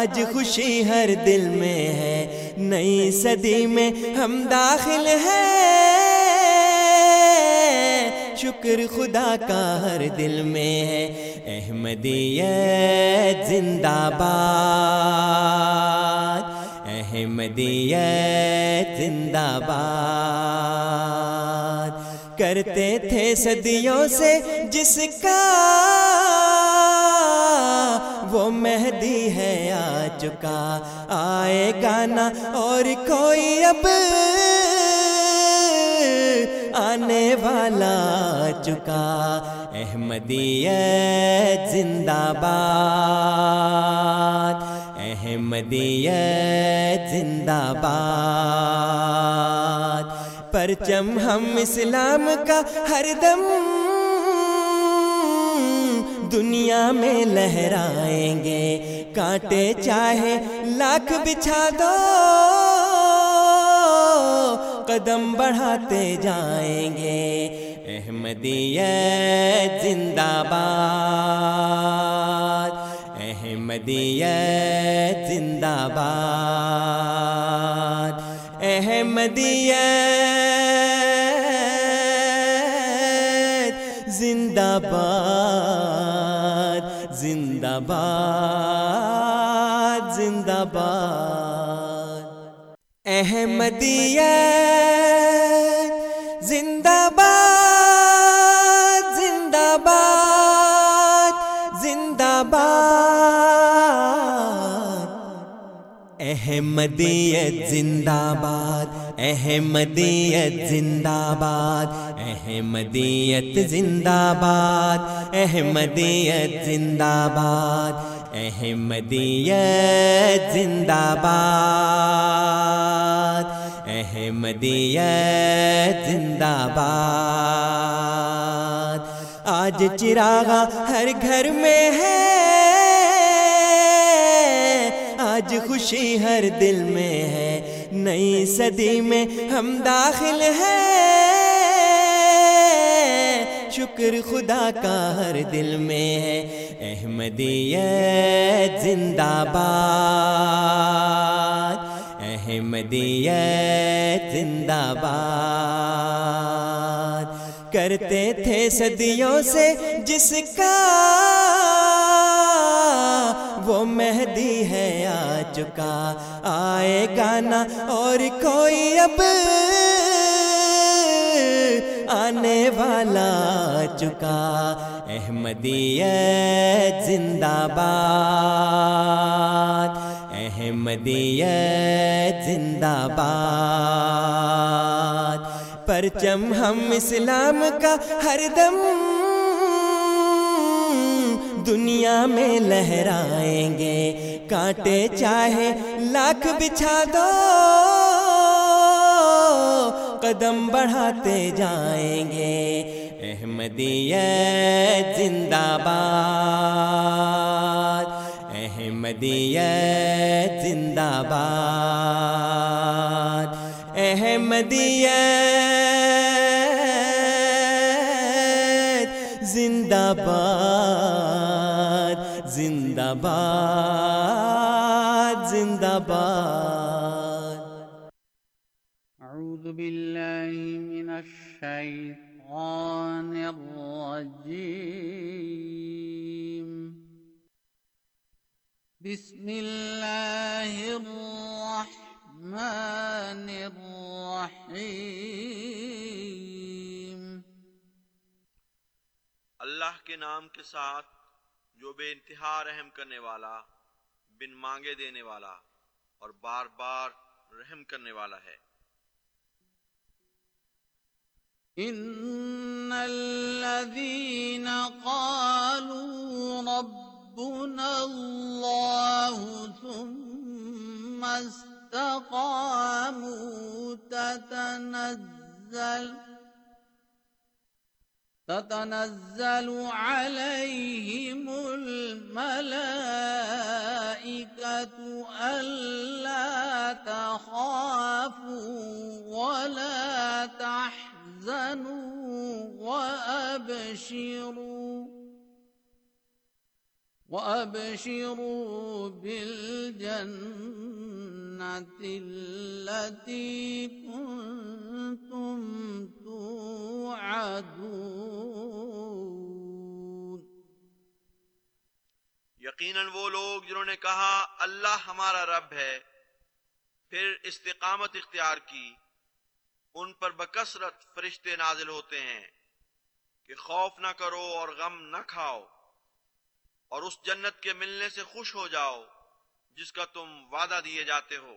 آج خوشی ہر دل میں ہے۔ نئی صدی میں ہم داخل ہیں۔ شکر خدا کا ہر دل میں ہے۔ احمدیت زندہ باد احمدیت زندہ باد کرتے تھے صدیوں سے جس کا وہ مہدی ہے آ چکا آئے گانا اور کوئی اب آنے والا چکا۔ احمدیت زندہ باد۔ احمدیت زندہ باد۔ پرچم ہم اسلام کا ہر دم دنیا میں لہرائیں گے۔ کانٹے چاہے لاکھ بچھا دو۔ قدم بڑھاتے جائیں گے۔ احمدیت زندہ باد۔ احمدیت زندہ باد۔ احمدیت زندہ باد۔ زندہ باد زندہ باد احمدیت زندہ باد زندہ باد زندہ باد احمدیت زندہ باد احمدیت زندہ باد احمدیت زندہ باد احمدیت زندہ باد احمدیت زندہ باد احمدیت زندہ باد آج چراغا ہر گھر میں ہے، آج خوشی ہر دل میں ہے۔ نئی صدی میں ہم داخل ہیں۔ شکر خدا کا ہر دل میں ہے۔ احمدیت زندہ باد۔ احمدیت زندہ باد۔ کرتے تھے صدیوں سے جس کا وہ مہدی ہے آ چکا آئے گانا اور کوئی اب آنے والا آ چکا احمدیت زندہ باد، احمدیت زندہ باد۔ پرچم ہم اسلام کا ہر دم دنیا میں لہرائیں گے۔ کانٹے چاہے لاکھ بچھا دو۔ قدم بڑھاتے جائیں گے۔ احمدیت زندہ باد۔ احمدیت زندہ باد۔ احمدیت زندہ باد۔ زندہ باد زندہ باد۔ أعوذ بالله من الشيطان الرجيم بسم الله الرحمن الرحيم اللہ کے نام کے ساتھ جو بے انتہا رحم کرنے والا، بن مانگے دینے والا اور بار بار رحم کرنے والا ہے۔ إن الذين قالوا ربنا الله ثم استقاموا تتنزل تتنزل عليهم الملائكة ألا تخافوا ولا تحزنوا وأبشروا وأبشروا بالجنة التي كنتم توعدون۔ یقیناً وہ لوگ جنہوں نے کہا اللہ ہمارا رب ہے، پھر استقامت اختیار کی، ان پر بکثرت فرشتے نازل ہوتے ہیں کہ خوف نہ کرو اور غم نہ کھاؤ، اور اس جنت کے ملنے سے خوش ہو جاؤ جس کا تم وعدہ دیے جاتے ہو۔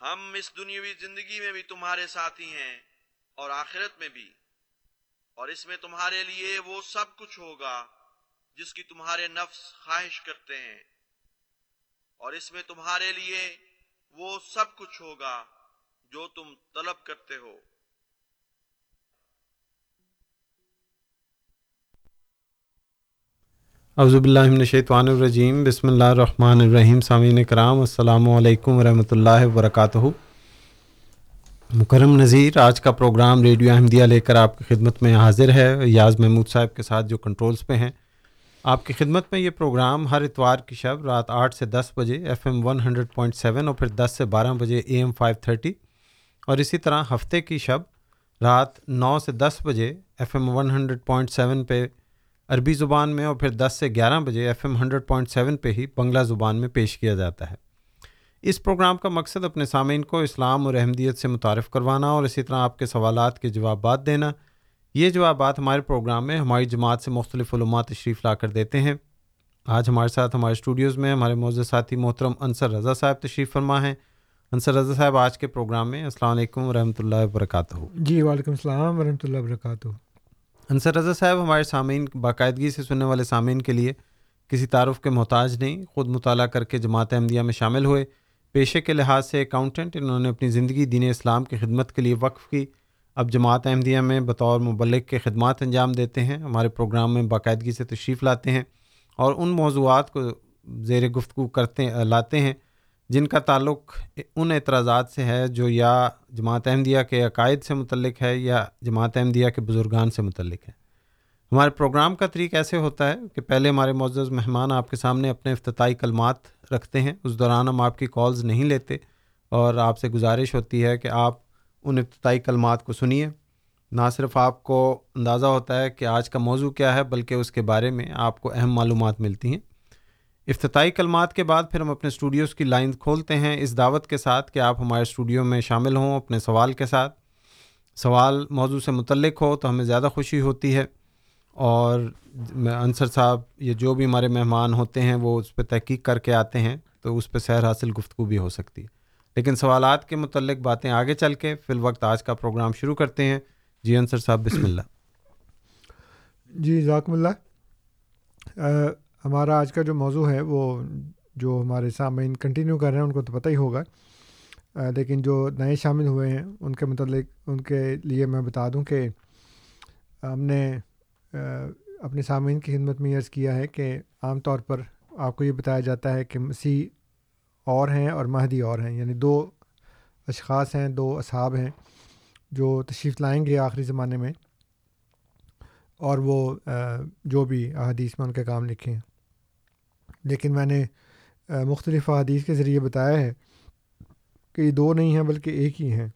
ہم اس دنیاوی زندگی میں بھی تمہارے ساتھی ہیں اور آخرت میں بھی۔ اور اس میں تمہارے لیے وہ سب کچھ ہوگا جس کی تمہارے نفس خواہش کرتے ہیں۔ اور اس میں تمہارے لیے وہ سب کچھ ہوگا جو تم طلب کرتے ہو۔ باللہ من الشیطان الرجیم، بسم اللہ الرحمن الرحیم، سامعین کرام، السلام علیکم ورحمۃ اللہ وبرکاتہ۔ مکرم نذیر، آج کا پروگرام ریڈیو احمدیہ لے کر آپ کی خدمت میں حاضر ہے۔ یاز محمود صاحب کے ساتھ جو کنٹرولز پہ ہیں۔ آپ کی خدمت میں یہ پروگرام ہر اتوار کی شب رات آٹھ سے دس بجے F M one hundred point seven اور پھر دس سے بارہ بجے اے ایم فائیو تھرٹی۔ اور اسی طرح ہفتے کی شب رات نو سے دس بجے F M one hundred point seven پہ عربی زبان میں اور پھر دس سے گیارہ بجے F M hundred point seven پہ ہی بنگلہ زبان میں پیش کیا جاتا ہے۔ اس پروگرام کا مقصد اپنے سامعین کو اسلام اور احمدیت سے متعارف کروانا اور اسی طرح آپ کے سوالات کے جوابات دینا۔ یہ جوابات ہمارے پروگرام میں ہماری جماعت سے مختلف علومات تشریف لا کر دیتے ہیں۔ آج ہمارے ساتھ ہمارے اسٹوڈیوز میں ہمارے معزز ساتھی محترم انصر رضا صاحب تشریف فرما ہیں۔ انصر رضا صاحب، آج کے پروگرام میں السلام علیکم ورحمۃ اللہ وبرکاتہ۔ جی وعلیکم السلام ورحمۃ اللہ وبرکاتہ۔ انصر رضا صاحب ہمارے سامعین، باقاعدگی سے سننے والے سامعین کے لیے کسی تعارف کے محتاج نہیں، خود مطالعہ کر کے جماعت احمدیہ میں شامل ہوئے۔ پیشے کے لحاظ سے اکاؤنٹنٹ انہوں نے اپنی زندگی دین اسلام کی خدمت کے لیے وقف کی۔ اب جماعت احمدیہ میں بطور مبلغ کے خدمات انجام دیتے ہیں، ہمارے پروگرام میں باقاعدگی سے تشریف لاتے ہیں اور ان موضوعات کو زیر گفتگو کرتے، لاتے ہیں۔ جن کا تعلق ان اعتراضات سے ہے جو یا جماعت احمدیہ کے عقائد سے متعلق ہے یا جماعت احمدیہ کے بزرگان سے متعلق ہے۔ ہمارے پروگرام کا طریقہ ایسے ہوتا ہے کہ پہلے ہمارے معزز مہمان آپ کے سامنے اپنے افتتاحی کلمات رکھتے ہیں، اس دوران ہم آپ کی کالز نہیں لیتے اور آپ سے گزارش ہوتی ہے کہ آپ ان افتتاحی کلمات کو سنیے۔ نہ صرف آپ کو اندازہ ہوتا ہے کہ آج کا موضوع کیا ہے، بلکہ اس کے بارے میں آپ کو اہم معلومات ملتی ہیں۔ افتتاحی کلمات کے بعد پھر ہم اپنے اسٹوڈیوز کی لائن کھولتے ہیں۔ اس دعوت کے ساتھ کہ آپ ہمارے اسٹوڈیو میں شامل ہوں اپنے سوال کے ساتھ۔ سوال موضوع سے متعلق ہو تو ہمیں زیادہ خوشی ہوتی ہے اور انصر صاحب یہ جو بھی ہمارے مہمان ہوتے ہیں وہ اس پہ تحقیق کر کے آتے ہیں تو اس پہ سیر حاصل گفتگو بھی ہو سکتی ہے۔ لیکن سوالات کے متعلق باتیں آگے چل کے فی الوقت آج کا پروگرام شروع کرتے ہیں۔ جی انصر صاحب، بسم اللہ۔ جی ذاکم اللہ۔ ہمارا آج کا جو موضوع ہے، وہ جو ہمارے سامعین کنٹینیو کر رہے ہیں، ان کو تو پتہ ہی ہوگا۔ لیکن جو نئے شامل ہوئے ہیں، ان کے متعلق، ان کے لیے میں بتا دوں کہ ہم نے اپنے سامعین کی خدمت میں عرض کیا ہے کہ عام طور پر آپ کو یہ بتایا جاتا ہے کہ مسیح اور ہیں اور مہدی اور ہیں۔ یعنی دو اشخاص ہیں، دو اصحاب ہیں جو تشریف لائیں گے آخری زمانے میں، اور وہ جو بھی احادیث میں ان کے کام لکھے ہیں۔ لیکن میں نے مختلف احادیث کے ذریعے بتایا ہے کہ یہ دو نہیں ہیں بلکہ ایک ہی ہیں۔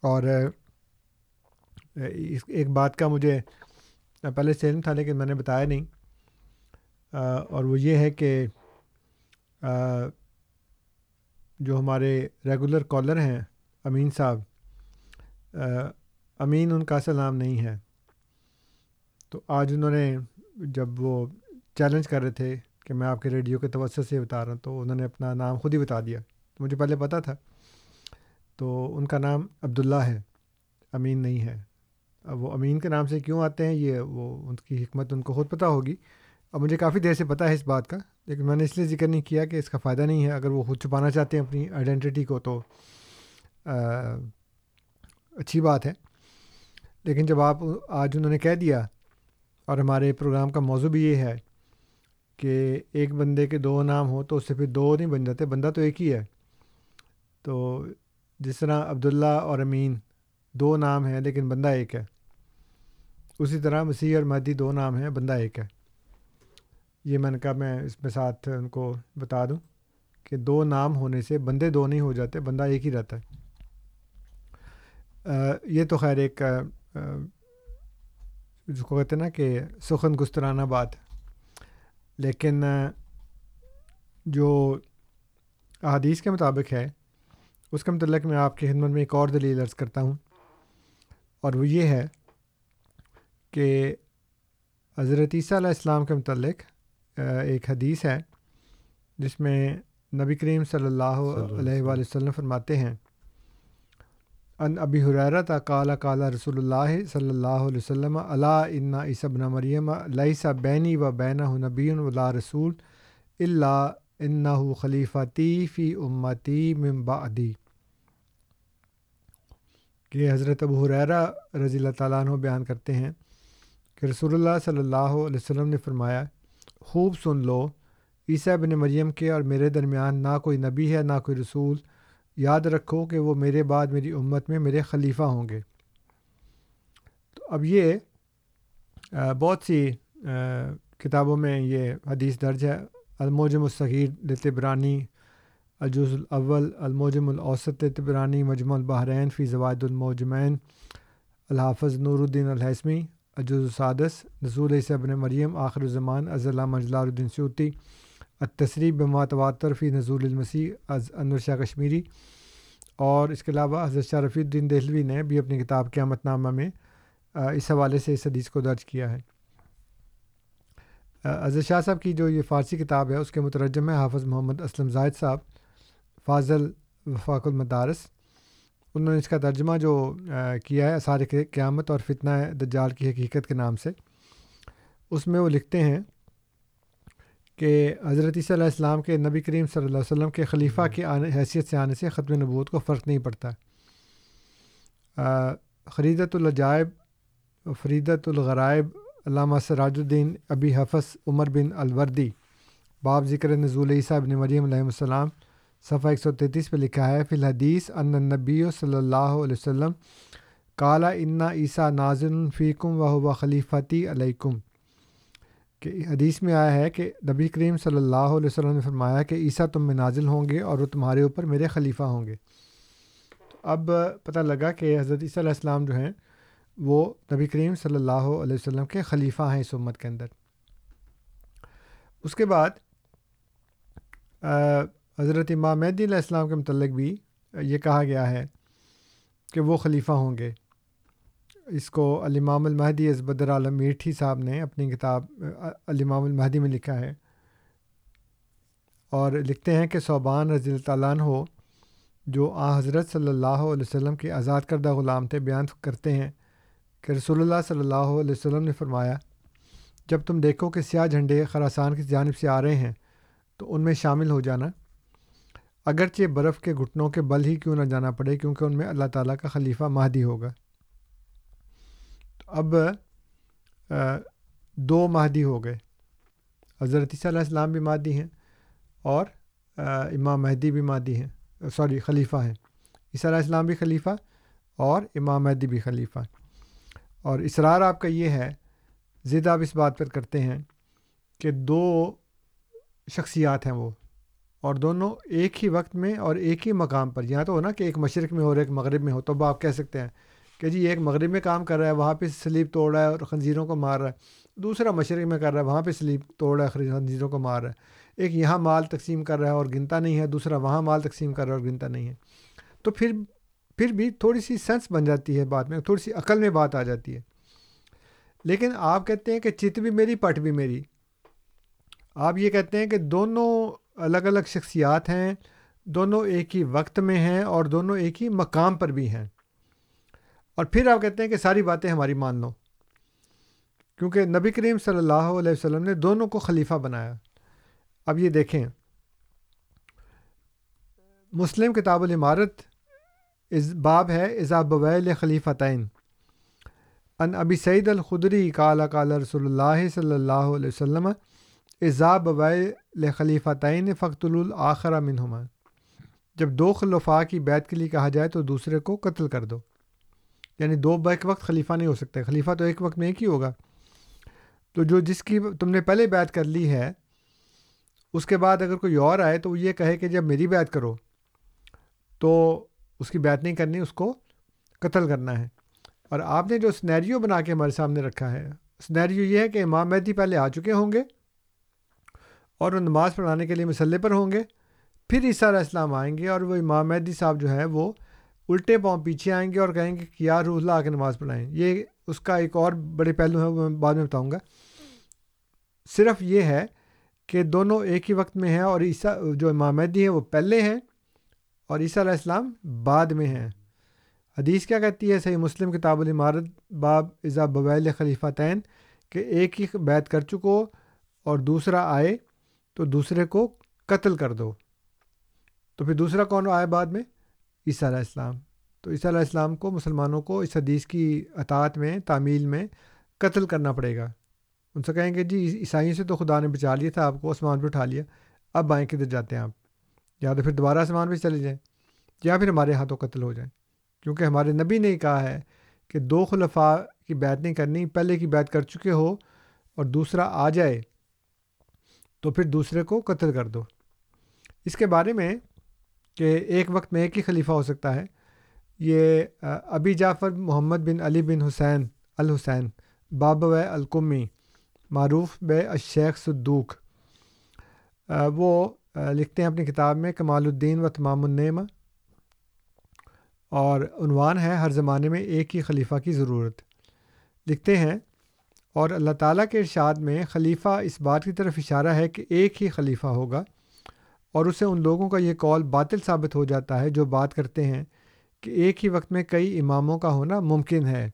اور اس، ایک بات کا مجھے پہلے سے علم تھا لیکن میں نے بتایا نہیں۔ اور وہ یہ ہے کہ جو ہمارے ریگولر کالر ہیں، امین صاحب امین ان کا اصل نام نہیں ہے۔ تو آج انہوں نے جب وہ چیلنج کر رہے تھے کہ میں آپ کے ریڈیو کے توسط سے بتا رہا ہوں۔ تو انہوں نے اپنا نام خود ہی بتا دیا۔ تو مجھے پہلے پتہ تھا۔ تو ان کا نام عبداللہ ہے۔ امین نہیں ہے۔ اب وہ امین کے نام سے کیوں آتے ہیں، یہ وہ ان کی حکمت ان کو خود پتہ ہوگی۔ اب مجھے کافی دیر سے پتہ ہے اس بات کا۔ لیکن میں نے اس لیے ذکر نہیں کیا کہ اس کا فائدہ نہیں ہے۔ اگر وہ خود چھپانا چاہتے ہیں اپنی آئیڈینٹی کو تو اچھی بات ہے۔ لیکن جب آپ، آج انہوں نے کہہ دیا اور ہمارے پروگرام کا موضوع بھی یہ ہے کہ ایک بندے کے دو نام ہوں تو اس سے پھر دو نہیں بن جاتے، بندہ تو ایک ہی ہے۔ تو جس طرح عبداللہ اور امین دو نام ہیں لیکن بندہ ایک ہے۔ اسی طرح مسیح اور مہدی دو نام ہیں، بندہ ایک ہے۔ یہ میں نے کہا، میں اس میں ساتھ ان کو بتا دوں کہ دو نام ہونے سے بندے دو نہیں ہو جاتے، بندہ ایک ہی رہتا ہے۔ یہ تو خیر ایک جس کو کہتے ہیں نا کہ سخن گسترانہ بات لیکن جو احادیث کے مطابق ہے اس کے متعلق میں آپ کی خدمت میں ایک اور دلیل عرض کرتا ہوں۔ اور وہ یہ ہے کہ حضرت عیسیٰ علیہ السلام کے متعلق ایک حدیث ہے جس میں نبی کریم صلی اللہ علیہ وآلہ وسلم فرماتے ہیں ان ابی حریرت کالا کالا رسول اللہ صلی اللہ علیہ وسلم اللہ ان عیسب مریم لئیسا بینی و بین نبی ولا رسول اللہ ان یاد رکھو کہ وہ میرے بعد میری امت میں میرے خلیفہ ہوں گے۔ تو اب یہ بہت سی کتابوں میں یہ حدیث درج ہے۔ الموجم الصغیر لطبرانی الجز الاول، الموجم الاوسط طبرانی مجمع البحرین فی زوائد الموجمین، الحافظ نور الدین الحسمی الجز السادس نصول صبن مریم، آخر الزمان اضلاع مجلار الدین سیوتی التصریب بما تواتر فی نزول المسیح از انور شاہ کشمیری اور اس کے علاوہ حضرت شاہ رفیع الدین دہلوی نے بھی اپنی کتاب قیامت نامہ میں اس حوالے سے اس حدیث کو درج کیا ہے۔ حضرت شاہ صاحب کی جو یہ فارسی کتاب ہے، اس کے مترجم ہے حافظ محمد اسلم زاہد صاحب، فاضل وفاق المدارس۔ انہوں نے اس کا ترجمہ جو کیا ہے، اثار قیامت اور فتنہ دجال کی حقیقت کے نام سے، اس میں وہ لکھتے ہیں کہ حضرت صلی اللہ علیہ السلام کے نبی کریم صلی اللہ علیہ وسلم کے خلیفہ کی آنے حیثیت سے آنے سے ختم نبوت کو فرق نہیں پڑتا۔ خریدت الجائب فریدت الغرائب علامہ سراج الدین ابی حفظ عمر بن الوردی باب ذکر نزول عیسیٰ بن مریم علیہ السلام صفحہ ایک سو تینتیس پہ لکھا ہے فی الحدیث ان نبی صلی اللہ علیہ وسلم کالا انا عیسیٰ نازن فیکم و خلیفتی علیکم کہ حدیث میں آیا ہے کہ نبی کریم صلی اللہ علیہ وسلم نے فرمایا کہ عیسیٰ تم میں نازل ہوں گے اور وہ تمہارے اوپر میرے خلیفہ ہوں گے۔ تو اب پتہ لگا کہ حضرت عیسیٰ علیہ السلام جو ہیں، وہ نبی کریم صلی اللہ علیہ وسلم کے خلیفہ ہیں اس امت کے اندر۔ اس کے بعد حضرت امام مہدی علیہ السلام کے متعلق بھی یہ کہا گیا ہے کہ وہ خلیفہ ہوں گے۔ اس کو علامام المہدی از بدر عالم میٹھی صاحب نے اپنی کتاب علامام المہدی میں لکھا ہے۔ اور لکھتے ہیں کہ صوبان رضی اللہ تعالیٰ ہو جو آ حضرت صلی اللہ علیہ وسلم کے آزاد کردہ غلام تھے، بیان کرتے ہیں کہ رسول اللہ صلی اللہ علیہ وسلم نے فرمایا، جب تم دیکھو کہ سیاہ جھنڈے خراسان کی جانب سے آ رہے ہیں، تو ان میں شامل ہو جانا۔ اگرچہ برف کے گھٹنوں کے بل ہی کیوں نہ جانا پڑے، کیونکہ ان میں اللہ تعالیٰ کا خلیفہ مہدی ہوگا۔ اب دو مہدی ہو گئے۔ حضرت صلی علیہ السلام بھی مہدی ہیں اور امام مہدی بھی مہدی ہیں۔ سوری، خلیفہ ہیں۔ عیسیٰ علیہ السلام بھی خلیفہ اور امام مہدی بھی خلیفہ اور اصرار آپ کا یہ ہے ضد آپ اس بات پر کرتے ہیں کہ دو شخصیات ہیں وہ، اور دونوں ایک ہی وقت میں اور ایک ہی مقام پر۔ یہاں تو ہو نا کہ ایک مشرق میں ہو اور ایک مغرب میں ہو، تو آپ کہہ سکتے ہیں کہ جی ایک مغرب میں کام کر رہا ہے، وہاں پہ سلیب توڑ رہا ہے اور خنزیروں کو مار رہا ہے۔ دوسرا مشرق میں کر رہا ہے، وہاں پہ سلیب توڑ رہا ہے، خنزیروں کو مار رہا ہے۔ ایک یہاں مال تقسیم کر رہا ہے اور گنتا نہیں ہے، دوسرا وہاں مال تقسیم کر رہا ہے اور گنتا نہیں ہے۔ تو پھر پھر بھی تھوڑی سی سینس بن جاتی ہے بات میں، تھوڑی سی عقل میں بات آ جاتی ہے۔ لیکن آپ کہتے ہیں کہ چت بھی میری، پٹ بھی میری۔ آپ یہ کہتے ہیں کہ دونوں الگ الگ شخصیات ہیں، دونوں ایک ہی وقت میں ہیں اور دونوں ایک ہی مقام پر بھی ہیں۔ اور پھر آپ کہتے ہیں کہ ساری باتیں ہماری مان لو۔ کیونکہ نبی کریم صلی اللہ علیہ وسلم نے دونوں کو خلیفہ بنایا۔ اب یہ دیکھیں۔ مسلم کتاب العمارت باب ہے ایزا بویل خلیفہ تعین ان ابی سعید الخدری کالا کالا رسول اللہ صلی اللہ علیہ وسلم ایزا بویل خلیفہ تعین فخت الآخر منہما جب دو خلفاء کی بیت کے لیے کہا جائے تو دوسرے کو قتل کر دو۔ یعنی دو بیک وقت خلیفہ نہیں ہو سکتے خلیفہ تو ایک وقت میں ایک ہی ہوگا۔ تو جو جس کی تم نے پہلے بیت کر لی ہے، اس کے بعد اگر کوئی اور آئے تو وہ یہ کہے کہ جی جب میری بیت کرو۔ تو اس کی بیت نہیں کرنی، اس کو قتل کرنا ہے۔ اور آپ نے جو سنیریو بنا کے ہمارے سامنے رکھا ہے سنیریو یہ ہے کہ امام مہدی پہلے آ چکے ہوں گے اور وہ نماز پڑھانے کے لیے مسلح پر ہوں گے۔ پھر عیسیٰ علیہ السلام آئیں گے اور وہ امام مہدی صاحب جو ہے وہ الٹے پاؤں پیچھے آئیں گے اور کہیں گے کہ یار روح اللہ آ کے نماز پڑھائیں۔ یہ اس کا ایک اور بڑے پہلو ہے وہ میں بعد میں بتاؤں گا۔ صرف یہ ہے کہ دونوں ایک ہی وقت میں ہیں اور عیسیٰ، جو امام مہدی ہیں، وہ پہلے ہیں اور عیسیٰ علیہ السلام بعد میں ہیں۔ حدیث کیا کہتی ہے، صحیح مسلم کتاب العمارت باب اضا بویل خلیفہ تعین کہ ایک ہی بیت کر چکو اور دوسرا آئے تو دوسرے کو قتل کر دو۔ تو پھر دوسرا کون آئے بعد میں؟ عیسیٰ علیہ السلام۔ تو عیسیٰ علیہ السلام کو مسلمانوں کو اس حدیث کی اطاعت میں، تعمیل میں قتل کرنا پڑے گا۔ ان سے کہیں گے جی عیسائیوں سے تو خدا نے بچا لیا تھا، آپ کو آسمان پہ اٹھا لیا، اب آئیں کدھر جاتے ہیں آپ؟ یا تو پھر دوبارہ آسمان پہ چلے جائیں، یا پھر ہمارے ہاتھوں قتل ہو جائیں۔ کیونکہ ہمارے نبی نے کہا ہے کہ دو خلفاء کی بیت نہیں کرنی، پہلے کی بیت کر چکے ہو اور دوسرا آ جائے تو پھر دوسرے کو قتل کر دو۔ اس کے بارے میں کہ ایک وقت میں ایک ہی خلیفہ ہو سکتا ہے۔ یہ ابی جعفر محمد بن علی بن حسین، الحسین باب و القمی، معروف بے الشیخ صدوق۔ وہ لکھتے ہیں اپنی کتاب میں، کمال الدین و تمام النعمہ۔ اور عنوان ہے، ہر زمانے میں ایک ہی خلیفہ کی ضرورت۔ لکھتے ہیں، اور اللہ تعالیٰ کے ارشاد میں خلیفہ اس بات کی طرف اشارہ ہے کہ ایک ہی خلیفہ ہوگا۔ اور اسے ان لوگوں کا یہ کال باطل ثابت ہو جاتا ہے جو بات کرتے ہیں کہ ایک ہی وقت میں کئی اماموں کا ہونا ممکن ہے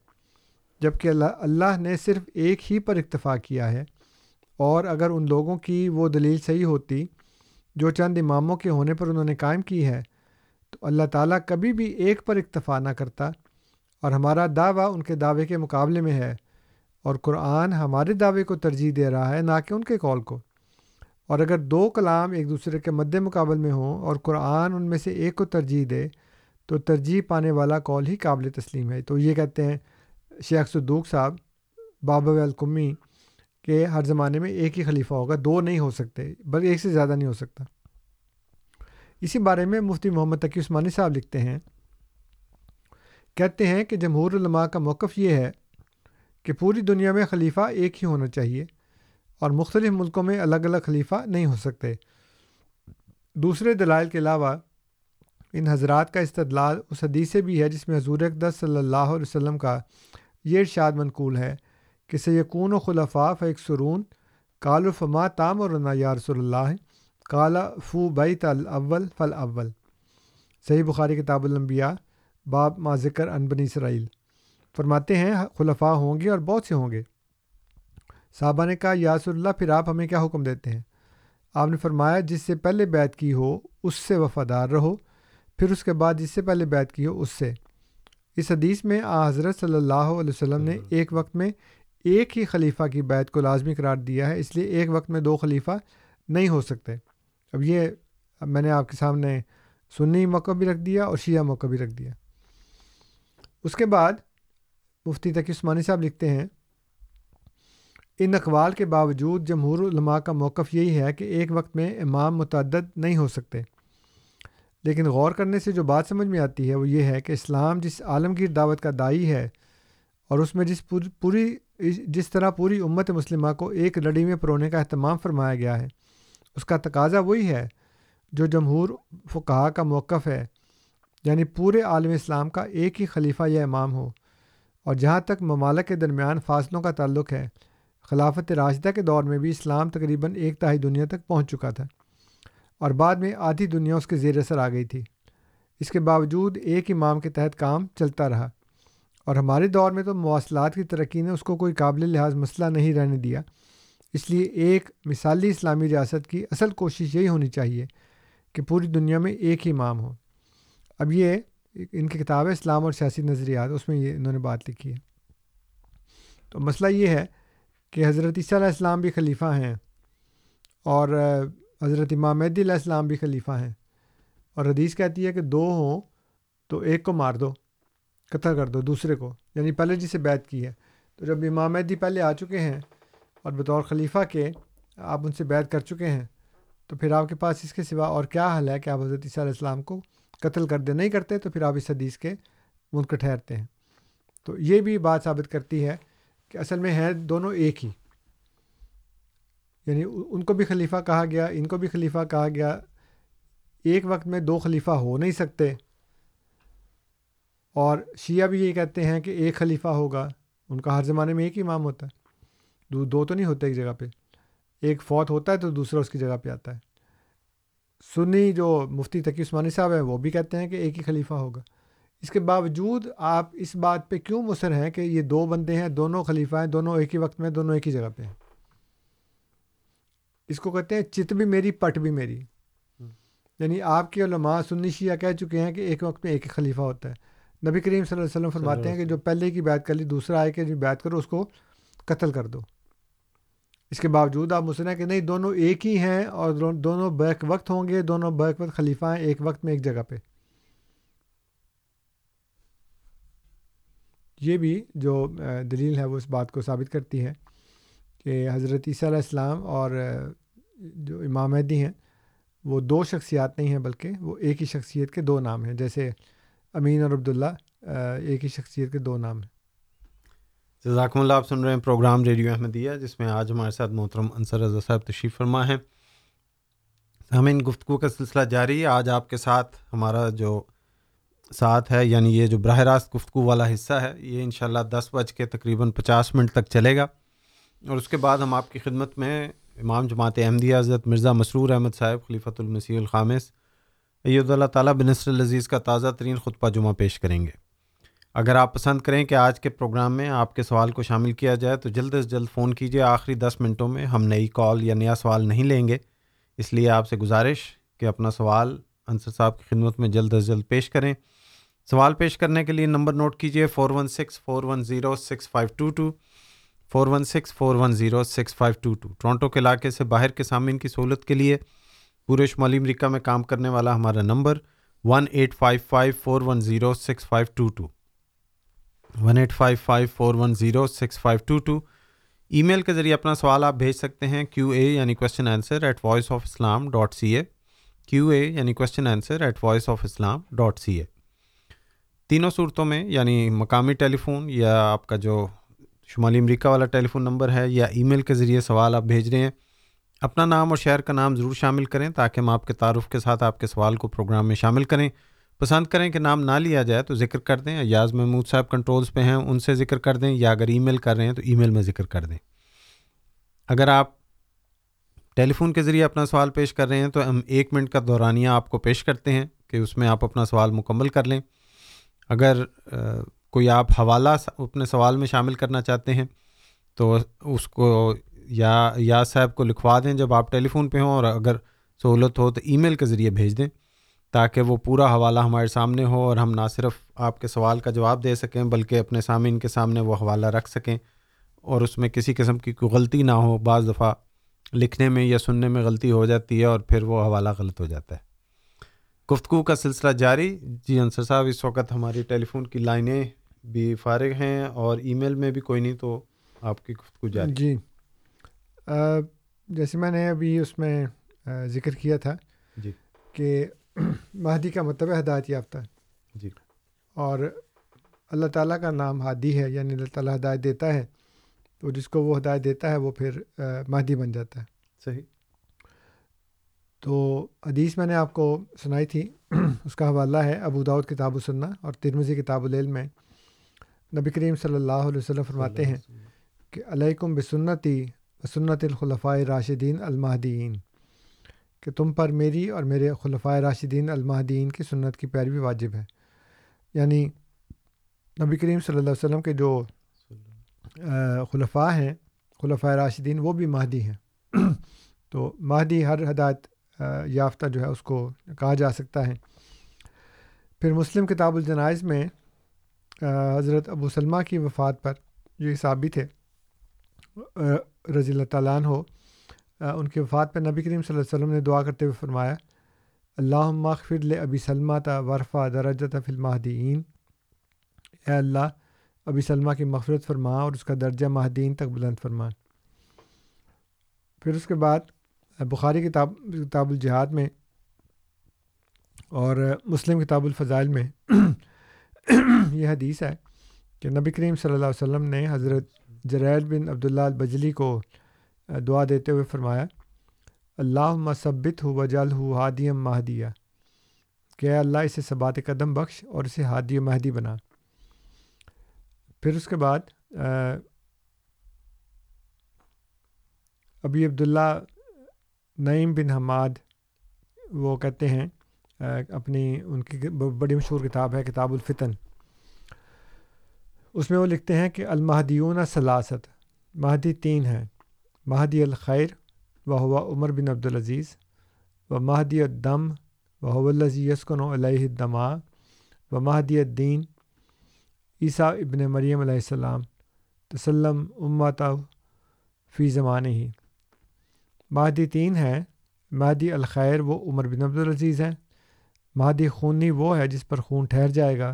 جبکہ اللہ اللہ نے صرف ایک ہی پر اکتفا کیا ہے۔ اور اگر ان لوگوں کی وہ دلیل صحیح ہوتی، جو چند اماموں کے ہونے پر انہوں نے قائم کی ہے، تو اللہ تعالیٰ کبھی بھی ایک پر اکتفا نہ کرتا۔ اور ہمارا دعویٰ ان کے دعوے کے مقابلے میں ہے۔ اور قرآن ہمارے دعوے کو ترجیح دے رہا ہے، نہ کہ ان کے کال کو۔ اور اگر دو کلام ایک دوسرے کے مد مقابل میں ہوں اور قرآن ان میں سے ایک کو ترجیح دے، تو ترجیح پانے والا کال ہی قابل تسلیم ہے۔ تو یہ کہتے ہیں شیخ صدوق صاحب، بابا القمی کہ ہر زمانے میں ایک ہی خلیفہ ہوگا، دو نہیں ہو سکتے، بلکہ ایک سے زیادہ نہیں ہو سکتا۔ اسی بارے میں مفتی محمد تقی عثمانی صاحب لکھتے ہیں، کہتے ہیں کہ جمہور علماء کا موقف یہ ہے کہ پوری دنیا میں خلیفہ ایک ہی ہونا چاہیے۔ اور مختلف ملکوں میں الگ الگ خلیفہ نہیں ہو سکتے۔ دوسرے دلائل کے علاوہ، ان حضرات کا استدلال اس حدیث سے بھی ہے جس میں حضور اقدس صلی اللہ علیہ وسلم کا یہ ارشاد منقول ہے کہ سیکون و خلفاف ایک سرون کال و فما تام اور یا رسول اللہ کالا فو بیت الاول فل اول صحیح بخاری کتاب الانبیاء، باب ما ذکر ان بنی اسرائیل۔ فرماتے ہیں، خلفاء ہوں گے اور بہت سے ہوں گے۔ صحابہ نے کہا یاسر اللہ پھر آپ ہمیں کیا حکم دیتے ہیں؟ آپ نے فرمایا جس سے پہلے بیت کی ہو اس سے وفادار رہو پھر اس کے بعد جس سے پہلے بیت کی ہو اس سے. اس حدیث میں آ حضرت صلی اللہ علیہ وسلم نے ایک وقت میں ایک ہی خلیفہ کی بیت کو لازمی قرار دیا ہے اس لیے ایک وقت میں دو خلیفہ نہیں ہو سکتے۔ اب یہ اب میں نے آپ کے سامنے سنی موقع بھی رکھ دیا اور شیعہ موقع بھی رکھ دیا۔ اس کے بعد مفتی تقی عثمانی صاحب لکھتے ہیں ان اقوال کے باوجود جمہور علماء کا موقف یہی ہے کہ ایک وقت میں امام متعدد نہیں ہو سکتے۔ لیکن غور کرنے سے جو بات سمجھ میں آتی ہے وہ یہ ہے کہ اسلام جس عالمگیر دعوت کا دائی ہے اور اس میں جس پوری جس طرح پوری امت مسلمہ کو ایک لڑی میں پرونے کا اہتمام فرمایا گیا ہے، اس کا تقاضا وہی ہے جو جمہور فقہ کا موقف ہے۔ یعنی پورے عالم اسلام کا ایک ہی خلیفہ یا امام ہو اور جہاں تک ممالک کے درمیان فاصلوں کا تعلق ہے خلافت راشدہ کے دور میں بھی اسلام تقریباً ایک تہائی دنیا تک پہنچ چکا تھا اور بعد میں آدھی دنیا اس کے زیر اثر آ گئی تھی۔ اس کے باوجود ایک امام کے تحت کام چلتا رہا اور ہمارے دور میں تو مواصلات کی ترقی نے اس کو کوئی قابل لحاظ مسئلہ نہیں رہنے دیا۔ اس لیے ایک مثالی اسلامی ریاست کی اصل کوشش یہی ہونی چاہیے کہ پوری دنیا میں ایک ہی امام ہو۔ اب یہ ان کی کتاب ہے اسلام اور سیاسی نظریات، اس میں یہ انہوں نے بات لکھی ہے۔ تو مسئلہ یہ ہے کہ حضرت عیسیٰ علیہ السلام بھی خلیفہ ہیں اور حضرت امام مہدی علیہ السلام بھی خلیفہ ہیں۔ اور حدیث کہتی ہے کہ دو ہوں تو ایک کو مار دو، قتل کر دو دوسرے کو یعنی پہلے جسے بیت کی ہے۔ تو جب امام مہدی پہلے آ چکے ہیں اور بطور خلیفہ کے آپ ان سے بیت کر چکے ہیں، تو پھر آپ کے پاس اس کے سوا اور کیا حل ہے کہ آپ حضرت عیسیٰ علیہ السلام کو قتل کر دے؟ نہیں کرتے تو پھر آپ اس حدیث کے منکر ٹھہرتے ہیں۔ تو یہ بھی بات ثابت کرتی ہے کہ اصل میں ہیں دونوں ایک ہی۔ یعنی ان کو بھی خلیفہ کہا گیا، ان کو بھی خلیفہ کہا گیا۔ ایک وقت میں دو خلیفہ ہو نہیں سکتے۔ اور شیعہ بھی یہ کہتے ہیں کہ ایک خلیفہ ہوگا۔ ان کا ہر زمانے میں ایک ہی امام ہوتا ہے۔ دو دو تو نہیں ہوتے ایک جگہ پہ۔ ایک فوت ہوتا ہے تو دوسرا اس کی جگہ پہ آتا ہے۔ سنی جو مفتی تقی عثمانی صاحب ہیں وہ بھی کہتے ہیں کہ ایک ہی خلیفہ ہوگا۔ اس کے باوجود آپ اس بات پہ کیوں مصر ہیں کہ یہ دو بندے ہیں، دونوں خلیفہ ہیں، دونوں ایک ہی وقت میں، دونوں ایک ہی جگہ پہ ہیں؟ اس کو کہتے ہیں چت بھی میری، پٹ بھی میری۔ یعنی آپ کے علماء سنی شیعہ کہہ چکے ہیں کہ ایک وقت میں ایک ہی خلیفہ ہوتا ہے۔ نبی کریم صلی اللہ علیہ وسلم فرماتے ہیں کہ جو پہلے کی بات کر لی، دوسرا آئے کہ جو بات کرو، اس کو قتل کر دو۔ اس کے باوجود آپ مسئلہ کہ نہیں، دونوں ایک ہی ہیں اور دونوں بیک وقت ہوں گے، دونوں بیک وقت خلیفہ ہیں، ایک وقت میں ایک جگہ پہ۔ یہ بھی جو دلیل ہے وہ اس بات کو ثابت کرتی ہے کہ حضرت عیسیٰ علیہ السلام اور جو امام مہدی ہیں، وہ دو شخصیات نہیں ہیں بلکہ وہ ایک ہی شخصیت کے دو نام ہیں، جیسے امین اور عبداللہ ایک ہی شخصیت کے دو نام ہیں۔ جزاکم اللہ، آپ سن رہے ہیں پروگرام ریڈیو احمدیہ، جس میں آج ہمارے ساتھ محترم انصر رضا صاحب تشریف فرما ہے ہمیں ان گفتگو کا سلسلہ جاری ہے۔ آج آپ کے ساتھ ہمارا جو ساتھ ہے یعنی یہ جو براہ راست گفتگو والا حصہ ہے، یہ انشاءاللہ دس بج کے تقریباً پچاس منٹ تک چلے گا۔ اور اس کے بعد ہم آپ کی خدمت میں امام جماعت احمدیہ حضرت مرزا مسرور احمد صاحب، خلیفۃ المسیح الخامس عید اللہ تعالیٰ بنصر العزیز کا تازہ ترین خطبہ جمعہ پیش کریں گے۔ اگر آپ پسند کریں کہ آج کے پروگرام میں آپ کے سوال کو شامل کیا جائے، تو جلد از جلد فون کیجیے آخری دس منٹوں میں ہم نئی کال یا نیا سوال نہیں لیں گے۔ اس لیے آپ سے گزارش کہ اپنا سوال انصر صاحب کی خدمت میں جلد از جلد پیش کریں۔ سوال پیش کرنے کے لیے نمبر نوٹ کیجیے four one six four one zero six five two two four one six four one zero six five two two Toronto کے علاقے سے باہر کے سامعین کی سہولت کے لیے پورے شمالی امریکہ میں کام کرنے والا ہمارا number one eight five five four one zero six five two two one eight five five four one zero six five two two email کے ذریعے اپنا سوال آپ بھیج سکتے ہیں کیو اے یعنی question answer at voice of Islam dot C A Q A یعنی question answer at voice of Islam dot C A تینوں صورتوں میں یعنی مقامی ٹیلی فون یا آپ کا جو شمالی امریکہ والا ٹیلی فون نمبر ہے یا ای میل کے ذریعے سوال آپ بھیج رہے ہیں، اپنا نام اور شہر کا نام ضرور شامل کریں تاکہ ہم آپ کے تعارف کے ساتھ آپ کے سوال کو پروگرام میں شامل کریں۔ پسند کریں کہ نام نہ لیا جائے تو ذکر کر دیں، ایاز محمود صاحب کنٹرولز پہ ہیں، ان سے ذکر کر دیں یا اگر ای میل کر رہے ہیں تو ای میل میں ذکر کر دیں۔ اگر آپ ٹیلی فون کے ذریعے اپنا سوال پیش کر رہے ہیں تو ہم ایک منٹ کا دورانیہ آپ کو پیش کرتے ہیں کہ اس میں آپ اپنا سوال مکمل کر لیں۔ اگر کوئی آپ حوالہ اپنے سوال میں شامل کرنا چاہتے ہیں، تو اس کو یا یا صاحب کو لکھوا دیں جب آپ ٹیلی فون پہ ہوں اور اگر سہولت ہو تو ای میل کے ذریعے بھیج دیں، تاکہ وہ پورا حوالہ ہمارے سامنے ہو اور ہم نہ صرف آپ کے سوال کا جواب دے سکیں، بلکہ اپنے سامعین کے سامنے وہ حوالہ رکھ سکیں اور اس میں کسی قسم کی کوئی غلطی نہ ہو، بعض دفعہ لکھنے میں یا سننے میں غلطی ہو جاتی ہے اور پھر وہ حوالہ غلط ہو جاتا ہے۔ گفتگو کا سلسلہ جاری۔ جی انصر صاحب اس وقت ہماری ٹیلی فون کی لائنیں بھی فارغ ہیں اور ای میل میں بھی کوئی نہیں تو آپ کی گفتگو جاری۔ جی۔ جیسے میں نے ابھی اس میں ذکر کیا تھا جی۔ کہ مہدی کا مطلب ہے ہدایت یافتہ۔ جی۔ اور اللہ تعالیٰ کا نام ہادی ہے یعنی اللہ تعالیٰ ہدایت دیتا ہے۔ تو جس کو وہ ہدایت دیتا ہے وہ پھر مہدی بن جاتا ہے۔ صحیح۔ تو حدیث میں نے آپ کو سنائی تھی، اس کا حوالہ ہے ابو داود کتاب السنہ اور ترمزی کتاب العلم میں۔ نبی کریم صلی اللہ علیہ وسلم فرماتے ہیں کہ علیکم بسنتی سنت الخلفۂ راشدین المحدین کہ تم پر میری اور میرے خلفۂ راشدین المحدین کی سنت کی پیروی واجب ہے۔ یعنی نبی کریم صلی اللہ علیہ وسلم کے جو خلفاء ہیں خلفۂ راشدین وہ بھی مہدی ہیں۔ تو مہدی ہر ہدایت یافتہ جو ہے اس کو کہا جا سکتا ہے۔ پھر مسلم کتاب الجنائز میں حضرت ابو سلمہ کی وفات پر جو یہ ثابت ہے رضی اللہ تعالیٰ ہو ان کی وفات پہ نبی کریم صلی اللہ علیہ وسلم نے دعا کرتے ہوئے فرمایا اللہ مغفر ابی سلمہ تا ورفا درجہ فلمحدین اے اللہ، ابی سلمہ کی مغفرت فرما اور اس کا درجہ مہدین تک بلند فرما۔ پھر اس کے بعد بخاری کتاب کتاب الجہاد میں اور مسلم کتاب الفضائل میں یہ حدیث ہے کہ نبی کریم صلی اللہ علیہ وسلم نے حضرت جریل بن عبداللہ البجلی کو دعا دیتے ہوئے فرمایا اللہ مصبت ہو وجال ہو ہادیم مہدیہ کہ اللہ، اسے ثبات قدم بخش اور اسے ہادی مہدی بنا۔ پھر اس کے بعد ابھی عبداللہ نعیم بن حماد، وہ کہتے ہیں اپنی ان کی بڑی مشہور کتاب ہے، کتاب الفتن۔ اس میں وہ لکھتے ہیں کہ المہدیون سلاست مہدی تین ہیں۔ مہدی الخیر و ہوا عمر بن عبدالعزیز۔ و مہدی الدم و الزی یسکن علیہ الدماء۔ و مہدی الدین، عیسیٰ ابن مریم علیہ السلام۔ تسلم امت فی زمان ہی مہدی تین ہیں مہدی الخیر وہ عمر بن عبدالعزیز ہیں مہدی خونی وہ ہے جس پر خون ٹھہر جائے گا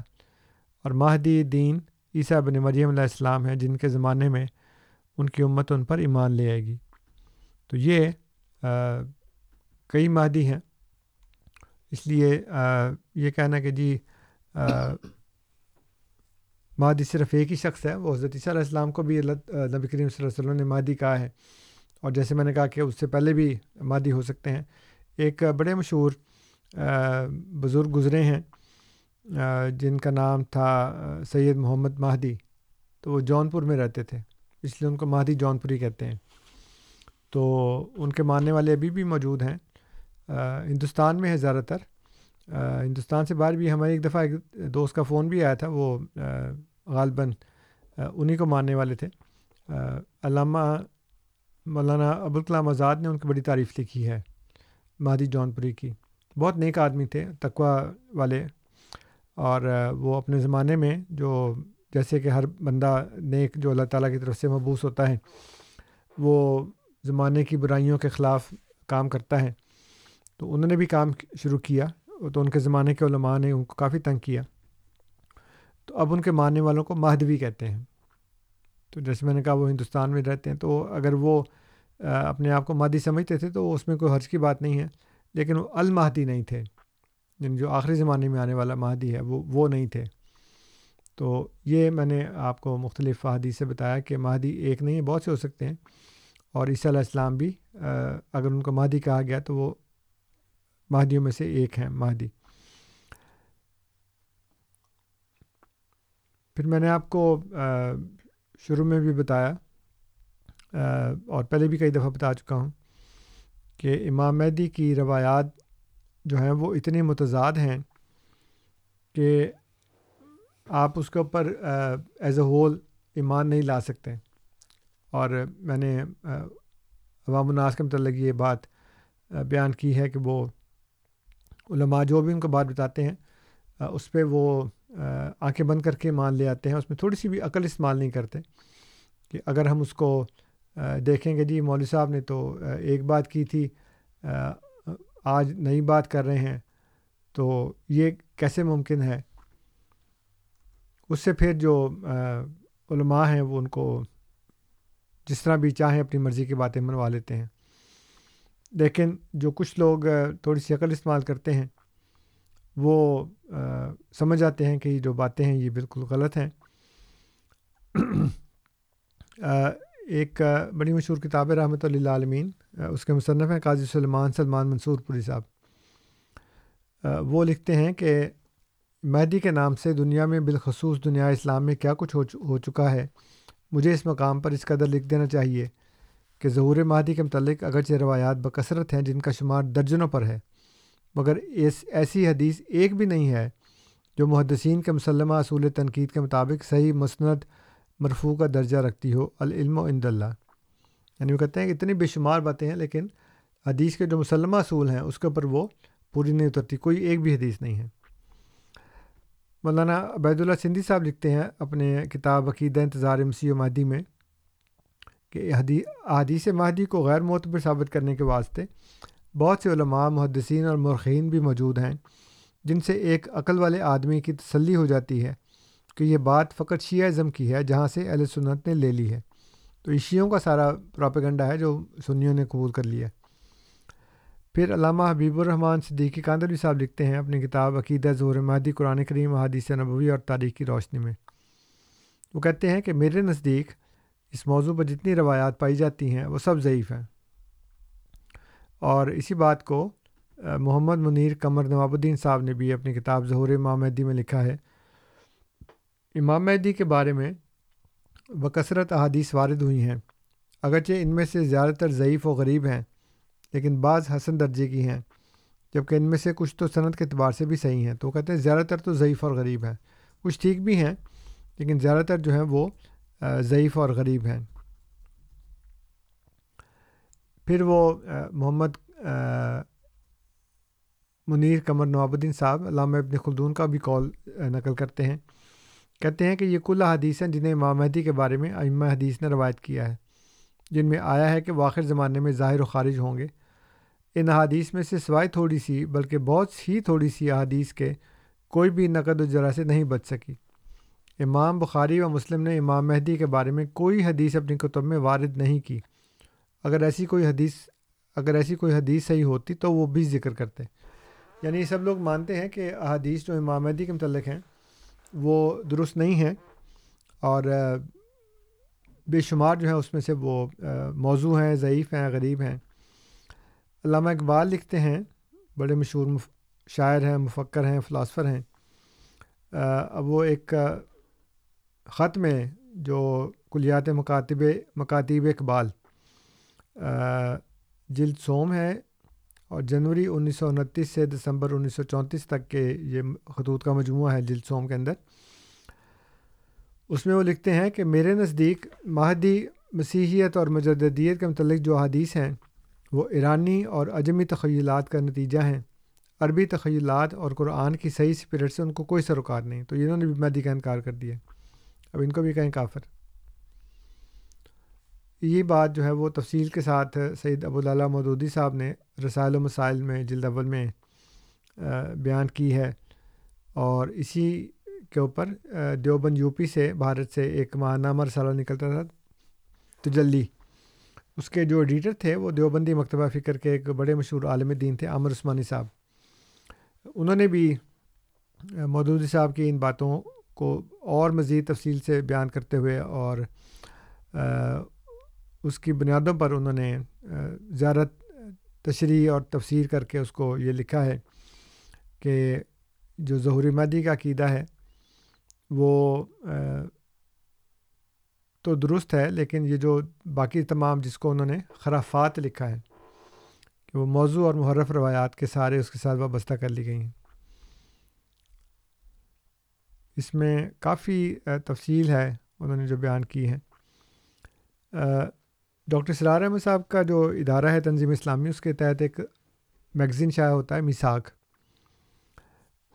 اور مہدی دین عیسیٰ بن مریم علیہ السلام ہیں جن کے زمانے میں ان کی امت ان پر ایمان لے آئے گی۔ تو یہ آ, کئی مہدی ہیں۔ اس لیے آ, یہ کہنا کہ جی مہدی صرف ایک ہی شخص ہے وہ حضرت عیسیٰ علیہ السلام کو بھی اللہ نبی کریم صلی اللہ علیہ وسلم نے مہدی کہا ہے۔ اور جیسے میں نے کہا کہ اس سے پہلے بھی مادی ہو سکتے ہیں۔ ایک بڑے مشہور بزرگ گزرے ہیں جن کا نام تھا سید محمد مہدی۔ تو وہ جونپور میں رہتے تھے، اس لیے ان کو مہدی جونپوری کہتے ہیں۔ تو ان کے ماننے والے ابھی بھی موجود ہیں۔ ہندوستان میں ہے زیادہ تر۔ ہندوستان سے باہر بھی ہماری ایک دفعہ ایک دوست کا فون بھی آیا تھا، وہ غالباً انہیں کو ماننے والے تھے۔ علامہ مولانا ابوالکلام آزاد نے ان کی بڑی تعریف لکھی ہے مہدی جون پوری کی۔ بہت نیک آدمی تھے تقوا والے۔ اور وہ اپنے زمانے میں جو جیسے کہ ہر بندہ نیک جو اللہ تعالیٰ کی طرف سے مبوس ہوتا ہے، وہ زمانے کی برائیوں کے خلاف کام کرتا ہے۔ تو انہوں نے بھی کام شروع کیا، تو ان کے زمانے کے علماء نے ان کو کافی تنگ کیا۔ تو اب ان کے ماننے والوں کو مہدوی کہتے ہیں۔ تو جیسے میں نے کہا، وہ ہندوستان میں رہتے ہیں، تو اگر وہ اپنے آپ کو مادی سمجھتے تھے تو اس میں کوئی حرض کی بات نہیں ہے، لیکن وہ المہدی نہیں تھے۔ یعنی جو آخری زمانے میں آنے والا مہدی ہے، وہ وہ نہیں تھے۔ تو یہ میں نے آپ کو مختلف فہدی سے بتایا کہ مہدی ایک نہیں ہے بہت سے ہو سکتے ہیں۔ اور عیسیٰ علیہ السلام بھی اگر ان کو مہدی کہا گیا تو وہ مہدیوں میں سے ایک ہیں، مہدی۔ پھر میں نے آپ کو شروع میں بھی بتایا اور پہلے بھی کئی دفعہ بتا چکا ہوں کہ امام مہدی کی روایات جو ہیں وہ اتنی متضاد ہیں کہ آپ اس کے اوپر ایز اے ہول ایمان نہیں لا سکتے۔ اور میں نے عوام الناس کے متعلق یہ بات بیان کی ہے کہ وہ علماء جو بھی ان کو بات بتاتے ہیں اس پہ وہ آنکھیں بند کر کے مان لے آتے ہیں۔ اس میں تھوڑی سی بھی عقل استعمال نہیں کرتے کہ اگر ہم اس کو دیکھیں گے جی مولوی صاحب نے تو ایک بات کی تھی آج نئی بات کر رہے ہیں، تو یہ کیسے ممکن ہے؟ اس سے پھر جو علماء ہیں وہ ان کو جس طرح بھی چاہیں اپنی مرضی کی باتیں منوا لیتے ہیں۔ لیکن جو کچھ لوگ تھوڑی سی عقل استعمال کرتے ہیں، وہ سمجھ جاتے ہیں کہ یہ جو باتیں ہیں یہ بالکل غلط ہیں۔ ایک بڑی مشہور کتاب ہے رحمۃ اللہ عالمین اس کے مصنف ہیں قاضی سلمان سلمان منصور پوری صاحب۔ وہ لکھتے ہیں کہ مہدی کے نام سے دنیا میں بالخصوص دنیا اسلام میں کیا کچھ ہو چکا ہے؟ مجھے اس مقام پر اس قدر لکھ دینا چاہیے کہ ظہور مہدی کے متعلق اگرچہ روایات بکثرت ہیں جن کا شمار درجنوں پر ہے، مگر اس، ایسی حدیث ایک بھی نہیں ہے جو محدثین کے مسلمہ اصول تنقید کے مطابق صحیح مسند مرفوع کا درجہ رکھتی ہو، العلم و اند اللہ۔ یعنی وہ کہتے ہیں کہ اتنی بے شمار باتیں ہیں، لیکن حدیث کے جو مسلمہ اصول ہیں، اس کے اوپر وہ پوری نہیں اترتی، کوئی ایک بھی حدیث نہیں ہے۔ مولانا عبید اللہ سندھی صاحب لکھتے ہیں اپنے کتاب عقیدہ انتظار مسیح و مہدی میں کہ حدیث مہدی کو غیر معتبر ثابت کرنے کے واسطے بہت سے علماء، محدثین اور مرخین بھی موجود ہیں، جن سے ایک عقل والے آدمی کی تسلی ہو جاتی ہے۔ کہ یہ بات فقط شیعہ ازم کی ہے جہاں سے اہل سنت نے لے لی ہے۔ تو شیعوں کا سارا پراپیگنڈا ہے جو سنیوں نے قبول کر لیا ہے۔ پھر علامہ حبیب الرحمٰن صدیقی کاندروی صاحب لکھتے ہیں اپنی کتاب عقیدہ ظہور مہدی، قرآن کریم حادیث نبوی اور تاریخی روشنی میں۔ وہ کہتے ہیں کہ میرے نزدیک اس موضوع پر جتنی روایات پائی جاتی ہیں وہ سب ضعیف ہیں۔ اور اسی بات کو محمد منیر قمر نواب الدین صاحب نے بھی اپنی کتاب ظہور امام مہدی میں لکھا ہے۔ امام مہدی کے بارے میں بکثرت احادیث وارد ہوئی ہیں۔ اگرچہ ان میں سے زیادہ تر ضعیف و غریب ہیں، لیکن بعض حسن درجے کی ہیں، جبکہ ان میں سے کچھ تو صنعت کے اعتبار سے بھی صحیح ہیں۔ تو کہتے ہیں زیادہ تر تو ضعیف اور غریب ہیں۔ کچھ ٹھیک بھی ہیں، لیکن زیادہ تر جو ہیں وہ ضعیف اور غریب ہیں۔ پھر وہ محمد منیر قمر نواب الدین صاحب، علامہ ابن خلدون کا بھی کال نقل کرتے ہیں۔ کہتے ہیں کہ یہ کل حدیث ہیں جنہیں امام مہدی کے بارے میں امہ حدیث نے روایت کیا ہے، جن میں آیا ہے کہ واخر زمانے میں ظاہر و خارج ہوں گے۔ ان احادیث میں سے سوائے تھوڑی سی بلکہ بہت ہی تھوڑی سی احادیث کے کوئی بھی نقد و جرا سے نہیں بچ سکی۔ امام بخاری و مسلم نے امام مہدی کے بارے میں کوئی حدیث اپنی کتب میں وارد نہیں کی۔ اگر ایسی کوئی حدیث، اگر ایسی کوئی حدیث صحیح ہوتی تو وہ بھی ذکر کرتے۔ یعنی یہ سب لوگ مانتے ہیں کہ احادیث جو امام مہدی کے متعلق ہیں وہ درست نہیں ہیں اور بے شمار جو ہیں اس میں سے وہ موضوع ہیں، ضعیف ہیں، غریب ہیں۔ علامہ اقبال لکھتے ہیں، بڑے مشہور شاعر ہیں، مفکر ہیں، فلاسفر ہیں۔ اب وہ ایک خط میں جو کلیات مکاتب، مکاتیب اقبال جلد سوم ہے۔ اور جنوری انیس سو انتیس سے دسمبر انیس سو چونتیس تک کے یہ خطوط کا مجموعہ ہے جلد سوم کے اندر۔ اس میں وہ لکھتے ہیں کہ میرے نزدیک مہدی مسیحیت اور مجددیت کے متعلق جو حدیث ہیں، وہ ایرانی اور اجمی تخیلات کا نتیجہ ہیں۔ عربی تخیلات اور قرآن کی صحیح اسپرٹ سے ان کو کوئی سروکار نہیں۔ تو انہوں نے بھی مہدی کا انکار کر دیا۔ اب ان کو بھی کہیں کافر۔ یہ بات جو ہے وہ تفصیل کے ساتھ سعید ابواللہ مودودی صاحب نے رسائل و مسائل میں جلد اول میں بیان کی ہے۔ اور اسی کے اوپر دیوبند یو پی سے، بھارت سے ایک ماہنامہ رسالہ نکلتا تھا، تجلی۔ اس کے جو ایڈیٹر تھے، وہ دیوبندی مکتبہ فکر کے ایک بڑے مشہور عالم دین تھے، عامر عثمانی صاحب۔ انہوں نے بھی مودودی صاحب کی ان باتوں کو اور مزید تفصیل سے بیان کرتے ہوئے اور اس کی بنیادوں پر انہوں نے زیارت تشریح اور تفسیر کر کے اس کو یہ لکھا ہے کہ جو ظہوری مادی کا عقیدہ ہے، وہ تو درست ہے، لیکن یہ جو باقی تمام جس کو انہوں نے خرافات لکھا ہے، کہ وہ موضوع اور محرف روایات کے سارے اس کے ساتھ وابستہ کر لی گئی ہیں۔ اس میں کافی تفصیل ہے، انہوں نے جو بیان کی ہے۔ ڈاکٹر سرار احمد صاحب کا جو ادارہ ہے تنظیم اسلامی، اس کے تحت ایک میگزین شائع ہوتا ہے مساک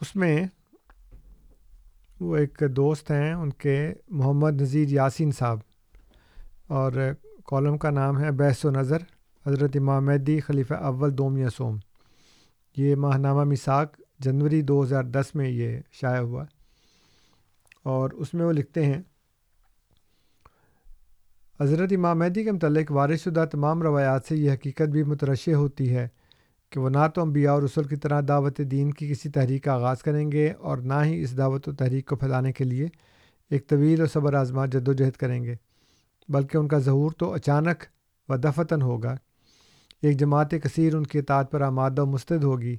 اس میں وہ ایک دوست ہیں، ان کے محمد نذیر یاسین صاحب۔ اور کالم کا نام ہے بحث و نظر، حضرت امام مہدی خلیفہ اول دوم یا سوم۔ یہ ماہ نامہ مساک جنوری دو ہزار دس میں یہ شائع ہوا۔ اور اس میں وہ لکھتے ہیں حضرت امام مہدی کے متعلق وارث شدہ تمام روایات سے یہ حقیقت بھی مترشع ہوتی ہے کہ وہ نہ تو انبیاء اور رسول کی طرح دعوت دین کی کسی تحریک کا آغاز کریں گے اور نہ ہی اس دعوت و تحریک کو پھیلانے کے لیے ایک طویل و صبر آزما جد و جہد کریں گے، بلکہ ان کا ظہور تو اچانک و دفتن ہوگا۔ ایک جماعت کثیر ان کی اطاعت پر آمادہ و مستد ہوگی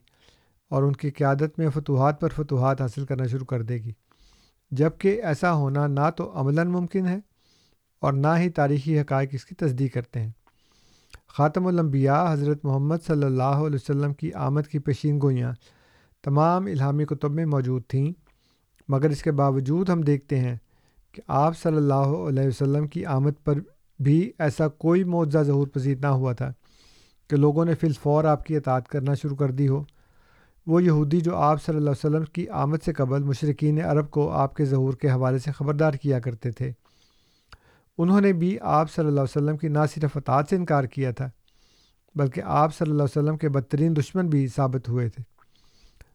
اور ان کی قیادت میں فتوحات پر فتوحات حاصل کرنا شروع کر دے گی۔ جبکہ ایسا ہونا نہ تو عملاً ممکن ہے اور نہ ہی تاریخی حقائق اس کی تصدیق کرتے ہیں۔ خاتم الانبیاء حضرت محمد صلی اللہ علیہ وسلم کی آمد کی پیشین گوئیاں تمام الہامی کتب میں موجود تھیں، مگر اس کے باوجود ہم دیکھتے ہیں کہ آپ صلی اللہ علیہ وسلم کی آمد پر بھی ایسا کوئی معجزہ ظہور پذیر نہ ہوا تھا کہ لوگوں نے فی الفور آپ کی اطاعت کرنا شروع کر دی ہو۔ وہ یہودی جو آپ صلی اللہ علیہ وسلم کی آمد سے قبل مشرقین عرب کو آپ کے ظہور کے حوالے سے خبردار کیا کرتے تھے۔ انہوں نے بھی آپ صلی اللہ علیہ وسلم کی نہ صرف اطاعت سے انکار کیا تھا، بلکہ آپ صلی اللہ علیہ وسلم کے بدترین دشمن بھی ثابت ہوئے تھے۔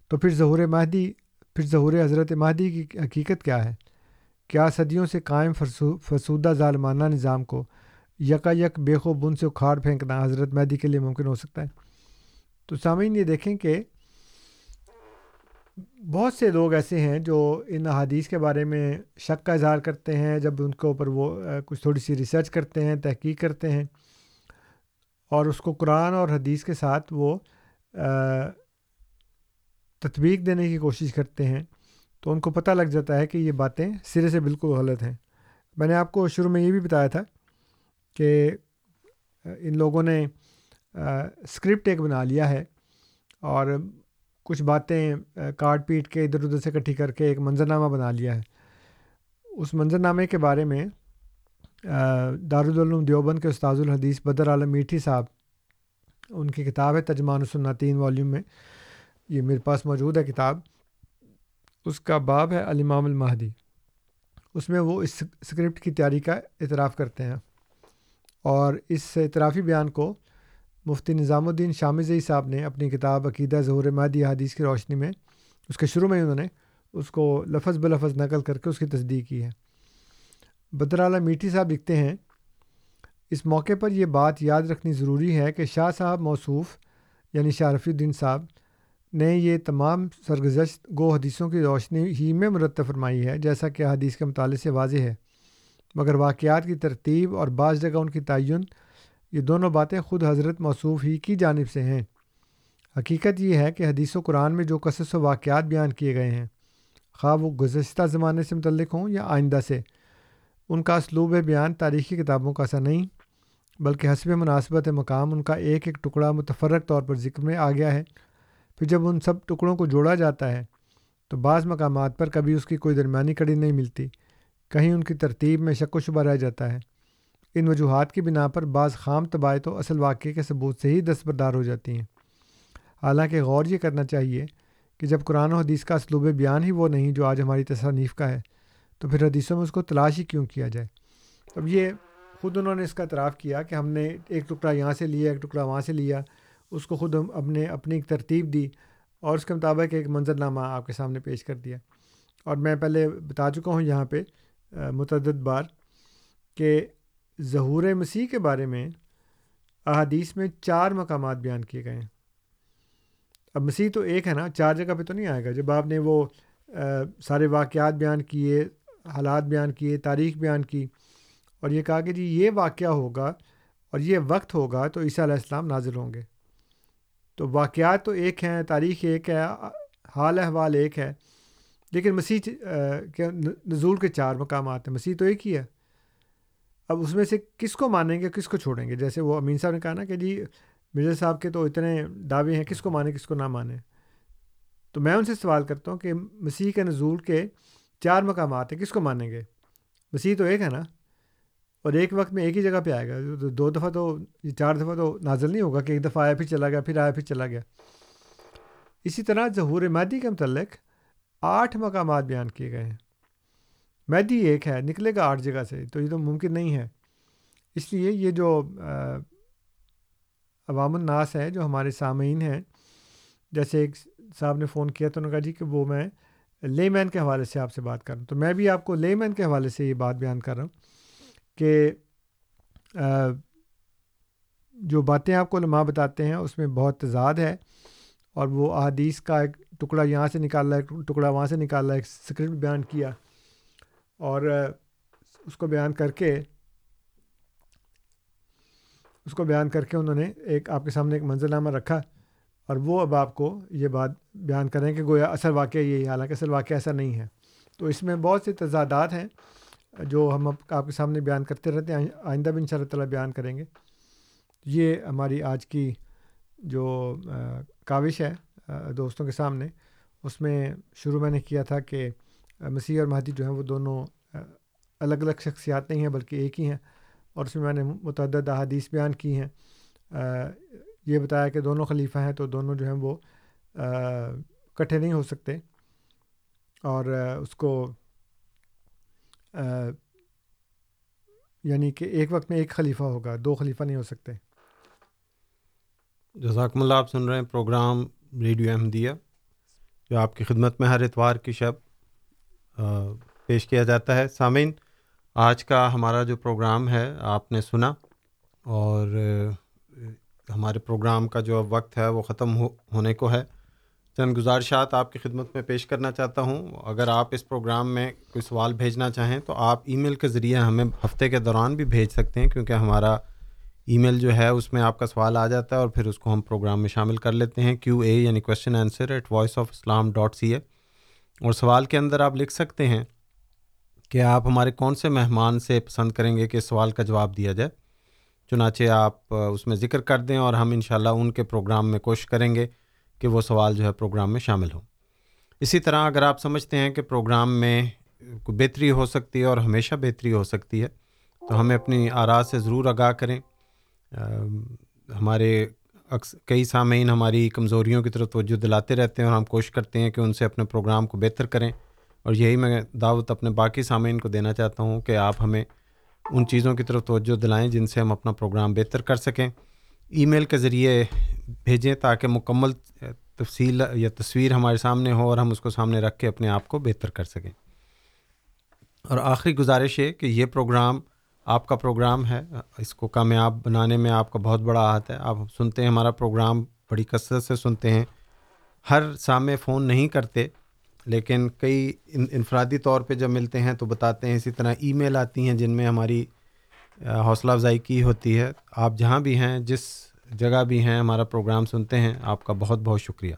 تو پھر ظہور مہدی، پھر ظہور حضرت مہدی کی حقیقت کیا ہے؟ کیا صدیوں سے قائم فسودہ ظالمانہ نظام کو یکا یک بے خو بن سے اکھاڑ پھینکنا حضرت مہدی کے لیے ممکن ہو سکتا ہے؟ تو سامعین یہ دیکھیں کہ بہت سے لوگ ایسے ہیں جو ان احادیث کے بارے میں شک کا اظہار کرتے ہیں، جب ان کے اوپر وہ کچھ تھوڑی سی ریسرچ کرتے ہیں، تحقیق کرتے ہیں اور اس کو قرآن اور حدیث کے ساتھ وہ تطبیق دینے کی کوشش کرتے ہیں، تو ان کو پتہ لگ جاتا ہے کہ یہ باتیں سرے سے بالکل غلط ہیں۔ میں نے آپ کو شروع میں یہ بھی بتایا تھا کہ ان لوگوں نے اسکرپٹ ایک بنا لیا ہے اور کچھ باتیں کاٹ پیٹ کے ادھر ادھر سے اکٹھی کر کے ایک منظرنامہ بنا لیا ہے۔ اس منظرنامے کے بارے میں دارالعلوم دیوبند کے استاذ الحدیث بدر عالم میٹھی صاحب، ان کی کتاب ہے تجمان السنہ تین والیوم میں، یہ میرے پاس موجود ہے کتاب۔ اس کا باب ہے الامام المہدی۔ اس میں وہ اس اسکرپٹ کی تیاری کا اعتراف کرتے ہیں۔ اور اس اعترافی بیان کو مفتی نظام الدین شامزئی صاحب نے اپنی کتاب عقیدہ ظہور مہدی حادیث کی روشنی میں، اس کے شروع میں انہوں نے اس کو لفظ بلفظ نقل کر کے اس کی تصدیق کی ہے۔ بدرالہ میٹھی صاحب لکھتے ہیں، اس موقع پر یہ بات یاد رکھنی ضروری ہے کہ شاہ صاحب موصوف یعنی شارفی الدین صاحب، نے یہ تمام سرگزشت گو حدیثوں کی روشنی ہی میں مرتب فرمائی ہے، جیسا کہ حدیث کے مطالعے سے واضح ہے۔ مگر واقعات کی ترتیب اور بعض جگہ ان کی تعین یہ دونوں باتیں خود حضرت موصوف ہی کی جانب سے ہیں۔ حقیقت یہ ہے کہ حدیث و قرآن میں جو قصص و واقعات بیان کیے گئے ہیں، خواہ وہ گزشتہ زمانے سے متعلق ہوں یا آئندہ سے، ان کا اسلوب بیان تاریخی کتابوں کا سا نہیں، بلکہ حسب مناسبت مقام ان کا ایک ایک ٹکڑا متفرق طور پر ذکر میں آ گیا ہے۔ پھر جب ان سب ٹکڑوں کو جوڑا جاتا ہے، تو بعض مقامات پر کبھی اس کی کوئی درمیانی کڑی نہیں ملتی، کہیں ان کی ترتیب میں شک و شبہ رہ جاتا ہے۔ ان وجوہات کی بنا پر بعض خام طباعت و اصل واقعے کے ثبوت سے ہی دستبردار ہو جاتی ہیں۔ حالانکہ غور یہ کرنا چاہیے کہ جب قرآن و حدیث کا اسلوب بیان ہی وہ نہیں جو آج ہماری تصانیف کا ہے، تو پھر حدیثوں میں اس کو تلاش ہی کیوں کیا جائے؟ اب یہ خود انہوں نے اس کا اعتراف کیا کہ ہم نے ایک ٹکڑا یہاں سے لیا، ایک ٹکڑا وہاں سے لیا، اس کو خود ہم اپنے اپنی ایک ترتیب دی اور اس کے مطابق ایک منظر نامہ آپ کے سامنے پیش کر دیا۔ اور میں پہلے بتا چکا ہوں یہاں پہ متعدد بار کہ ظہور مسیح کے بارے میں احادیث میں چار مقامات بیان کیے گئے ہیں۔ اب مسیح تو ایک ہے نا، چار جگہ پہ تو نہیں آئے گا۔ جب آپ نے وہ سارے واقعات بیان کیے، حالات بیان کیے، تاریخ بیان کی اور یہ کہا کہ جی یہ واقعہ ہوگا اور یہ وقت ہوگا تو عیسیٰ علیہ السلام نازل ہوں گے۔ تو واقعات تو ایک ہیں، تاریخ ایک ہے، حال احوال ایک ہے، لیکن مسیح کے نزول کے چار مقامات ہیں۔ مسیح تو ایک ہی ہے۔ اب اس میں سے کس کو مانیں گے، کس کو چھوڑیں گے؟ جیسے وہ امین صاحب نے کہا نا کہ جی مرزا صاحب کے تو اتنے دعوے ہیں، کس کو مانیں، کس کو نہ مانیں؟ تو میں ان سے سوال کرتا ہوں کہ مسیح کے نزول کے چار مقامات ہیں، کس کو مانیں گے؟ مسیح تو ایک ہے نا؟ اور ایک وقت میں ایک ہی جگہ پہ آئے گا۔ دو دفعہ تو، چار دفعہ تو نازل نہیں ہوگا کہ ایک دفعہ آیا پھر چلا گیا، پھر آیا پھر چلا گیا۔ اسی طرح ظہور مادی کے متعلق آٹھ مقامات بیان کیے گئے ہیں۔ میدی ایک ہے، نکلے گا آٹھ جگہ سے، تو یہ تو ممکن نہیں ہے۔ اس لیے یہ جو عوام الناس ہے جو ہمارے سامعین ہیں، جیسے ایک صاحب نے فون کیا تو انہوں نے کہا جی کہ وہ میں لے مین کے حوالے سے آپ سے بات کروں تو میں بھی آپ کو لے مین کے حوالے سے یہ بات بیان کر رہا ہوں کہ جو باتیں آپ کو علماء بتاتے ہیں، اس میں بہت تضاد ہے اور وہ احادیث کا ایک ٹکڑا یہاں سے نکالا، ایک ٹکڑا وہاں سے نکالا، ایک اسکرپٹ بیان کیا۔ اور اس کو بیان کر کے، اس کو بیان کر کے انہوں نے ایک آپ کے سامنے ایک منظر نامہ رکھا اور وہ اب آپ کو یہ بات بیان کریں کہ گویا اصل واقعہ یہی حالانکہ اصل واقعہ ایسا نہیں ہے۔ تو اس میں بہت سے تضادات ہیں جو ہم آپ کے سامنے بیان کرتے رہتے ہیں، آئندہ بھی ان شاء اللہ تعالیٰ بیان کریں گے۔ یہ ہماری آج کی جو کاوش ہے دوستوں کے سامنے، اس میں شروع میں نے کیا تھا کہ مسیح اور مہدی جو ہیں وہ دونوں الگ الگ شخصیات نہیں ہیں بلکہ ایک ہی ہیں۔ اور اس میں میں نے متعدد احادیث بیان کی ہیں۔ یہ بتایا کہ دونوں خلیفہ ہیں تو دونوں جو ہیں وہ کٹھے نہیں ہو سکتے۔ اور اس کو یعنی کہ ایک وقت میں ایک خلیفہ ہوگا، دو خلیفہ نہیں ہو سکتے۔ جزاکم اللہ، آپ سن رہے ہیں پروگرام ریڈیو احمدیہ، جو آپ کی خدمت میں ہر اتوار کی شب پیش کیا جاتا ہے۔ سامعین، آج کا ہمارا جو پروگرام ہے، آپ نے سنا اور ہمارے پروگرام کا جو وقت ہے، وہ ختم ہونے کو ہے۔ چند گزارشات آپ کی خدمت میں پیش کرنا چاہتا ہوں۔ اگر آپ اس پروگرام میں کوئی سوال بھیجنا چاہیں تو آپ ای میل کے ذریعے ہمیں ہفتے کے دوران بھی بھیج سکتے ہیں، کیونکہ ہمارا ای میل جو ہے، اس میں آپ کا سوال آ جاتا ہے اور پھر اس کو ہم پروگرام میں شامل کر لیتے ہیں۔ کیو اے یعنی question answer at voice of Islam dot C A اور سوال کے اندر آپ لکھ سکتے ہیں کہ آپ ہمارے کون سے مہمان سے پسند کریں گے کہ سوال کا جواب دیا جائے؟ چنانچہ آپ اس میں ذکر کر دیں اور ہم انشاءاللہ ان کے پروگرام میں کوشش کریں گے کہ وہ سوال جو ہے پروگرام میں شامل ہوں۔ اسی طرح اگر آپ سمجھتے ہیں کہ پروگرام میں بہتری ہو سکتی ہے اور ہمیشہ بہتری ہو سکتی ہے، تو ہمیں اپنی آراز سے ضرور آگاہ کریں۔ ہمارے کئی سامعین ہماری کمزوریوں کی طرف توجہ دلاتے رہتے ہیں اور ہم کوشش کرتے ہیں کہ ان سے اپنے پروگرام کو بہتر کریں۔ اور یہی میں دعوت اپنے باقی سامعین کو دینا چاہتا ہوں کہ آپ ہمیں ان چیزوں کی طرف توجہ دلائیں جن سے ہم اپنا پروگرام بہتر کر سکیں۔ ای میل کے ذریعے بھیجیں تاکہ مکمل تفصیل یا تصویر ہمارے سامنے ہو اور ہم اس کو سامنے رکھ کے اپنے آپ کو بہتر کر سکیں۔ اور آخری گزارش ہے کہ یہ پروگرام آپ کا پروگرام ہے، اس کو کامیاب بنانے میں آپ کا بہت بڑا ہاتھ ہے۔ آپ سنتے ہیں ہمارا پروگرام، بڑی کثرت سے سنتے ہیں۔ ہر سامع فون نہیں کرتے، لیکن کئی انفرادی طور پہ جب ملتے ہیں تو بتاتے ہیں۔ اسی طرح ای میل آتی ہیں جن میں ہماری حوصلہ افزائی کی ہوتی ہے۔ آپ جہاں بھی ہیں، جس جگہ بھی ہیں، ہمارا پروگرام سنتے ہیں۔ آپ کا بہت بہت شکریہ۔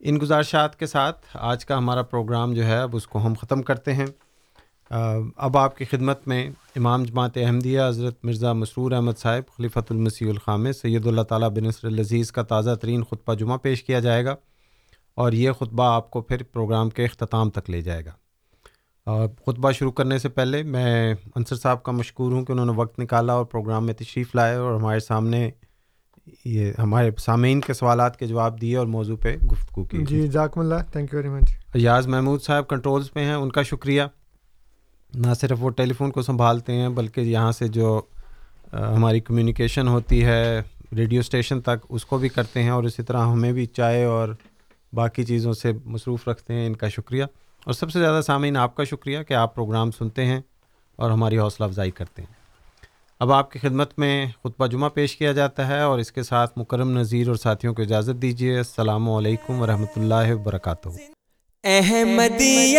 ان گزارشات کے ساتھ آج کا ہمارا پروگرام جو ہے، اب اس کو ہم ختم کرتے ہیں۔ اب آپ کی خدمت میں امام جماعت احمدیہ حضرت مرزا مسرور احمد صاحب خلیفۃ المسیح الخام سید اللہ تعالیٰ بن نصر العزیز کا تازہ ترین خطبہ جمعہ پیش کیا جائے گا اور یہ خطبہ آپ کو پھر پروگرام کے اختتام تک لے جائے گا۔ خطبہ شروع کرنے سے پہلے میں انصر صاحب کا مشکور ہوں کہ انہوں نے وقت نکالا اور پروگرام میں تشریف لائے اور ہمارے سامنے یہ ہمارے سامعین کے سوالات کے جواب دیے اور موضوع پہ گفتگو کی۔ جی ذاکم اللہ thank you very much Ayaz Mahmood صاحب کنٹرولز پہ ہیں ان کا شکریہ۔ نہ صرف وہ ٹیلی فون کو سنبھالتے ہیں، بلکہ یہاں سے جو ہماری کمیونیکیشن ہوتی ہے ریڈیو اسٹیشن تک، اس کو بھی کرتے ہیں اور اسی طرح ہمیں بھی چائے اور باقی چیزوں سے مصروف رکھتے ہیں۔ ان کا شکریہ۔ اور سب سے زیادہ سامعین، آپ کا شکریہ کہ آپ پروگرام سنتے ہیں اور ہماری حوصلہ افزائی کرتے ہیں۔ اب آپ کی خدمت میں خطبہ جمعہ پیش کیا جاتا ہے اور اس کے ساتھ مکرم نذیر اور ساتھیوں کو اجازت دیجیے۔ السلام علیکم ورحمۃ اللہ وبرکاتہ۔ احمدیہ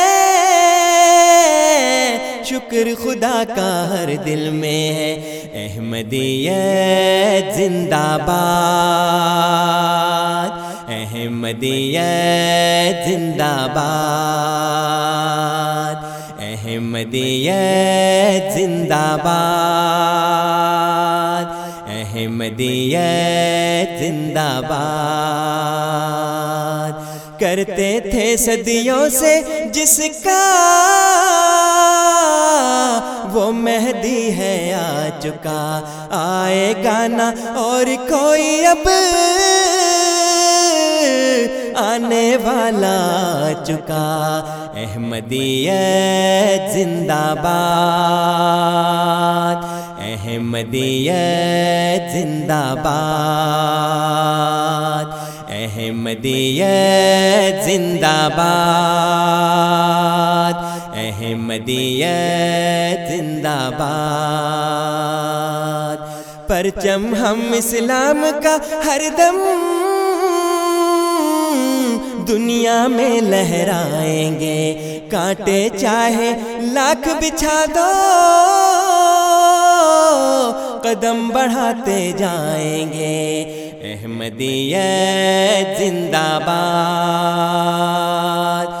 شکر خدا کا ہر دل میں ہے۔ احمدیت زندہ باد۔ احمدیت زندہ باد۔ احمدیت زندہ باد۔ احمدیت زندہ باد۔ کرتے تھے صدیوں سے جس کا وہ مہدی ہے آ چکا آئے گانا اور کوئی اب آنے والا چکا احمدیت زندہ باد۔ احمدیت زندہ باد۔ احمدیت زندہ باد۔ احمدیت زندہ باد۔ پرچم ہم اسلام کا ہر دم۔ دنیا میں لہرائیں گے۔ کانٹے چاہے لاکھ بچھا دو۔ قدم بڑھاتے جائیں گے۔ احمدیت زندہ باد۔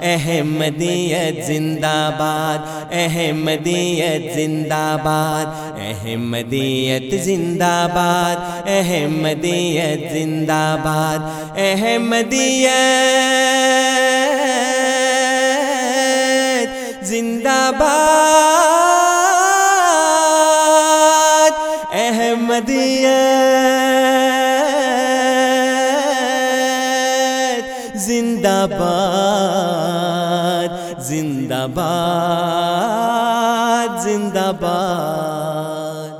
احمدیت زندہ باد احمدیت زندہ باد احمدیت زندہ باد احمدیت زندہ باد احمدیت زندہ باد احمدیت زندہ باد زندہ باد زندہ باد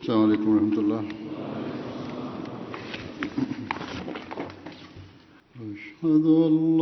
السلام علیکم ورحمۃ اللہ۔ أشهد أن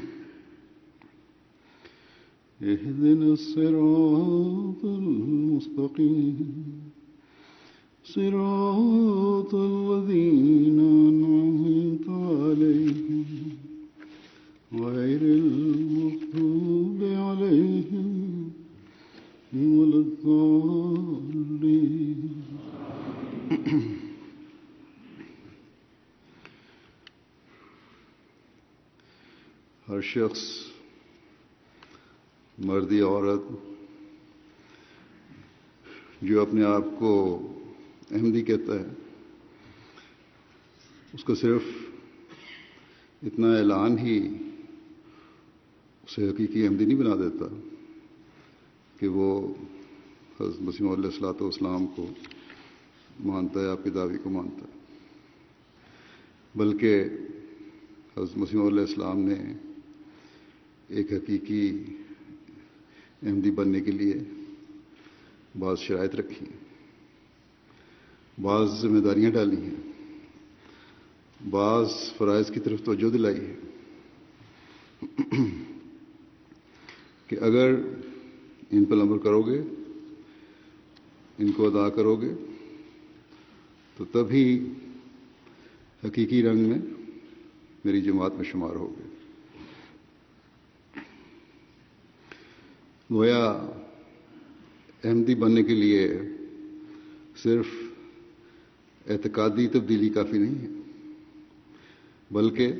اهدنا الصراط المستقيم. صراط الذين أنعمت عليهم. غير المغضوب عليهم ولا الضالين. ہر شخص مردی عورت جو اپنے آپ کو احمدی کہتا ہے، اس کو صرف اتنا اعلان ہی اسے حقیقی احمدی نہیں بنا دیتا کہ وہ حضرت مسیم علیہ السلاۃ والسلام کو مانتا ہے، آپ کی دعوی کو مانتا ہے۔ بلکہ حضرت مسیم علیہ السلام نے ایک حقیقی احمدی بننے کے لیے بعض شرائط رکھی ہیں، بعض ذمہ داریاں ڈالی ہیں، بعض فرائض کی طرف توجہ دلائی ہے کہ اگر ان پر عمل کرو گے، ان کو ادا کرو گے، تو تبھی حقیقی رنگ میں میری جماعت میں شمار ہوگے۔ گویا احمدی بننے کے لیے صرف اعتقادی تبدیلی کافی نہیں ہے، بلکہ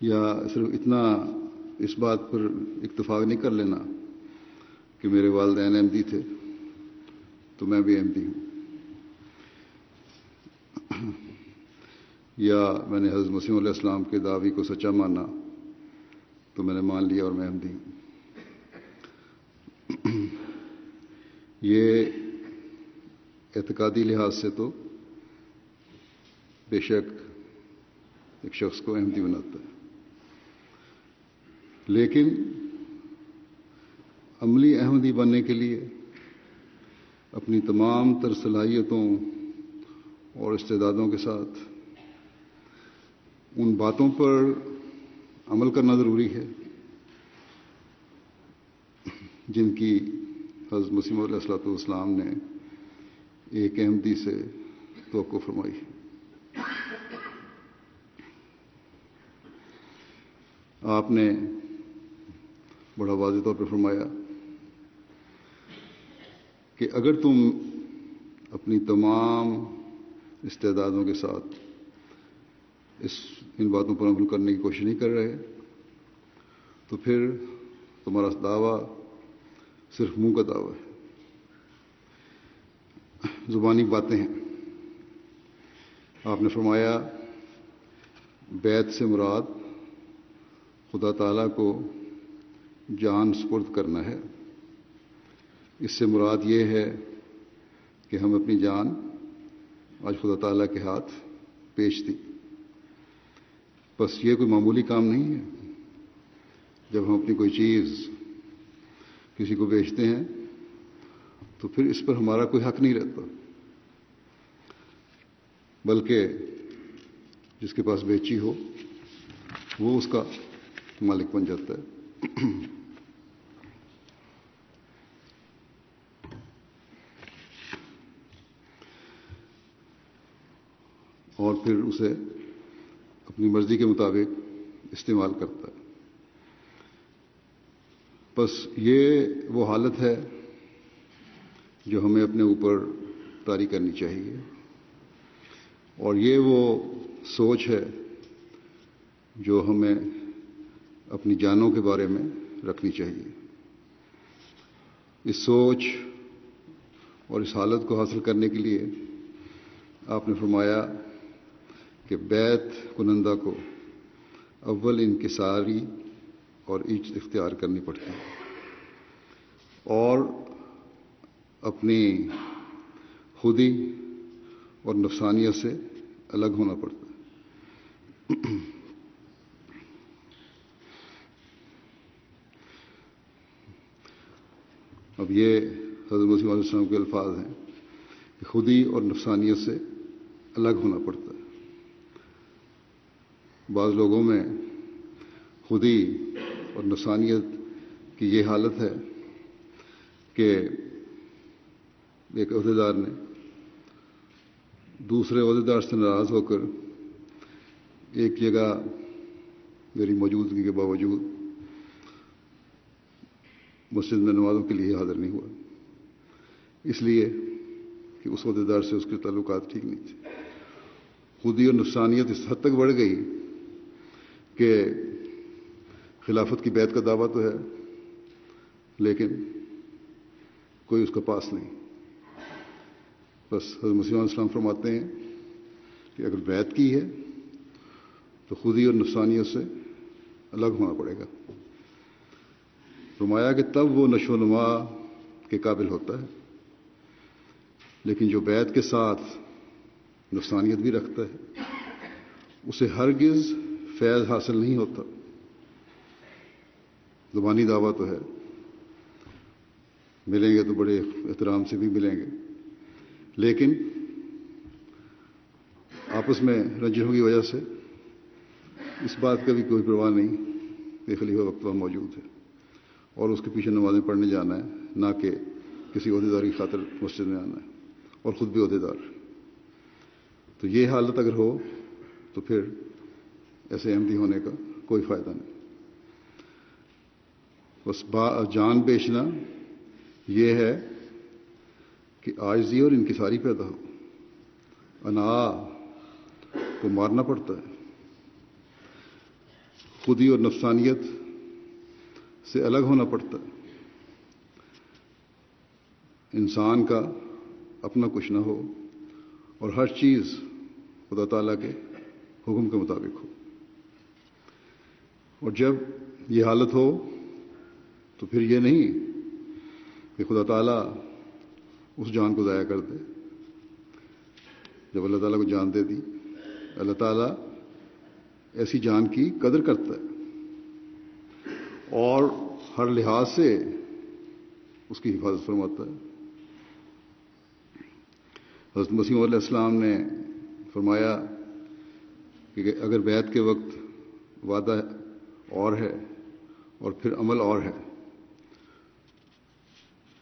یا صرف اتنا اس بات پر اتفاق نہیں کر لینا کہ میرے والدین احمدی تھے، تو میں بھی احمدی ہوں۔ یا میں نے حضرت مسیم علیہ السلام کے دعوی کو سچا مانا، تو میں نے مان لیا اور میں احمدی یہ اعتقادی لحاظ سے تو بے شک ایک شخص کو احمدی بناتا ہے۔ لیکن عملی احمدی بننے کے لیے اپنی تمام تر صلاحیتوں اور استعدادوں کے ساتھ ان باتوں پر عمل کرنا ضروری ہے۔ جن کی حضرت مسیم علیہ السلاۃ والسلام نے ایک احمدی سے توقع فرمائی۔ آپ نے بڑا واضح طور پر فرمایا کہ اگر تم اپنی تمام استعدادوں کے ساتھ اس ان باتوں پر عمل کرنے کی کوشش نہیں کر رہے تو پھر تمہارا دعویٰ صرف منہ کا دعویٰ ہے۔ زبانی باتیں ہیں۔ آپ نے فرمایا، بیت سے مراد خدا تعالیٰ کو جان سپرد کرنا ہے۔ اس سے مراد یہ ہے کہ ہم اپنی جان آج خدا تعالیٰ کے ہاتھ پیش دی بس یہ کوئی معمولی کام نہیں ہے۔ جب ہم اپنی کوئی چیز کسی کو بیچتے ہیں، تو پھر اس پر ہمارا کوئی حق نہیں رہتا۔ بلکہ جس کے پاس بیچی ہو، وہ اس کا مالک بن جاتا ہے۔ اور پھر اسے اپنی مرضی کے مطابق استعمال کرتا ہے۔ بس یہ وہ حالت ہے جو ہمیں اپنے اوپر طاری کرنی چاہیے۔ اور یہ وہ سوچ ہے جو ہمیں اپنی جانوں کے بارے میں رکھنی چاہیے۔ اس سوچ اور اس حالت کو حاصل کرنے کے لیے آپ نے فرمایا کہ بیت کنندہ کو اول انکساری اور عجت اختیار کرنی پڑتی ہے۔ اور اپنی خودی اور نفسانیت سے الگ ہونا پڑتا ہے۔ اب یہ حضرت مسیم علیہ السلام کے الفاظ ہیں کہ خودی اور نفسانیت سے الگ ہونا پڑتا ہے۔ بعض لوگوں میں خودی اور نفسانیت کی یہ حالت ہے کہ ایک عہدیدار نے دوسرے عہدیدار سے ناراض ہو کر ایک جگہ میری موجودگی کے باوجود مسجد میں نمازوں کے لیے حاضر نہیں ہوا۔ اس لیے کہ اس عہدیدار سے اس کے تعلقات ٹھیک نہیں تھے۔ خودی اور نفسانیت اس حد تک بڑھ گئی کہ خلافت کی بیت کا دعویٰ تو ہے، لیکن کوئی اس کا پاس نہیں۔ بس حضرت مسلم السلام فرماتے ہیں کہ اگر بیت کی ہے تو خودی اور نفسانیت سے الگ ہونا پڑے گا۔ فرمایا کہ تب وہ نشو و نما کے قابل ہوتا ہے، لیکن جو بیت کے ساتھ نفسانیت بھی رکھتا ہے، اسے ہرگز فیض حاصل نہیں ہوتا۔ زبانی دعویٰ تو ہے۔ ملیں گے تو بڑے احترام سے بھی ملیں گے۔ لیکن آپس میں رنجنوں کی وجہ سے اس بات کا بھی کوئی پرواہ نہیں کہ خلیفہ وقت وہاں موجود ہے اور اس کے پیچھے نمازیں پڑھنے جانا ہے، نہ کہ کسی عہدیدار کی خاطر مسجد میں آنا ہے اور خود بھی عہدیدار۔ تو یہ حالت اگر ہو تو پھر ایسے احمدی ہونے کا کوئی فائدہ نہیں۔ بس با، جان بیچنا یہ ہے کہ آجزی اور انکساری پیدا ہو۔ انا کو مارنا پڑتا ہے۔ خودی اور نفسانیت سے الگ ہونا پڑتا ہے۔ انسان کا اپنا کچھ نہ ہو اور ہر چیز خدا تعالیٰ کے حکم کے مطابق ہو۔ اور جب یہ حالت ہو تو پھر یہ نہیں کہ خدا تعالیٰ اس جان کو ضائع کر دے جب اللہ تعالیٰ کو جان دے دی اللہ تعالیٰ ایسی جان کی قدر کرتا ہے اور ہر لحاظ سے اس کی حفاظت فرماتا ہے حضرت مسیم علیہ السلام نے فرمایا کہ اگر بیت کے وقت وعدہ اور ہے اور پھر عمل اور ہے۔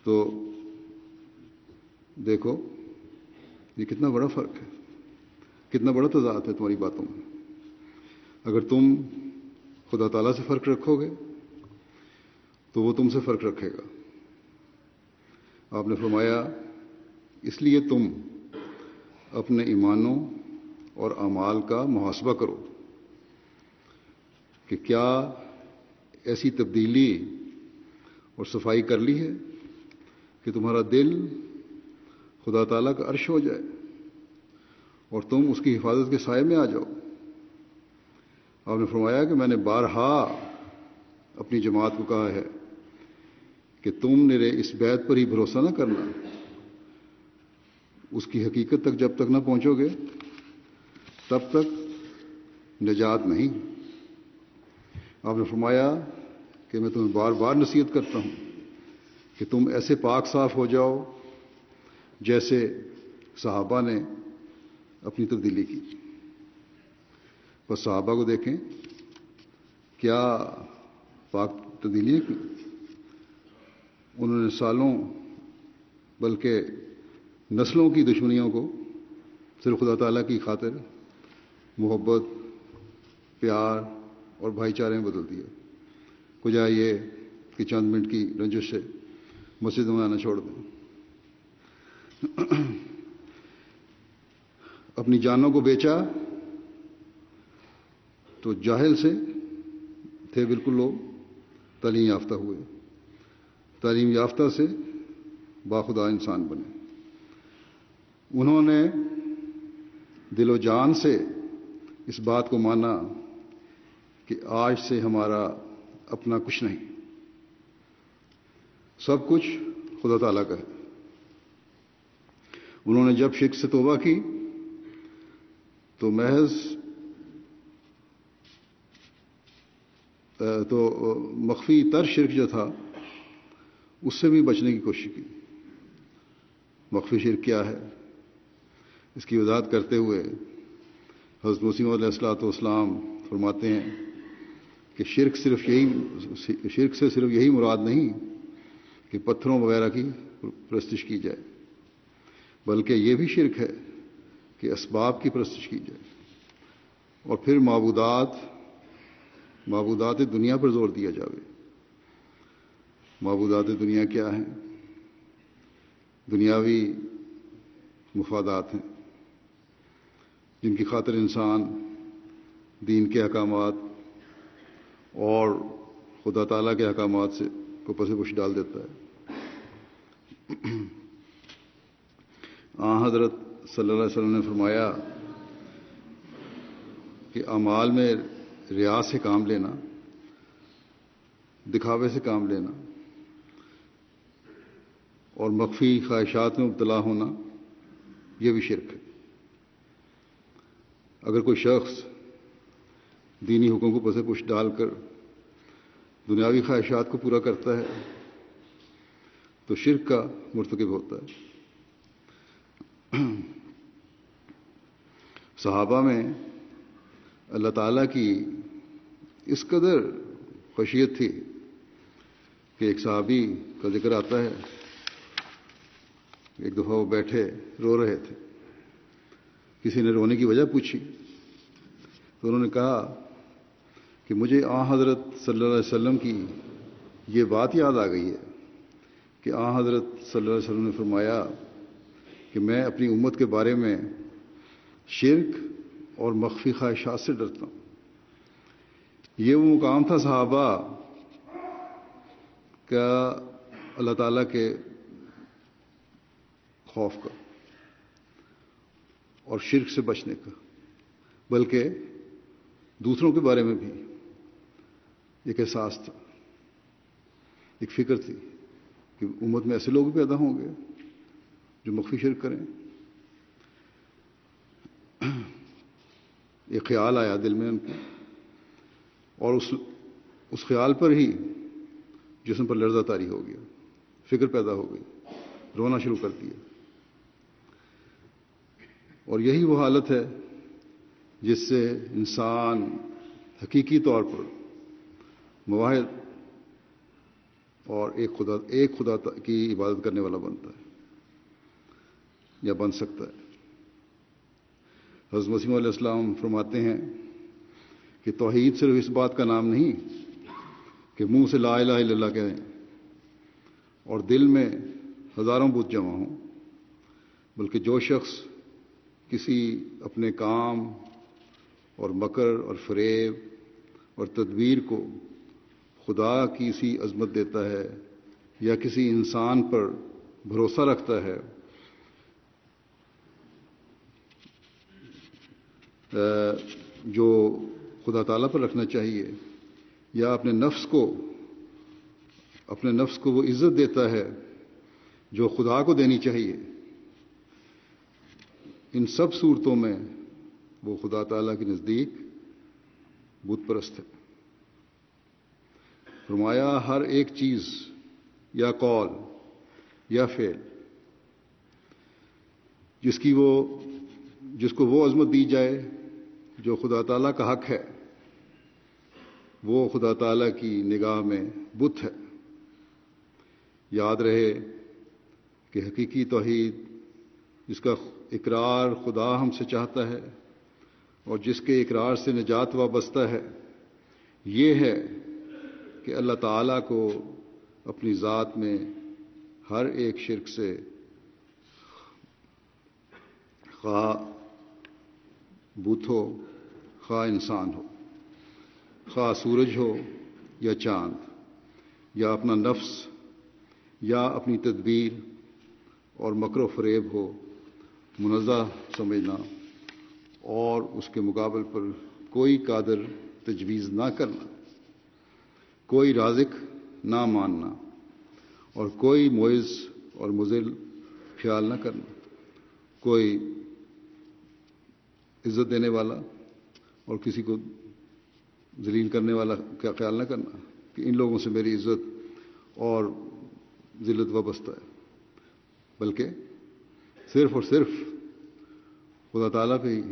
تو دیکھو، یہ کتنا بڑا فرق ہے، کتنا بڑا تضاد ہے تمہاری باتوں میں۔ اگر تم خدا تعالیٰ سے فرق رکھو گے، تو وہ تم سے فرق رکھے گا۔ آپ نے فرمایا، اس لیے تم اپنے ایمانوں اور اعمال کا محاسبہ کرو۔ کہ کیا ایسی تبدیلی اور صفائی کر لی ہے کہ تمہارا دل خدا تعالیٰ کا عرش ہو جائے اور تم اس کی حفاظت کے سائے میں آ جاؤ؟ آپ نے فرمایا کہ میں نے بارہا اپنی جماعت کو کہا ہے کہ تم میرے اس بیت پر ہی بھروسہ نہ کرنا، اس کی حقیقت تک جب تک نہ پہنچو گے، تب تک نجات نہیں۔ آپ نے فرمایا کہ میں تمہیں بار بار نصیحت کرتا ہوں کہ تم ایسے پاک صاف ہو جاؤ جیسے صحابہ نے اپنی تبدیلی کی۔ بس صحابہ کو دیکھیں، کیا پاک تبدیلیاں کی انہوں نے سالوں، بلکہ نسلوں کی دشمنیوں کو صرف خدا تعالیٰ کی خاطر محبت، پیار اور بھائی چارے میں بدل دیا کجا یہ کہ چند منٹ کی رنجش سے مسجد میں آنا چھوڑ دیں۔ اپنی جانوں کو بیچا تو جاہل سے تھے بالکل لوگ، تعلیم یافتہ ہوئے۔ تعلیم یافتہ سے باخدا انسان بنے۔ انہوں نے دل و جان سے اس بات کو مانا۔ کہ آج سے ہمارا اپنا کچھ نہیں۔ سب کچھ خدا تعالیٰ کا ہے۔ انہوں نے جب شرک سے توبہ کی تو محض تو مخفی تر شرک جو تھا، اس سے بھی بچنے کی کوشش کی۔ مخفی شرک کیا ہے؟ اس کی وضاحت کرتے ہوئے حضرت مسیم علیہ السلاۃ والسلام فرماتے ہیں کہ شرک صرف یہی شرک سے صرف یہی مراد نہیں کہ پتھروں وغیرہ کی پرستش کی جائے، بلکہ یہ بھی شرک ہے کہ اسباب کی پرستش کی جائے۔ اور پھر معبودات معبودات دنیا پر زور دیا جاوے۔ معبودات دنیا کیا ہیں؟ دنیاوی مفادات ہیں جن کی خاطر انسان دین کے احکامات اور خدا تعالیٰ کے احکامات سے کو پس پش ڈال دیتا ہے۔ آ حضرت صلی اللہ علیہ وسلم نے فرمایا کہ اعمال میں ریا سے کام لینا، دکھاوے سے کام لینا، اور مخفی خواہشات میں مبتلا ہونا، یہ بھی شرک ہے۔ اگر کوئی شخص دینی حکم کو پسے پش ڈال کر دنیاوی خواہشات کو پورا کرتا ہے، تو شرک کا مرتکب ہوتا ہے۔ صحابہ میں اللہ تعالیٰ کی اس قدر خشیت تھی کہ ایک صحابی کا ذکر آتا ہے، ایک دفعہ وہ بیٹھے رو رہے تھے۔ کسی نے رونے کی وجہ پوچھی، تو انہوں نے کہا کہ مجھے آ حضرت صلی اللہ علیہ وسلم کی یہ بات یاد آ گئی ہے کہ آ حضرت صلی اللہ علیہ وسلم نے فرمایا کہ میں اپنی امت کے بارے میں شرک اور مخفی خواہشات سے ڈرتا ہوں۔ یہ وہ مقام تھا صحابہ کا اللہ تعالیٰ کے خوف کا اور شرک سے بچنے کا، بلکہ دوسروں کے بارے میں بھی۔ ایک احساس تھا، ایک فکر تھی کہ امت میں ایسے لوگ پیدا ہوں گے جو مخفی شرک کریں۔ ایک خیال آیا دل میں ان کے اور اس اس خیال پر ہی جسم پر لرزہ تاری ہو گیا، فکر پیدا ہو گئی، رونا شروع کر دیا۔ اور یہی وہ حالت ہے جس سے انسان حقیقی طور پر مواحد اور ایک خدا ایک خدا کی عبادت کرنے والا بنتا ہے یا بن سکتا ہے۔ حضرت مسیم علیہ السلام فرماتے ہیں کہ توحید صرف اس بات کا نام نہیں کہ منہ سے لا الہ الا اللہ کہیں اور دل میں ہزاروں بت جمع ہوں، بلکہ جو شخص کسی اپنے کام اور مکر اور فریب اور تدبیر کو خدا کی سی عظمت دیتا ہے یا کسی انسان پر بھروسہ رکھتا ہے۔ جو خدا تعالیٰ پر رکھنا چاہیے یا اپنے نفس کو، اپنے نفس کو وہ عزت دیتا ہے جو خدا کو دینی چاہیے۔ ان سب صورتوں میں وہ خدا تعالیٰ کے نزدیک بت پرست ہے۔ فرمایا، ہر ایک چیز یا قول یا فعل جس کی وہ، جس کو وہ عظمت دی جائے جو خدا تعالیٰ کا حق ہے، وہ خدا تعالیٰ کی نگاہ میں بت ہے۔ یاد رہے کہ حقیقی توحید جس کا اقرار خدا ہم سے چاہتا ہے اور جس کے اقرار سے نجات وابستہ ہے، یہ ہے کہ اللہ تعالیٰ کو اپنی ذات میں ہر ایک شرک سے خواہ بت ہو، خواہ انسان ہو، خواہ سورج ہو یا چاند، یا اپنا نفس یا اپنی تدبیر اور مکر و فریب ہو، منزہ سمجھنا اور اس کے مقابل پر کوئی قادر تجویز نہ کرنا۔ کوئی رازق نہ ماننا اور کوئی معز اور مزل خیال نہ کرنا، کوئی عزت دینے والا اور کسی کو ذلیل کرنے والا کیا خیال نہ کرنا کہ ان لوگوں سے میری عزت اور ذلت وابستہ ہے۔ بلکہ صرف اور صرف خدا تعالیٰ پہ ہی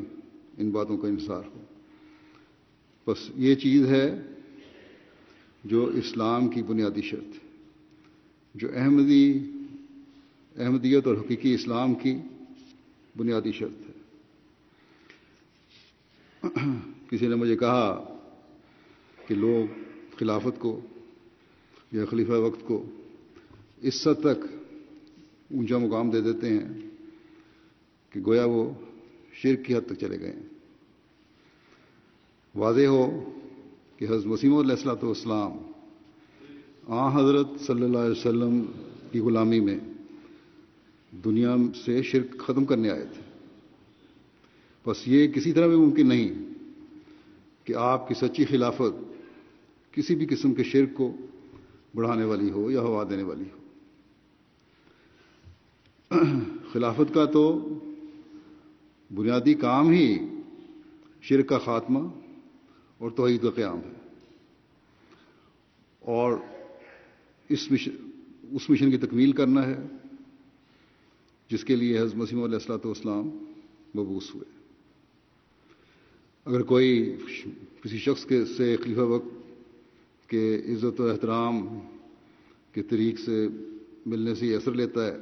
ان باتوں کا انحصار ہو۔ بس یہ چیز ہے جو اسلام کی بنیادی شرط ہے، جو احمدی، احمدیت اور حقیقی اسلام کی بنیادی شرط ہے۔ کسی نے مجھے کہا کہ لوگ خلافت کو یا خلیفہ وقت کو اس حد تک اونچا مقام دے دیتے ہیں کہ گویا وہ شرک کی حد تک چلے گئے۔ ہیں واضح ہو کہ حضرت وسیم علیہ السلاۃ والسلام، آ حضرت صلی اللہ علیہ وسلم کی غلامی میں دنیا سے شرک ختم کرنے آئے تھے۔ بس یہ کسی طرح بھی ممکن نہیں کہ آپ کی سچی خلافت کسی بھی قسم کے شرک کو بڑھانے والی ہو یا ہوا دینے والی ہو۔ خلافت کا تو بنیادی کام ہی شرک کا خاتمہ اور توحید کا قیام ہے۔ اور اس مشن اس مشن کی تکمیل کرنا ہے، جس کے لیے حضرت مسیم علیہ السلاۃ والسلام مبوس ہوئے۔ اگر کوئی کسی شخص کے سے خلیفہ وقت کے عزت و احترام کے طریق سے ملنے سے یہ اثر لیتا ہے،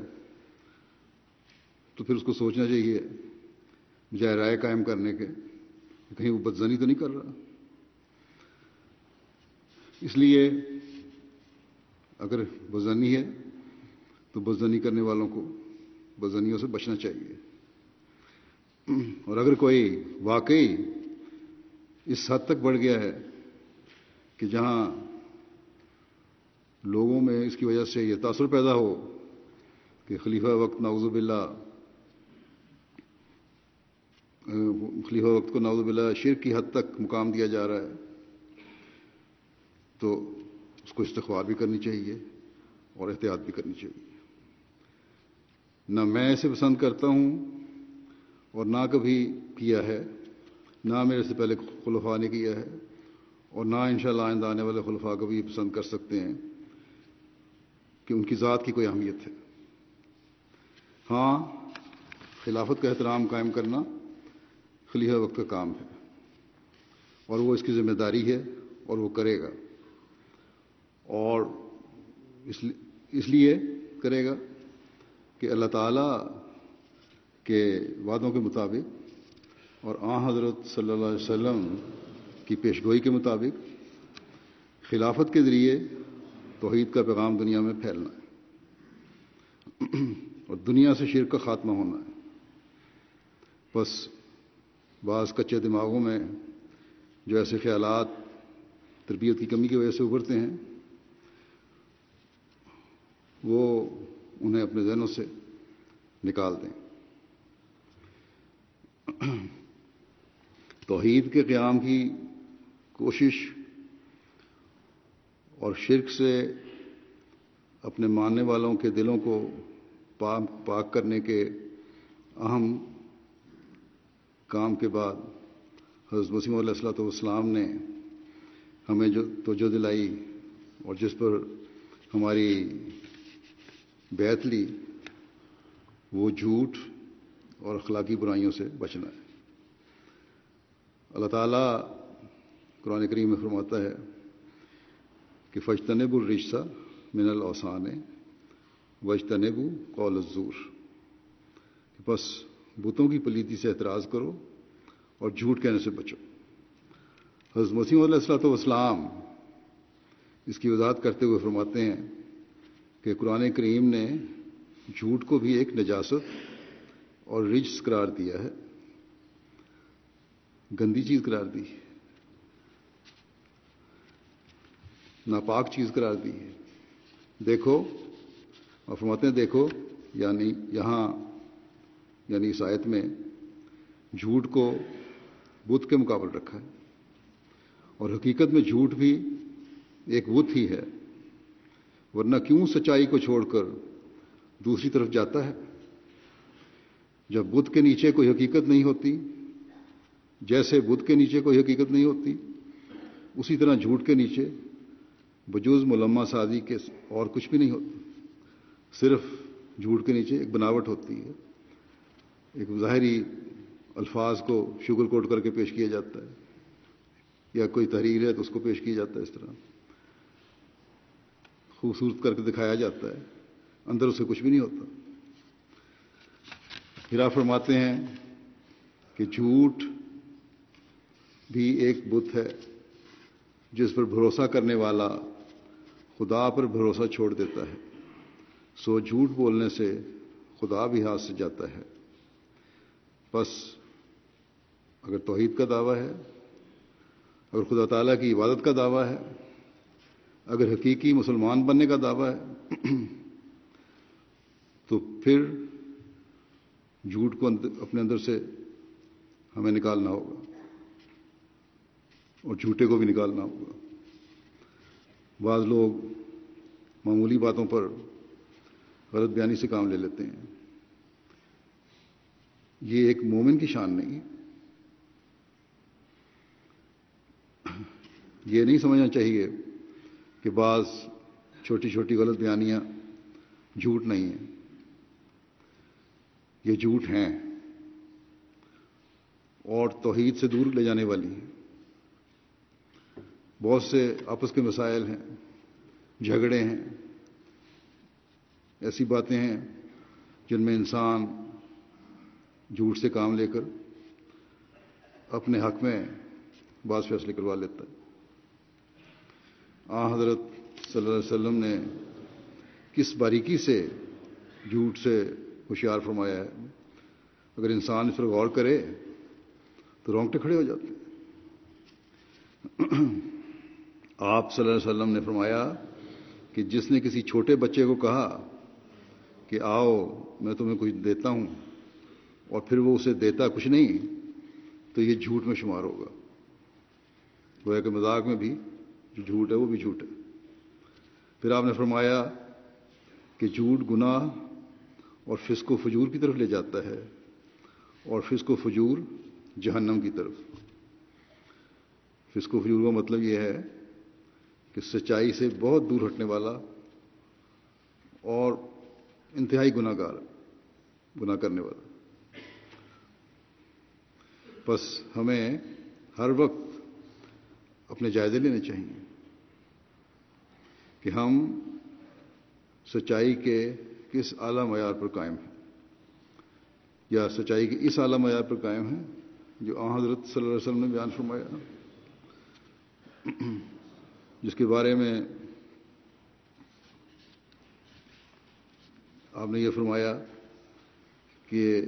تو پھر اس کو سوچنا چاہیے بجائے رائے قائم کرنے کے کہیں وہ بدزنی تو نہیں کر رہا۔ اس لیے اگر بدزنی ہے تو بدزنی کرنے والوں کو بدزنیوں سے بچنا چاہیے۔ اور اگر کوئی واقعی اس حد تک بڑھ گیا ہے کہ جہاں لوگوں میں اس کی وجہ سے یہ تاثر پیدا ہو کہ خلیفہ وقت نعوذ باللہ خلیفہ وقت کو نعوذ باللہ شرک کی حد تک مقام دیا جا رہا ہے تو اس کو استغفار بھی کرنی چاہیے اور احتیاط بھی کرنی چاہیے۔ نہ میں اسے پسند کرتا ہوں اور نہ کبھی کیا ہے، نہ میرے سے پہلے خلفاء نے کیا ہے اور نہ انشاءاللہ آئندہ آنے والے خلفاء کبھی پسند کر سکتے ہیں کہ ان کی ذات کی کوئی اہمیت ہے۔ ہاں خلافت کا احترام قائم کرنا خلیفہ وقت کا کام ہے اور وہ اس کی ذمہ داری ہے اور وہ کرے گا۔ اور اس لیے کرے گا کہ اللہ تعالیٰ کے وعدوں کے مطابق اور آ حضرت صلی اللہ علیہ وسلم کی پیشگوئی کے مطابق خلافت کے ذریعے توحید کا پیغام دنیا میں پھیلنا ہے اور دنیا سے شرک کا خاتمہ ہونا ہے۔ بس بعض کچے دماغوں میں جو ایسے خیالات، تربیت کی کمی کی وجہ سے ابھرتے ہیں وہ انہیں اپنے ذہنوں سے نکال دیں۔ توحید کے قیام کی کوشش اور شرک سے اپنے ماننے والوں کے دلوں کو پاک پاک کرنے کے اہم کام کے بعد حضرت مسیم علیہ السلۃ والسلام نے ہمیں جو توجہ دلائی اور جس پر ہماری بیت لی، وہ جھوٹ اور اخلاقی برائیوں سے بچنا ہے۔ اللہ تعالیٰ قرآن کریم میں فرماتا ہے کہ فجتنب الرشہ من الاوسان وجتنب قول الزور۔ بس بتوں کی پلیتی سے اعتراض کرو اور جھوٹ کہنے سے بچو۔ حضرت مسیم علیہ السلۃ والسلام اس کی وضاحت کرتے ہوئے فرماتے ہیں کہ قرآن کریم نے جھوٹ کو بھی ایک نجاست اور رجس قرار دیا ہے، گندی چیز قرار دی ہے، ناپاک چیز قرار دی ہے۔ دیکھو، اور فرماتے ہیں دیکھو یعنی یہاں یعنی اس آیت میں جھوٹ کو بت کے مقابل رکھا ہے۔ اور حقیقت میں جھوٹ بھی ایک بت ہی ہے۔ ورنہ کیوں سچائی کو چھوڑ کر دوسری طرف جاتا ہے؟ جب بدھ کے نیچے کوئی حقیقت نہیں ہوتی، جیسے بدھ کے نیچے کوئی حقیقت نہیں ہوتی، اسی طرح جھوٹ کے نیچے بجوز ملما سازی کے اور کچھ بھی نہیں ہوتا۔ صرف جھوٹ کے نیچے ایک بناوٹ ہوتی ہے، ایک ظاہری الفاظ کو شگر کوٹ کر کے پیش کیا جاتا ہے، یا کوئی تحریر ہے تو اس کو پیش کیا جاتا ہے اس طرح۔ خوبصورت کر کے دکھایا جاتا ہے۔ اندر اسے کچھ بھی نہیں ہوتا۔ ہرا فرماتے ہیں کہ جھوٹ بھی ایک بت ہے جس پر بھروسہ کرنے والا خدا پر بھروسہ چھوڑ دیتا ہے۔ سو جھوٹ بولنے سے خدا بھی ہاتھ سے جاتا ہے۔ بس اگر توحید کا دعویٰ ہے اگر خدا تعالیٰ کی عبادت کا دعویٰ ہے اگر حقیقی مسلمان بننے کا دعویٰ ہے، تو پھر جھوٹ کو اپنے اندر سے ہمیں نکالنا ہوگا، اور جھوٹے کو بھی نکالنا ہوگا۔ بعض لوگ معمولی باتوں پر غلط بیانی سے کام لے لیتے ہیں۔ یہ ایک مومن کی شان نہیں یہ نہیں سمجھنا چاہیے کہ بعض چھوٹی چھوٹی غلط بیانیاں جھوٹ نہیں ہیں۔ یہ جھوٹ ہیں۔ اور توحید سے دور لے جانے والی ہیں۔ بہت سے آپس کے مسائل ہیں، جھگڑے ہیں۔ ایسی باتیں ہیں جن میں انسان جھوٹ سے کام لے کر اپنے حق میں بعض فیصلے کروا لیتا ہے۔ آ، حضرت صلی اللہ علیہ وسلم نے کس باریکی سے جھوٹ سے ہوشیار فرمایا ہے؟ اگر انسان اس پر غور کرے تو رونگٹے کھڑے ہو جاتے ہیں۔ آپ صلی اللہ علیہ وسلم نے فرمایا کہ جس نے کسی چھوٹے بچے کو کہا کہ آؤ، میں تمہیں کچھ دیتا ہوں، اور پھر وہ اسے دیتا کچھ نہیں، تو یہ جھوٹ میں شمار ہوگا۔ گویا کہ مذاق میں بھی جو جھوٹ ہے وہ بھی جھوٹ ہے۔ پھر آپ نے فرمایا کہ جھوٹ گناہ اور فسق و فجور کی طرف لے جاتا ہے اور فسق و فجور جہنم کی طرف۔ فسق و فجور کا مطلب یہ ہے کہ سچائی سے بہت دور ہٹنے والا اور انتہائی گناہ گار گناہ کرنے والا۔ بس ہمیں ہر وقت اپنے جائزے لینے چاہیے۔ کہ ہم سچائی کے کس اعلیٰ معیار پر قائم ہیں۔ یا سچائی کے اس اعلیٰ معیار پر قائم ہیں جو حضرت صلی اللہ علیہ وسلم نے بیان فرمایا جس کے بارے میں آپ نے یہ فرمایا کہ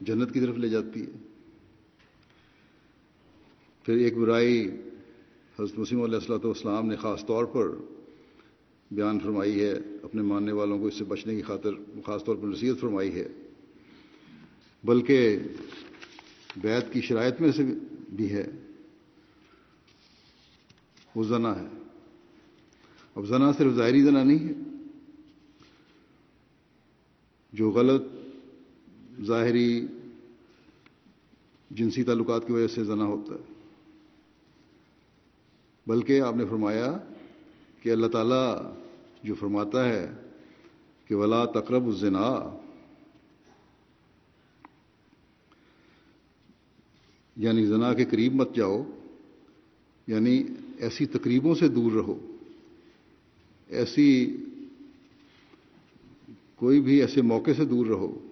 جنت کی طرف لے جاتی ہے۔ پھر ایک برائی حضرت مسیم علیہ السلۃ والسلام نے خاص طور پر بیان فرمائی ہے، اپنے ماننے والوں کو اس سے بچنے کی خاطر، خاص طور پر نصیحت فرمائی ہے۔ بلکہ بیت کی شرائط میں سے بھی ہے۔ وہ زنا ہے۔ اب زنا صرف ظاہری زنا نہیں ہے۔ جو غلط، ظاہری جنسی تعلقات کی وجہ سے زنا ہوتا ہے۔ بلکہ آپ نے فرمایا کہ اللہ تعالیٰ جو فرماتا ہے کہ ولا تقرب الزنا یعنی زنا کے قریب مت جاؤ یعنی ایسی تقریبوں سے دور رہو، ایسی کوئی بھی ایسے موقع سے دور رہو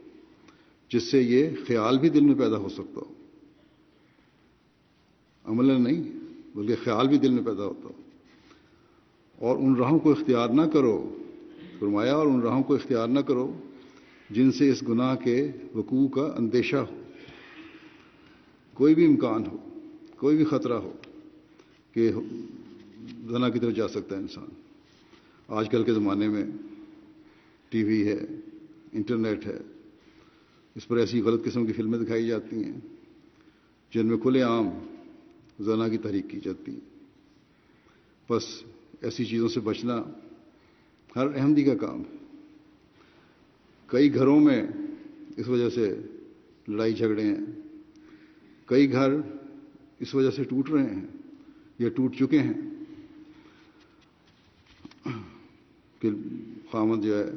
جس سے یہ خیال بھی دل میں پیدا ہو سکتا ہو۔ عمل نہیں، بلکہ خیال بھی دل میں پیدا ہوتا ہو۔ اور ان راہوں کو اختیار نہ کرو۔ فرمایا، اور ان راہوں کو اختیار نہ کرو جن سے اس گناہ کے وقوع کا اندیشہ ہو۔ کوئی بھی امکان ہو، کوئی بھی خطرہ ہو کہ زنا کی طرف جا سکتا ہے انسان۔ آج کل کے زمانے میں ٹی وی ہے، انٹرنیٹ ہے، اس پر ایسی غلط قسم کی فلمیں دکھائی جاتی ہیں جن میں کھلے عام زنا کی تحریک کی جاتی ہے بس ایسی چیزوں سے بچنا ہر احمدی کا کام ہے۔ کئی گھروں میں اس وجہ سے لڑائی جھگڑے ہیں۔ کئی گھر اس وجہ سے ٹوٹ رہے ہیں یا ٹوٹ چکے ہیں۔ کہ خامد جو ہے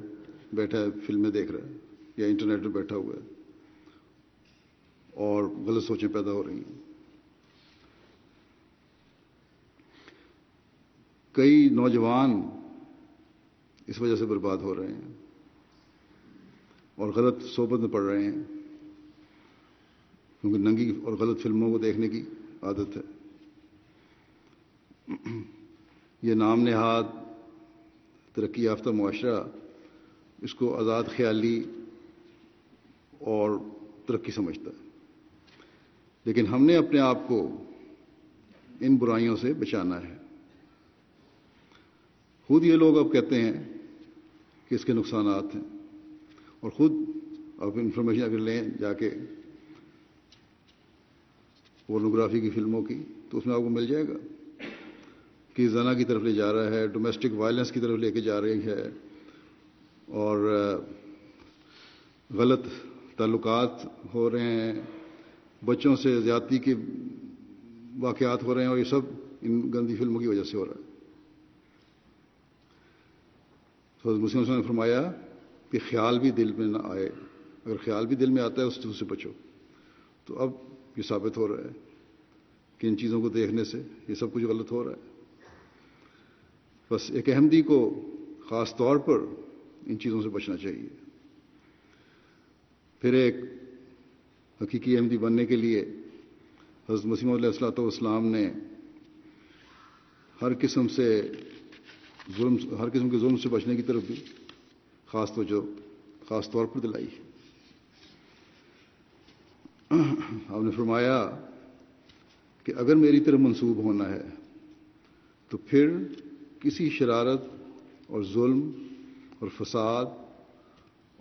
بیٹھا ہے، فلمیں دیکھ رہا ہے یا انٹرنیٹ پہ بیٹھا ہوا ہے اور غلط سوچیں پیدا ہو رہی ہیں۔ کئی نوجوان اس وجہ سے برباد ہو رہے ہیں اور غلط صحبت میں پڑ رہے ہیں، کیونکہ ننگی اور غلط فلموں کو دیکھنے کی عادت ہے۔ یہ نام نہاد ترقی یافتہ معاشرہ، اس کو آزاد خیالی اور ترقی سمجھتا ہے۔ لیکن ہم نے اپنے آپ کو ان برائیوں سے بچانا ہے۔ خود یہ لوگ اب کہتے ہیں کہ اس کے نقصانات ہیں اور خود آپ انفارمیشن اگر لیں جا کے پورنوگرافی کی فلموں کی، تو اس میں آپ کو مل جائے گا کہ زنا کی طرف لے جا رہا ہے، ڈومیسٹک وائلنس کی طرف لے کے جا رہی ہے اور غلط تعلقات ہو رہے ہیں، بچوں سے زیادتی کے واقعات ہو رہے ہیں اور یہ سب ان گندی فلموں کی وجہ سے ہو رہا ہے تو مسلم نے فرمایا کہ خیال بھی دل میں نہ آئے۔ اگر خیال بھی دل میں آتا ہے، اس سے بچو۔ تو اب یہ ثابت ہو رہا ہے کہ ان چیزوں کو دیکھنے سے یہ سب کچھ غلط ہو رہا ہے۔ بس ایک احمدی کو خاص طور پر ان چیزوں سے بچنا چاہیے۔ پھر ایک حقیقی احمدی بننے کے لیے حضرت مسیم علیہ السلاۃ والسلام نے ہر قسم سے ظلم ہر قسم کے ظلم سے بچنے کی طرف بھی خاص توجہ، خاص طور پر دلائی۔ آپ نے فرمایا کہ اگر میری طرف منسوب ہونا ہے تو پھر کسی شرارت اور ظلم اور فساد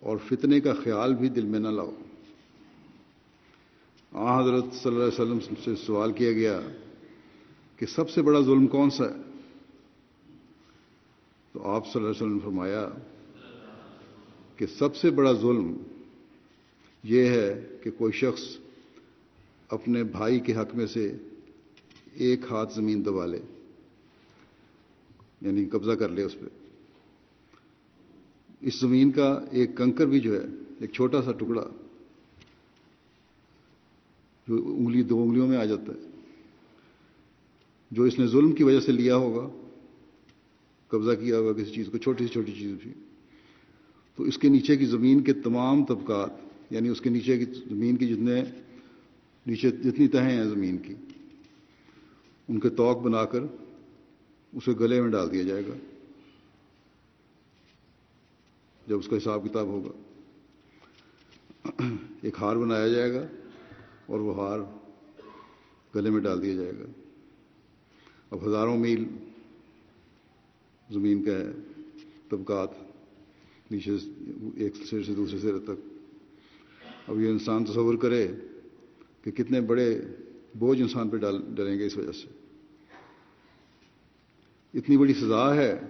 اور فتنے کا خیال بھی دل میں نہ لاؤ۔ آ حضرت صلی اللہ علیہ وسلم سے سوال کیا گیا کہ سب سے بڑا ظلم کون سا ہے؟ تو آپ صلی اللہ علیہ وسلم نے فرمایا کہ سب سے بڑا ظلم یہ ہے کہ کوئی شخص اپنے بھائی کے حق میں سے ایک ہاتھ زمین دبا لے یعنی قبضہ کر لے اس پہ۔ اس زمین کا ایک کنکر بھی جو ہے، ایک چھوٹا سا ٹکڑا جو انگلی، دو انگلیوں میں آ جاتا ہے، جو اس نے ظلم کی وجہ سے لیا ہوگا قبضہ کیا ہوگا کسی چیز کو، چھوٹی سی چھوٹی چیز بھی۔ تو اس کے نیچے کی زمین کے تمام طبقات یعنی اس کے نیچے کی زمین کی جتنے نیچے جتنی تہیں ہیں زمین کی، ان کے توق بنا کر اسے گلے میں ڈال دیا جائے گا۔ جب اس کا حساب کتاب ہوگا، ایک ہار بنایا جائے گا اور وہ ہار گلے میں ڈال دیا جائے گا۔ اب ہزاروں میل زمین کا طبقات نیچے ایک سر سے دوسرے سر تک۔ اب یہ انسان تصور کرے کہ کتنے بڑے بوجھ انسان پہ ڈال ڈالیں گے اس وجہ سے۔ اتنی بڑی سزا ہے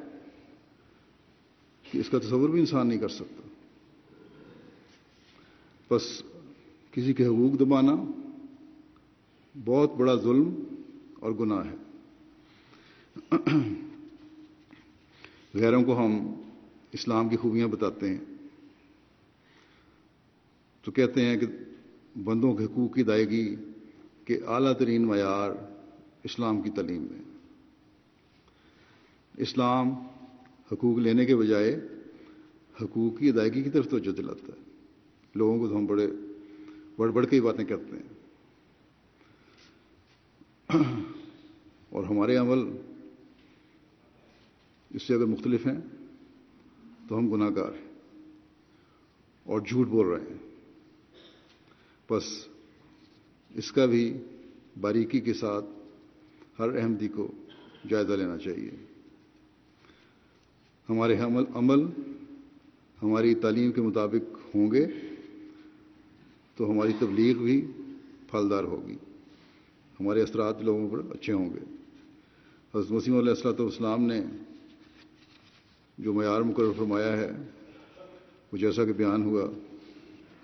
کہ اس کا تصور بھی انسان نہیں کر سکتا۔ بس کسی کے حقوق دبانا بہت بڑا ظلم اور گناہ ہے۔ غیروں کو ہم اسلام کی خوبیاں بتاتے ہیں۔ تو کہتے ہیں کہ بندوں کے حقوق کی ادائیگی کے اعلیٰ ترین معیار اسلام کی تعلیم میں اسلام حقوق لینے کے بجائے حقوق کی ادائیگی کی طرف توجہ دلاتا ہے۔ لوگوں کو تو ہم بڑے بڑھ بڑھ کے ہی باتیں کرتے ہیں۔ اور ہمارے عمل اس سے اگر مختلف ہیں تو ہم گناہ گار ہیں اور جھوٹ بول رہے ہیں۔ بس اس کا بھی باریکی کے ساتھ ہر احمدی کو جائزہ لینا چاہیے۔ ہمارے عمل عمل ہماری تعلیم کے مطابق ہوں گے تو ہماری تبلیغ بھی پھلدار ہوگی۔ ہمارے اثرات لوگوں پر اچھے ہوں گے۔ حضرت مسیم علیہ السلۃ والسلام نے جو معیار مقرر فرمایا ہے، وہ جیسا کہ بیان ہوا،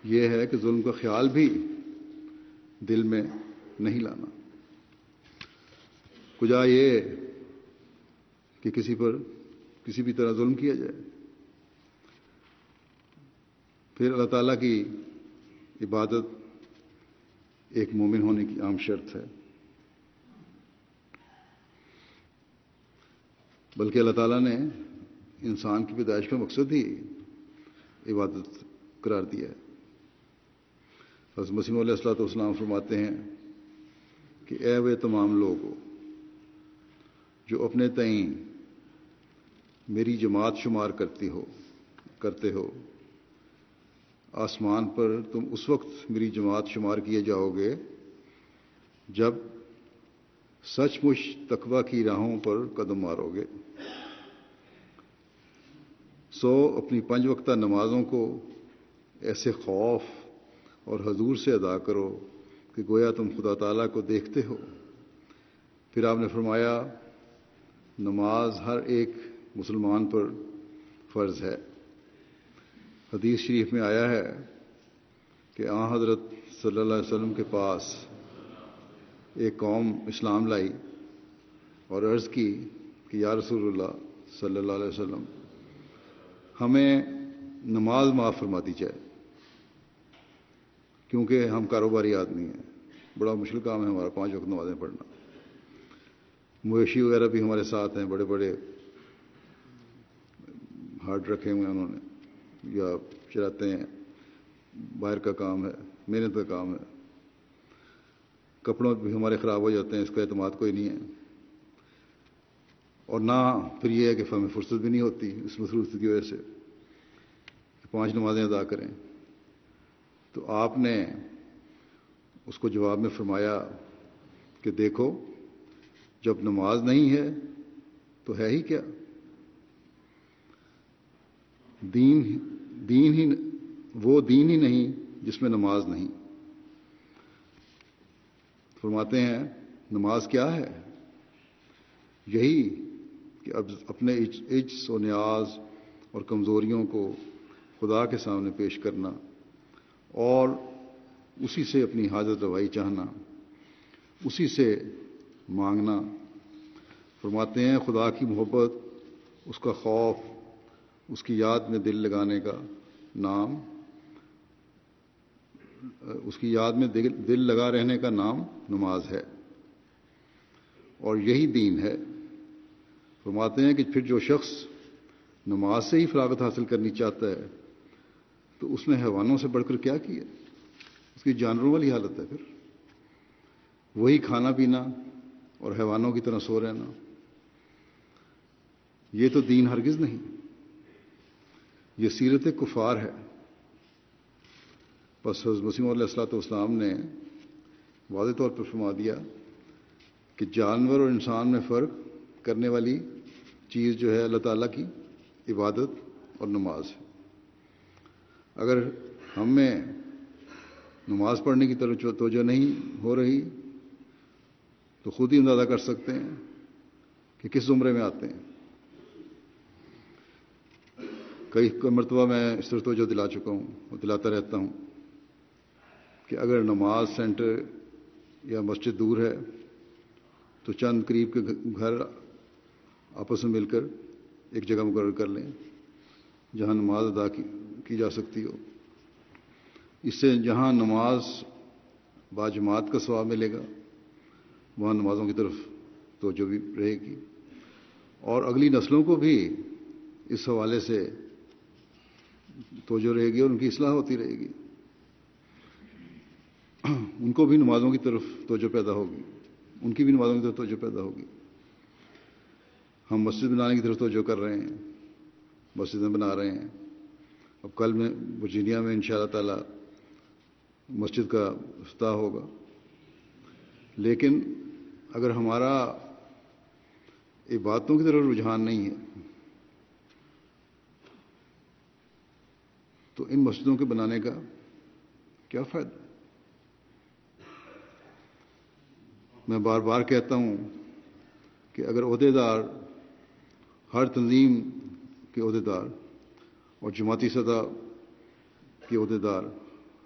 یہ ہے کہ ظلم کا خیال بھی دل میں نہیں لانا۔ کجا یہ کہ کسی پر کسی بھی طرح ظلم کیا جائے۔ پھر اللہ تعالیٰ کی عبادت ایک مومن ہونے کی عام شرط ہے۔ بلکہ اللہ تعالیٰ نے انسان کی پیدائش کا مقصد ہی عبادت قرار دیا ہے۔ حضرت مسیم علیہ السلاۃ والسلام فرماتے ہیں کہ اے وہ تمام لوگ جو اپنے تئیں میری جماعت شمار کرتی ہو، کرتے ہو، آسمان پر تم اس وقت میری جماعت شمار کیے جاؤ گے جب سچ مچ تقوی کی راہوں پر قدم مارو گے سو اپنی پنج وقتہ نمازوں کو ایسے خوف اور حضور سے ادا کرو کہ گویا تم خدا تعالیٰ کو دیکھتے ہو۔ پھر آپ نے فرمایا، نماز ہر ایک مسلمان پر فرض ہے۔ حدیث شریف میں آیا ہے کہ آ حضرت صلی اللہ علیہ وسلم کے پاس ایک قوم اسلام لائی اور عرض کی کہ یا رسول اللہ صلی اللہ علیہ وسلم ہمیں نماز معاف فرما دی جائے۔ کیونکہ ہم کاروباری آدمی ہیں۔ بڑا مشکل کام ہے ہمارا پانچ وقت نمازیں پڑھنا۔ مویشی وغیرہ بھی ہمارے ساتھ ہیں، بڑے بڑے ہارٹ رکھے ہوئے ہیں انہوں نے۔ یا چلاتے ہیں۔ باہر کا کام ہے، محنت کا کام ہے۔ کپڑوں بھی ہمارے خراب ہو جاتے ہیں، اس کا اعتماد کوئی نہیں ہے۔ اور نہ پھر یہ ہے کہ ہمیں فرصت بھی نہیں ہوتی اس مصروفیت کی وجہ سے پانچ نمازیں ادا کریں۔ تو آپ نے اس کو جواب میں فرمایا کہ دیکھو، جب نماز نہیں ہے تو ہے ہی کیا؟ دین دین ہی، وہ دین ہی نہیں جس میں نماز نہیں۔ فرماتے ہیں، نماز کیا ہے؟ یہی کہ اب اپنے عجز و نیاز اور کمزوریوں کو خدا کے سامنے پیش کرنا اور اسی سے اپنی حاجت روائی چاہنا، اسی سے مانگنا۔ فرماتے ہیں، خدا کی محبت، اس کا خوف، اس کی یاد میں دل لگانے کا نام، اس کی یاد میں دل لگا رہنے کا نام نماز ہے اور یہی دین ہے۔ فرماتے ہیں کہ پھر جو شخص نماز سے ہی فراغت حاصل کرنی چاہتا ہے، تو اس نے حیوانوں سے بڑھ کر کیا کیا؟ اس کی جانوروں والی حالت ہے پھر۔ وہی کھانا پینا اور حیوانوں کی طرح سو رہنا۔ یہ تو دین ہرگز نہیں۔ یہ سیرت کفار ہے۔ بس حضرت مسیم علیہ السلاۃ والسلام نے واضح طور پر فرما دیا کہ جانور اور انسان میں فرق کرنے والی چیز جو ہے اللہ تعالیٰ کی عبادت اور نماز ہے۔ اگر ہم میں نماز پڑھنے کی طرف توجہ نہیں ہو رہی، تو خود ہی اندازہ کر سکتے ہیں کہ کس عمرے میں آتے ہیں۔ کئی مرتبہ میں اس طرح توجہ دلا چکا ہوں اور دلاتا رہتا ہوں کہ اگر نماز سینٹر یا مسجد دور ہے، تو چند قریب کے گھر آپس میں مل کر ایک جگہ مقرر کر لیں جہاں نماز ادا کی جا سکتی ہو۔ اس سے جہاں نماز باجماعت کا ثواب ملے گا، وہاں نمازوں کی طرف توجہ بھی رہے گی۔ اور اگلی نسلوں کو بھی اس حوالے سے توجہ رہے گی اور ان کی اصلاح ہوتی رہے گی۔ ان کو بھی نمازوں کی طرف توجہ پیدا ہوگی۔ ان کی بھی نمازوں کی طرف توجہ پیدا ہوگی۔ ہم مسجد بنانے کی طرف توجہ کر رہے ہیں، مسجدیں بنا رہے ہیں۔ اب کل میں ورجینیا میں ان شاء اللہ تعالی مسجد کا افتاح ہوگا۔ لیکن اگر ہمارا عبادتوں کی طرف رجحان نہیں ہے، تو ان مسجدوں کے بنانے کا کیا فائدہ؟ میں بار بار کہتا ہوں کہ اگر عہدے دار ہر تنظیم کے عہدے دار اور جماعتی سطح کے عہدے دار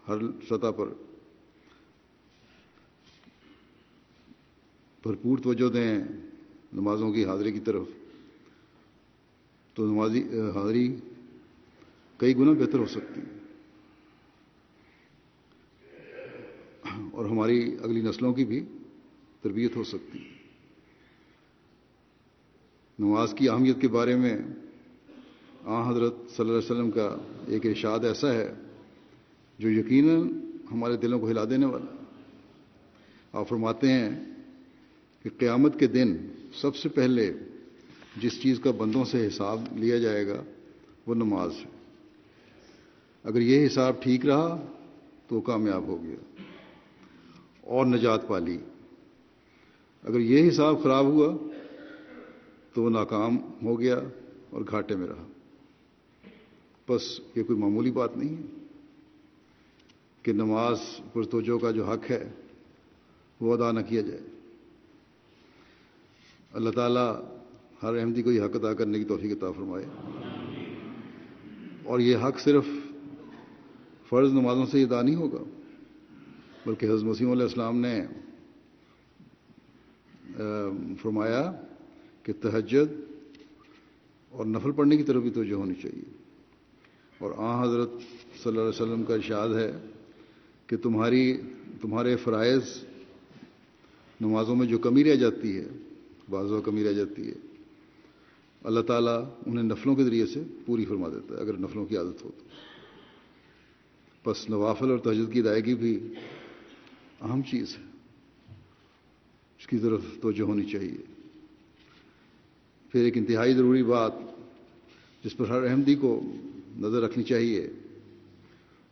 ہر سطح پر بھرپور توجہ دیں نمازوں کی حاضری کی طرف۔ تو نمازی، حاضری کئی گنا بہتر ہو سکتی ہے اور ہماری اگلی نسلوں کی بھی تربیت ہو سکتی ہے نماز کی اہمیت کے بارے میں آ حضرت صلی اللہ علیہ وسلم کا ایک ارشاد ایسا ہے جو یقیناً ہمارے دلوں کو ہلا دینے والا آپ فرماتے ہیں کہ قیامت کے دن سب سے پہلے جس چیز کا بندوں سے حساب لیا جائے گا وہ نماز ہے۔ اگر یہ حساب ٹھیک رہا تو کامیاب ہو گیا اور نجات پالی۔ اگر یہ حساب خراب ہوا تو وہ ناکام ہو گیا اور گھاٹے میں رہا۔ بس یہ کوئی معمولی بات نہیں ہے کہ نماز پر توجہ کا جو حق ہے وہ ادا نہ کیا جائے۔ اللہ تعالیٰ ہر احمدی کو یہ حق ادا کرنے کی توفیق عطا فرمائے۔ اور یہ حق صرف فرض نمازوں سے ادا نہیں ہوگا، بلکہ حضرت مسیم علیہ السلام نے فرمایا کہ تہجد اور نفل پڑھنے کی طرف بھی توجہ ہونی چاہیے۔ اور آ حضرت صلی اللہ علیہ وسلم کا ارشاد ہے کہ تمہاری، تمہارے فرائض نمازوں میں جو کمی رہ جاتی ہے بعض کمی رہ جاتی ہے، اللہ تعالیٰ انہیں نفلوں کے ذریعے سے پوری فرما دیتا ہے اگر نفلوں کی عادت ہو تو۔ بس نوافل اور تجد کی ادائیگی بھی اہم چیز ہے۔ اس کی طرف توجہ ہونی چاہیے۔ پھر ایک انتہائی ضروری بات جس پر ہر احمدی کو نظر رکھنی چاہیے،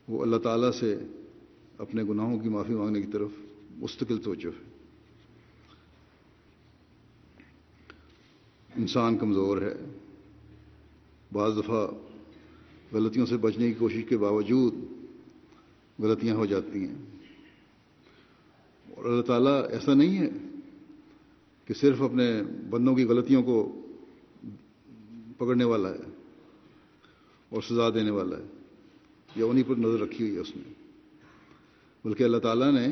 وہ اللہ تعالیٰ سے اپنے گناہوں کی معافی مانگنے کی طرف مستقل توجہ ہے۔ انسان کمزور ہے۔ بعض دفعہ غلطیوں سے بچنے کی کوشش کے باوجود غلطیاں ہو جاتی ہیں۔ اور اللہ تعالیٰ ایسا نہیں ہے کہ صرف اپنے بندوں کی غلطیوں کو پکڑنے والا ہے اور سزا دینے والا ہے۔ یا انہیں پر نظر رکھی ہوئی ہے اس نے۔ بلکہ اللہ تعالیٰ نے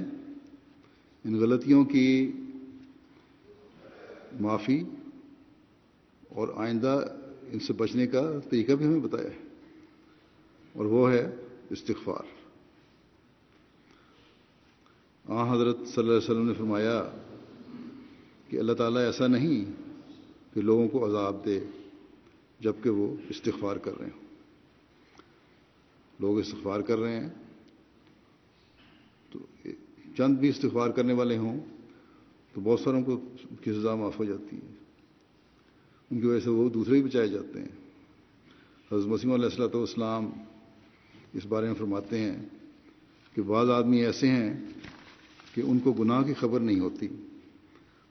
ان غلطیوں کی معافی اور آئندہ ان سے بچنے کا طریقہ بھی ہمیں بتایا ہے۔ اور وہ ہے استغفار۔ آ حضرت صلی اللہ علیہ وسلم نے فرمایا کہ اللہ تعالیٰ ایسا نہیں کہ لوگوں کو عذاب دے۔ جبکہ وہ استغفار کر رہے ہوں۔ لوگ استغفار کر رہے ہیں۔ تو چند بھی استغفار کرنے والے ہوں تو بہت ساروں کو کی سزا معاف ہو جاتی ہے۔ ان کی وجہ سے وہ دوسرے بھی بچائے جاتے ہیں۔ حضرت مسیم علیہ السلۃ والسلام اس بارے میں فرماتے ہیں کہ بعض آدمی ایسے ہیں کہ ان کو گناہ کی خبر نہیں ہوتی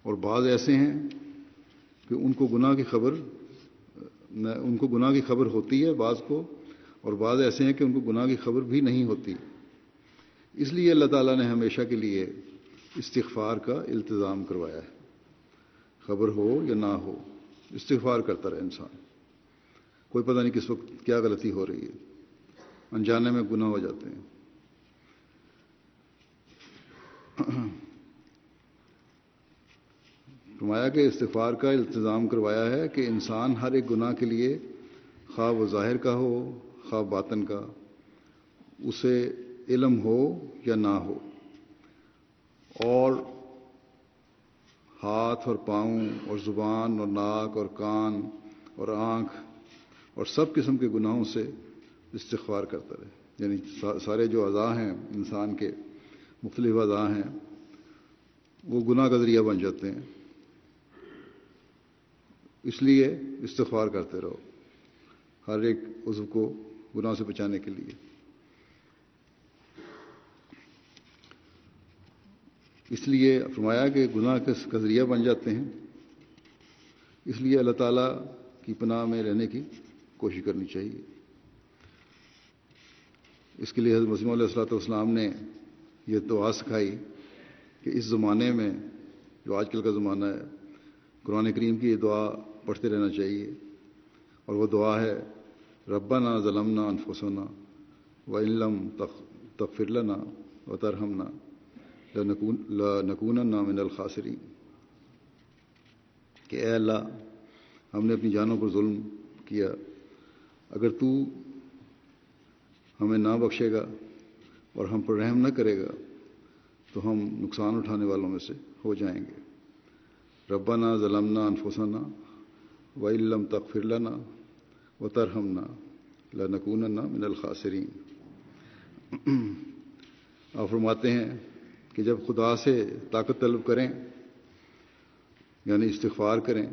اور بعض ایسے ہیں کہ ان کو گناہ کی خبر ان کو گناہ کی خبر ہوتی ہے بعض کو، اور بعض ایسے ہیں کہ ان کو گناہ کی خبر بھی نہیں ہوتی۔ اس لیے اللہ تعالیٰ نے ہمیشہ کے لیے استغفار کا التظام کروایا ہے۔ خبر ہو یا نہ ہو، استغفار کرتا رہے انسان۔ کوئی پتہ نہیں کس وقت کیا غلطی ہو رہی ہے۔ انجانے میں گناہ ہو جاتے ہیں۔ فرمایا کہ استغفار کا التظام کروایا ہے کہ انسان ہر ایک گناہ کے لیے خواہ و ظاہر کا ہو، خواہ باطن کا، اسے علم ہو یا نہ ہو۔ اور ہاتھ اور پاؤں اور زبان اور ناک اور کان اور آنکھ اور سب قسم کے گناہوں سے استغفار کرتا رہے۔ یعنی سارے جو اعضاء ہیں، انسان کے مختلف اعضاء ہیں، وہ گناہ کا ذریعہ بن جاتے ہیں۔ اس لیے استغفار کرتے رہو ہر ایک عضو کو گناہ سے بچانے کے لیے۔ اس لیے فرمایا کہ گناہ کا ذریعہ بن جاتے ہیں۔ اس لیے اللہ تعالیٰ کی پناہ میں رہنے کی کوشش کرنی چاہیے۔ اس کے لیے حضرت مسیم علیہ السلاۃ والسلام نے یہ دعا سکھائی کہ اس زمانے میں جو آج کل کا زمانہ ہے، قرآن کریم کی یہ دعا پڑھتے رہنا چاہیے۔ اور وہ دعا ہے، ربنا ظلمنا انفسنا و علم تغفر لنا و ترہمنا لنکون من الخاسرین۔ کہ اے اللہ، ہم نے اپنی جانوں پر ظلم کیا۔ اگر تو ہمیں نہ بخشے گا اور ہم پر رحم نہ کرے گا، تو ہم نقصان اٹھانے والوں میں سے ہو جائیں گے۔ ربنا ظلمنا انفسنا و علم تغفر لنا و ترہمنا لنکون من الخاسرین آپ فرماتے ہیں کہ جب خدا سے طاقت طلب کریں یعنی استغفار کریں،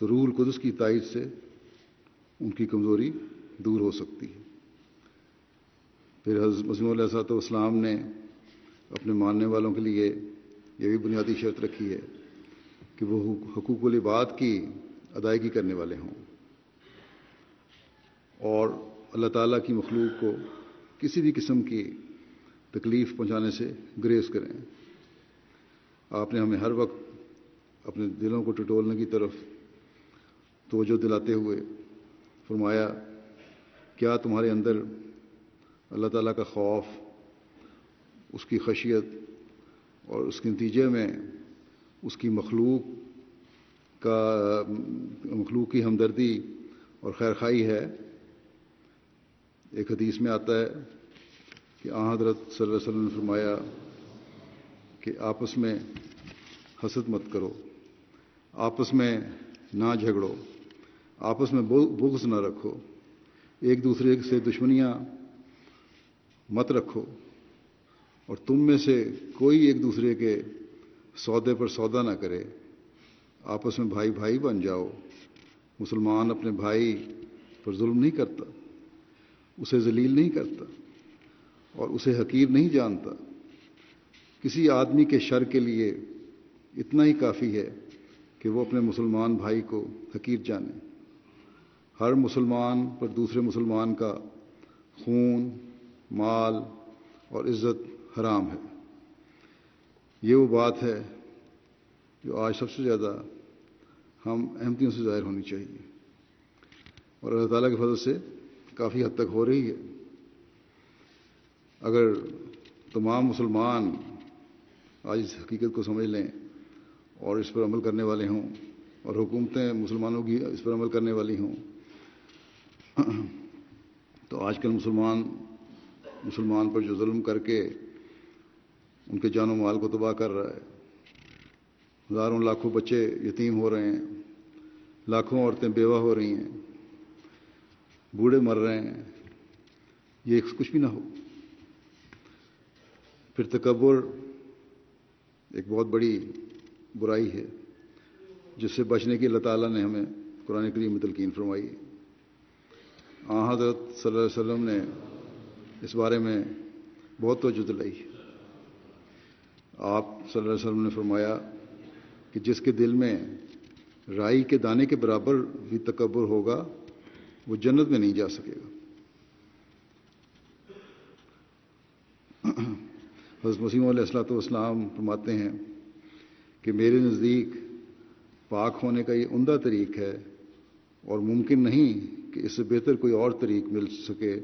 تو روح القدس کی تائید سے ان کی کمزوری دور ہو سکتی ہے۔ پھر حضرت مسلم علیہ صاحب والسلام نے اپنے ماننے والوں کے لیے یہ بھی بنیادی شرط رکھی ہے کہ وہ حقوق العباد کی ادائیگی کرنے والے ہوں۔ اور اللہ تعالیٰ کی مخلوق کو کسی بھی قسم کی تکلیف پہنچانے سے گریز کریں۔ آپ نے ہمیں ہر وقت اپنے دلوں کو ٹٹولنے کی طرف توجہ دلاتے ہوئے فرمایا، کیا تمہارے اندر اللہ تعالیٰ کا خوف، اس کی خشیت اور اس کے نتیجے میں اس کی مخلوق کا مخلوق کی ہمدردی اور خیر خائی ہے۔ ایک حدیث میں آتا ہے کہ آ حضرت صلی اللہ علیہ وسلم نے فرمایا کہ آپس میں حسد مت کرو، آپس میں نہ جھگڑو، آپس میں بغض نہ رکھو، ایک دوسرے سے دشمنیاں مت رکھو اور تم میں سے کوئی ایک دوسرے کے سودے پر سودا نہ کرے، آپس میں بھائی بھائی بن جاؤ۔ مسلمان اپنے بھائی پر ظلم نہیں کرتا، اسے ذلیل نہیں کرتا اور اسے حقیر نہیں جانتا۔ کسی آدمی کے شر کے لیے اتنا ہی کافی ہے کہ وہ اپنے مسلمان بھائی کو حقیر جانے۔ ہر مسلمان پر دوسرے مسلمان کا خون، مال اور عزت حرام ہے۔ یہ وہ بات ہے جو آج سب سے زیادہ ہم احمدیوں سے ظاہر ہونی چاہیے۔ اور اللہ تعالیٰ کے فضل سے کافی حد تک ہو رہی ہے۔ اگر تمام مسلمان آج اس حقیقت کو سمجھ لیں اور اس پر عمل کرنے والے ہوں اور حکومتیں مسلمانوں کی اس پر عمل کرنے والی ہوں، تو آج کل مسلمان مسلمان پر جو ظلم کر کے ان کے جان و مال کو تباہ کر رہا ہے۔ ہزاروں لاکھوں بچے یتیم ہو رہے ہیں۔ لاکھوں عورتیں بیوہ ہو رہی ہیں۔ بوڑھے مر رہے ہیں۔ یہ کچھ بھی نہ ہو۔ پھر تکبر ایک بہت بڑی برائی ہے، جس سے بچنے کی اللہ تعالیٰ نے ہمیں قرآن کریم میں تلقین فرمائی۔ آ حضرت صلی اللہ علیہ وسلم نے اس بارے میں بہت توجہ دلائی۔ آپ صلی اللہ علیہ وسلم نے فرمایا کہ جس کے دل میں رائی کے دانے کے برابر بھی تکبر ہوگا، وہ جنت میں نہیں جا سکے گا۔ حضرت مسیم علیہ السلاۃ والسلام فرماتے ہیں کہ میرے نزدیک پاک ہونے کا یہ عمدہ طریق ہے اور ممکن نہیں کہ اس سے بہتر کوئی اور طریق مل سکے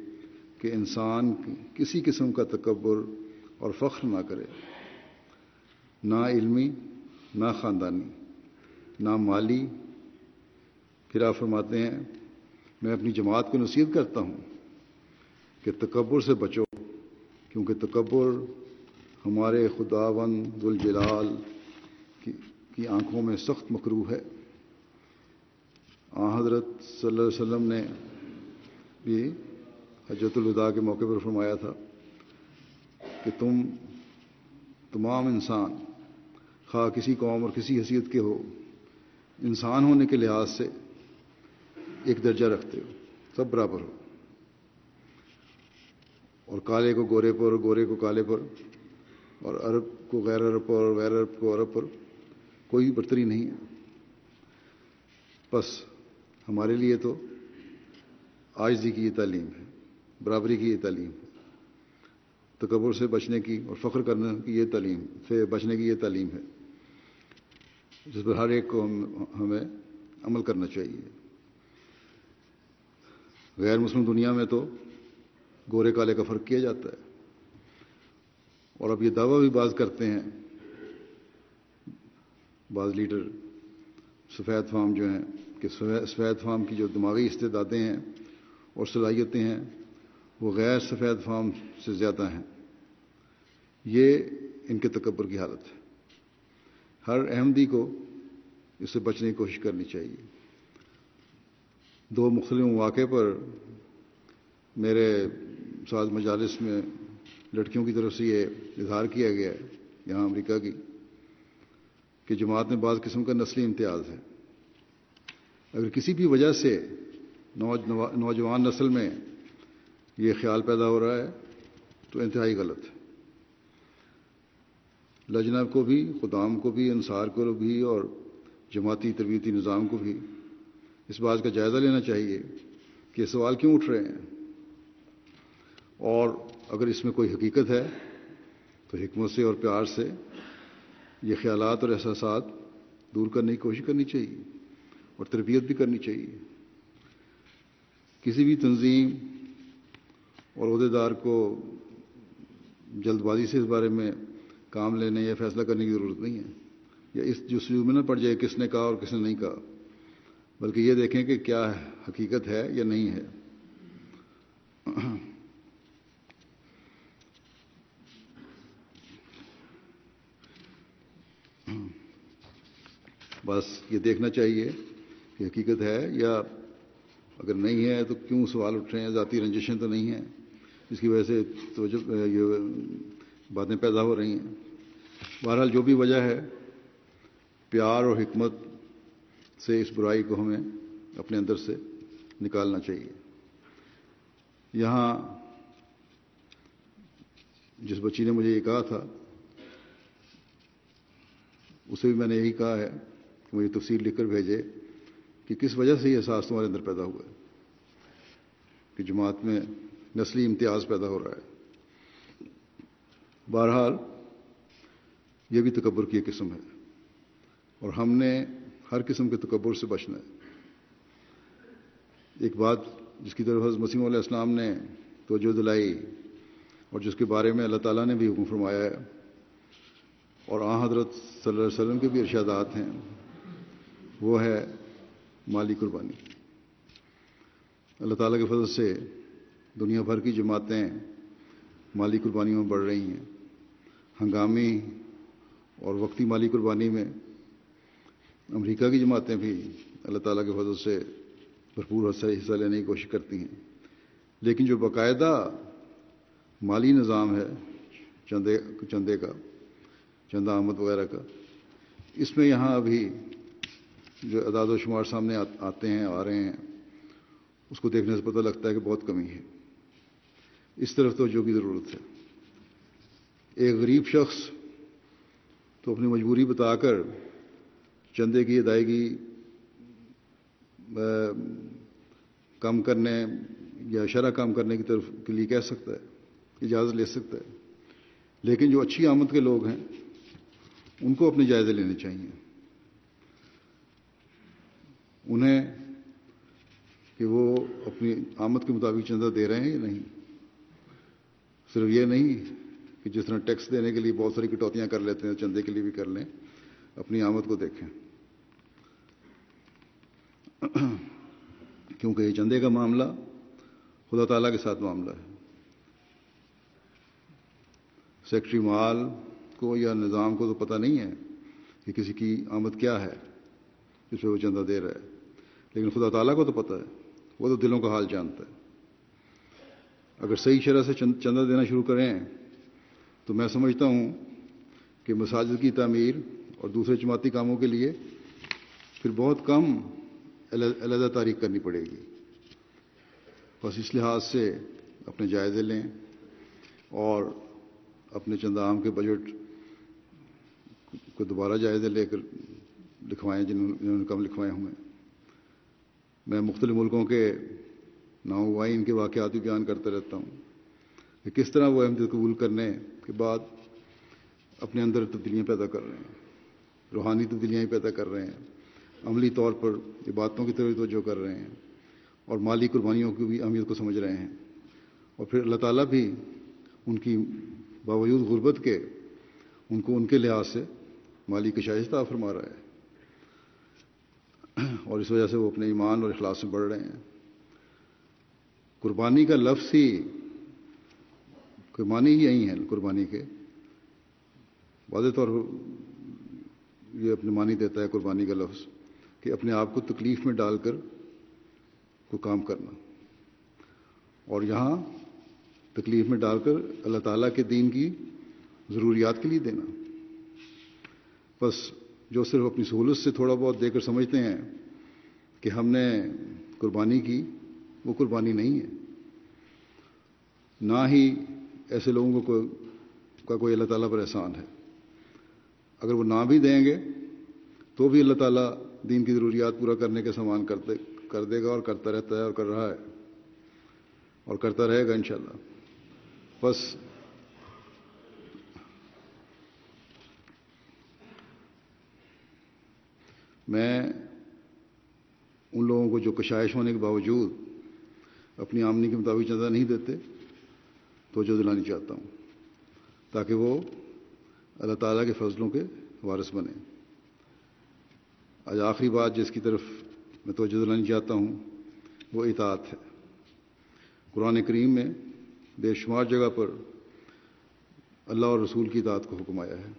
کہ انسان کسی قسم کا تکبر اور فخر نہ کرے۔ نہ علمی، نہ خاندانی، نہ مالی۔ پھر آپ فرماتے ہیں، میں اپنی جماعت کو نصیحت کرتا ہوں کہ تکبر سے بچو، کیونکہ تکبر ہمارے خداون ذوالجلال کی آنکھوں میں سخت مکرو ہے۔ آ حضرت صلی اللہ علیہ وسلم نے بھی حجت الوداع کے موقع پر فرمایا تھا کہ تم تمام انسان خواہ کسی قوم اور کسی حیثیت کے ہو، انسان ہونے کے لحاظ سے ایک درجہ رکھتے ہو، سب برابر ہو۔ اور کالے کو گورے پر اور گورے کو کالے پر، اور عرب کو غیر عرب پر، اور غیر عرب کو عرب پر، کوئی برتری نہیں ہے۔ بس ہمارے لیے تو آجزی کی یہ تعلیم ہے، برابری کی یہ تعلیم ہے۔ تکبر سے بچنے کی اور فخر کرنے کی یہ تعلیم، سے بچنے کی یہ تعلیم ہے۔ جس پر ہر ایک کو ہمیں عمل کرنا چاہیے۔ غیر مسلم دنیا میں تو گورے کالے کا فرق کیا جاتا ہے۔ اور اب یہ دعویٰ بھی باز کرتے ہیں۔ بعض لیڈر سفید فام جو ہیں کہ سفید فام کی جو دماغی استعدادیں ہیں اور صلاحیتیں ہیں، وہ غیر سفید فام سے زیادہ ہیں۔ یہ ان کے تکبر کی حالت ہے۔ ہر احمدی کو اس سے بچنے کی کوشش کرنی چاہیے۔ دو مختلف مواقع پر میرے ساتھ مجالس میں لڑکیوں کی طرف سے یہ اظہار کیا گیا ہے یہاں امریکہ کی کہ جماعت میں بعض قسم کا نسلی امتیاز ہے۔ اگر کسی بھی وجہ سے نوجوان نسل میں یہ خیال پیدا ہو رہا ہے تو انتہائی غلط ہے۔ لجنہ کو بھی، خدام کو بھی، انصار کو بھی اور جماعتی تربیتی نظام کو بھی اس بات کا جائزہ لینا چاہیے کہ یہ سوال کیوں اٹھ رہے ہیں؟ اور اگر اس میں کوئی حقیقت ہے تو حکمت سے اور پیار سے یہ خیالات اور احساسات دور کرنے کی کوشش کرنی چاہیے اور تربیت بھی کرنی چاہیے۔ کسی بھی تنظیم اور عہدیدار کو جلد بازی سے اس بارے میں کام لینے یا فیصلہ کرنے کی ضرورت نہیں ہے۔ یا اس جو میں نہ پڑ جائے کس نے کہا اور کس نے نہیں کہا۔ بلکہ یہ دیکھیں کہ کیا حقیقت ہے یا نہیں ہے۔ بس یہ دیکھنا چاہیے کہ حقیقت ہے یا اگر نہیں ہے تو کیوں سوال اٹھ رہے ہیں؟ ذاتی رنجشیں تو نہیں ہیں۔ جس کی وجہ سے توجہ، یہ باتیں پیدا ہو رہی ہیں۔ بہرحال جو بھی وجہ ہے، پیار اور حکمت سے اس برائی کو ہمیں اپنے اندر سے نکالنا چاہیے۔ یہاں جس بچی نے مجھے یہ کہا تھا، اسے بھی میں نے یہی کہا ہے کہ مجھے تفصیل لکھ کر بھیجے کہ کس وجہ سے یہ احساس تمہارے اندر پیدا ہوا ہے؟ کہ جماعت میں نسلی امتیاز پیدا ہو رہا ہے۔ بہرحال یہ بھی تکبر کی ایک قسم ہے۔ اور ہم نے ہر قسم کے تکبر سے بچنا ہے۔ ایک بات جس کی طرف حضرت مسیم علیہ السلام نے توجہ دلائی اور جس کے بارے میں اللہ تعالیٰ نے بھی حکم فرمایا ہے، اور آ حضرت صلی اللہ علیہ وسلم کے بھی ارشادات ہیں، وہ ہے مالی قربانی۔ اللہ تعالیٰ کے فضل سے دنیا بھر کی جماعتیں مالی قربانیوں میں بڑھ رہی ہیں۔ ہنگامی اور وقتی مالی قربانی میں امریکہ کی جماعتیں بھی اللہ تعالیٰ کے فضل سے بھرپور حصہ لینے کی کوشش کرتی ہیں۔ لیکن جو باقاعدہ مالی نظام ہے، چندے چندے کا، چندہ آمد وغیرہ کا، اس میں یہاں ابھی جو اعداد و شمار سامنے آتے ہیں، آ رہے ہیں، اس کو دیکھنے سے پتہ لگتا ہے کہ بہت کمی ہے۔ اس طرف تو جو کی ضرورت ہے۔ ایک غریب شخص تو اپنی مجبوری بتا کر چندے کی ادائیگی کم کرنے یا شرح کام کرنے کی طرف کے لیے کہہ سکتا ہے، اجازت لے سکتا ہے۔ لیکن جو اچھی آمد کے لوگ ہیں، ان کو اپنے جائزے لینے چاہیے۔ انہیں کہ وہ اپنی آمد کے مطابق چندہ دے رہے ہیں یا نہیں۔ صرف یہ نہیں کہ جس طرح ٹیکس دینے کے لیے بہت ساری کٹوتیاں کر لیتے ہیں، چندے کے لیے بھی کر لیں، اپنی آمد کو دیکھیں۔ کیونکہ یہ چندے کا معاملہ خدا تعالیٰ کے ساتھ معاملہ ہے۔ سیکٹری مال کو یا نظام کو تو پتہ نہیں ہے کہ کسی کی آمد کیا ہے جس پہ وہ چندہ دے رہا ہے۔ لیکن خدا تعالیٰ کو تو پتہ ہے، وہ تو دلوں کا حال جانتا ہے۔ اگر صحیح شرح سے چندہ دینا شروع کریں تو میں سمجھتا ہوں کہ مساجد کی تعمیر اور دوسرے جماعتی کاموں کے لیے پھر بہت کم علیحدہ تاریخ کرنی پڑے گی۔ بس اس لحاظ سے اپنے جائزے لیں اور اپنے چندہ عام کے بجٹ کو دوبارہ جائزے لے کر لکھوائیں جنہوں نے کم لکھوائے ہوئے میں مختلف ملکوں کے ناؤوائن کے واقعات بھی بیان کرتا رہتا ہوں کہ کس طرح وہ احمد قبول کرنے کے بعد اپنے اندر تبدیلیاں پیدا کر رہے ہیں، روحانی تبدیلیاں پیدا کر رہے ہیں، عملی طور پر عبادتوں کی طرف توجہ کر رہے ہیں اور مالی قربانیوں کی بھی اہمیت کو سمجھ رہے ہیں۔ اور پھر اللہ تعالیٰ بھی ان کی باوجود غربت کے ان کو ان کے لحاظ سے مالی کشائش طا فرما رہا ہے۔ اور اس وجہ سے وہ اپنے ایمان اور اخلاص سے بڑھ رہے ہیں۔ قربانی کا لفظ ہی قربانی ہی یہی ہے قربانی کے۔ واضح طور پر یہ اپنے معنی دیتا ہے قربانی کا لفظ، کہ اپنے آپ کو تکلیف میں ڈال کر کو کام کرنا۔ اور یہاں تکلیف میں ڈال کر اللہ تعالیٰ کے دین کی ضروریات کے لیے دینا۔ بس جو صرف اپنی سہولت سے تھوڑا بہت دے کر سمجھتے ہیں کہ ہم نے قربانی کی، وہ قربانی نہیں ہے۔ نہ ہی ایسے لوگوں کو کا کوئی اللہ تعالیٰ پر احسان ہے۔ اگر وہ نہ بھی دیں گے، تو بھی اللہ تعالیٰ دین کی ضروریات پورا کرنے کے سامان کرتے کر دے گا اور کرتا رہتا ہے اور کر رہا ہے۔ اور کرتا رہے گا انشاءاللہ۔ بس۔ میں ان لوگوں کو جو کشائش ہونے کے باوجود اپنی آمنی کے مطابق چندہ نہیں دیتے تو جو دلانی چاہتا ہوں تاکہ وہ اللہ تعالیٰ کے فضلوں کے وارث بنے۔ آج آخری بات جس کی طرف میں توجہ دلانی چاہتا ہوں وہ اطاعت ہے۔ قرآن کریم میں بے شمار جگہ پر اللہ اور رسول کی اطاعت کو حکم آیا ہے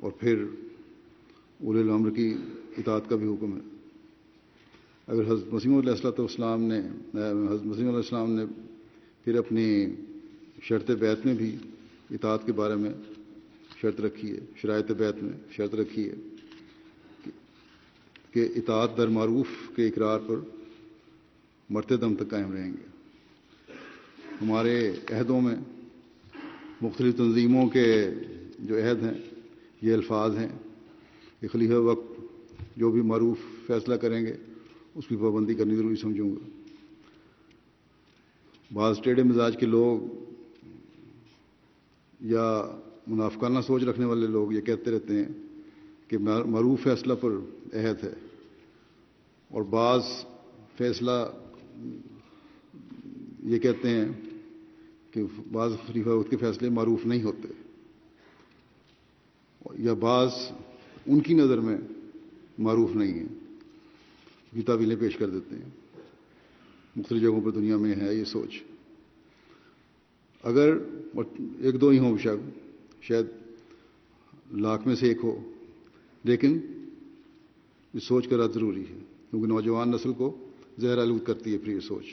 اور پھر اول الامر کی اطاعت کا بھی حکم ہے۔ اگر حضرت مسیم علیہ السلۃ والسلام نے، حضرت مسیم علیہ السلام نے پھر اپنی شرط بیت میں بھی اطاعت کے بارے میں شرط رکھی ہے، شرائط بیت میں شرط رکھی ہے کہ اطاعت در معروف کے اقرار پر مرتے دم تک قائم رہیں گے۔ ہمارے عہدوں میں مختلف تنظیموں کے جو عہد ہیں، یہ الفاظ ہیں۔ کہ خلیفہ وقت جو بھی معروف فیصلہ کریں گے، اس کی پابندی کرنی ضروری سمجھوں گا۔ بعض ٹیڑھے مزاج کے لوگ یا منافقانہ سوچ رکھنے والے لوگ یہ کہتے رہتے ہیں کہ معروف فیصلہ پر عہد ہے اور بعض فیصلہ یہ کہتے ہیں کہ بعض خلیفہ وقت کے فیصلے معروف نہیں ہوتے یا بعض ان کی نظر میں معروف نہیں ہیں، یہ تعویلیں پیش کر دیتے ہیں۔ مختلف جگہوں پر دنیا میں ہے یہ سوچ۔ اگر ایک دو ہی ہوں شاید شاید لاکھ میں سے ایک ہو، لیکن یہ سوچ کا ضروری ہے، کیونکہ نوجوان نسل کو زہر آلود کرتی ہے پھر یہ سوچ۔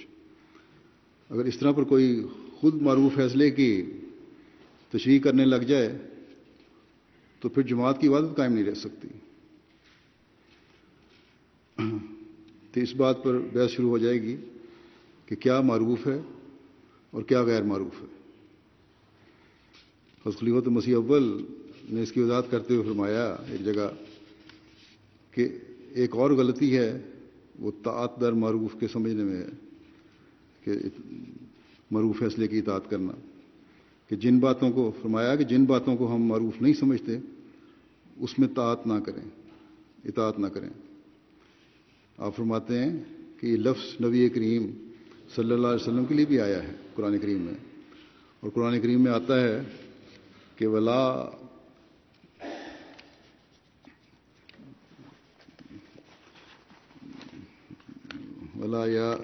اگر اس طرح پر کوئی خود معروف فیصلے کی تشریح کرنے لگ جائے، تو پھر جماعت کی عبادت قائم نہیں رہ سکتی۔ تو اس بات پر بحث شروع ہو جائے گی کہ کیا معروف ہے اور کیا غیر معروف ہے۔ خلیفت مسیح اول نے اس کی وضاحت کرتے ہوئے فرمایا، ایک جگہ، کہ ایک اور غلطی ہے، وہ تعت در معروف کے سمجھنے میں ہے، کہ معروف فیصلے کی اطاعت کرنا۔ کہ جن باتوں کو، فرمایا کہ جن باتوں کو ہم معروف نہیں سمجھتے، اس میں طاعت نہ کریں، اطاعت نہ کریں۔ آپ فرماتے ہیں کہ یہ لفظ نبی کریم صلی اللہ علیہ وسلم کے لیے بھی آیا ہے، قرآن کریم میں۔ اور قرآن کریم میں آتا ہے کہ ولا ولا یا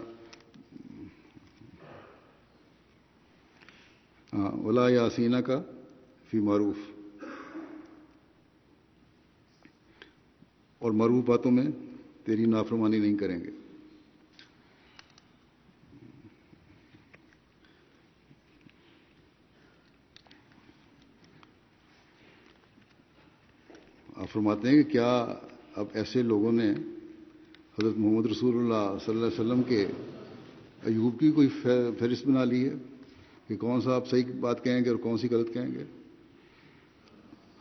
ہاں ولا یاسینہ کا فی معروف اور معروف باتوں میں تیری نافرمانی نہیں کریں گے۔ آپ فرماتے ہیں کہ کیا اب ایسے لوگوں نے حضرت محمد رسول اللہ صلی اللہ علیہ وسلم کے ایوب کی کوئی فہرست بنا لی ہے کہ کون سا آپ صحیح بات کہیں گے اور کون سی غلط کہیں گے؟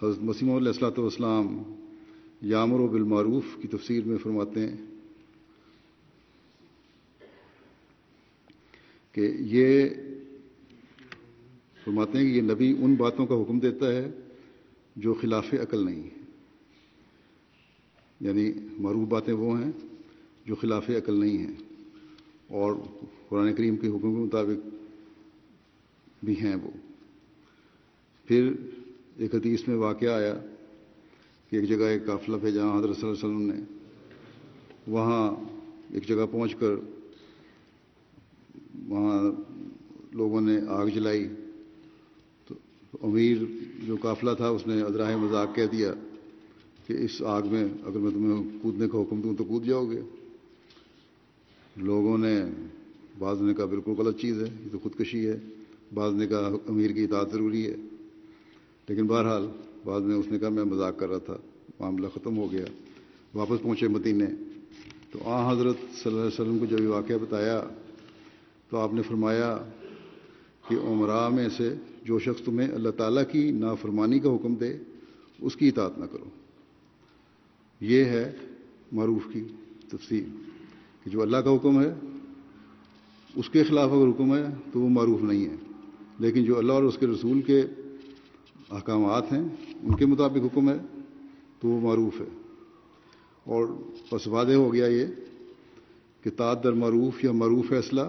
حضرت مسیم علیہ السلاۃ والسلام یامر و بالمعروف کی تفسیر میں فرماتے ہیں کہ یہ فرماتے ہیں کہ یہ نبی ان باتوں کا حکم دیتا ہے جو خلاف عقل نہیں ہے۔ یعنی معروف باتیں وہ ہیں جو خلاف عقل نہیں ہیں اور قرآن کریم کے حکم کے مطابق بھی ہیں وہ۔ پھر ایک حدیث میں واقعہ آیا کہ ایک جگہ ایک قافلہ بھیجا، حضرت صلی اللہ علیہ وسلم نے۔ وہاں ایک جگہ پہنچ کر وہاں لوگوں نے آگ جلائی۔ تو امیر جو قافلہ تھا، اس نے ادراہ مذاق کہہ دیا۔ کہ اس آگ میں اگر میں تمہیں کودنے کا حکم دوں تو کود جاؤ گے۔ لوگوں نے بعض نے کہا بالکل غلط چیز ہے، یہ تو خودکشی ہے۔ بعض نے کہا امیر کی اطاعت ضروری ہے۔ لیکن بہرحال بعد میں اس نے کہا، میں مذاق کر رہا تھا، معاملہ ختم ہو گیا۔ واپس پہنچے مدینے۔ تو آ، حضرت صلی اللہ علیہ وسلم کو جب یہ واقعہ بتایا تو آپ نے فرمایا کہ عمرہ میں سے جو شخص تمہیں اللہ تعالیٰ کی نافرمانی کا حکم دے، اس کی اطاعت نہ کرو۔ یہ ہے معروف کی تفصیل کہ جو اللہ کا حکم ہے، اس کے خلاف اگر حکم ہے تو وہ معروف نہیں ہے۔ لیکن جو اللہ اور اس کے رسول کے احکامات ہیں، ان کے مطابق حکم ہے تو وہ معروف ہے۔ اور بس واضح ہو گیا یہ کہ تعت در معروف یا معروف فیصلہ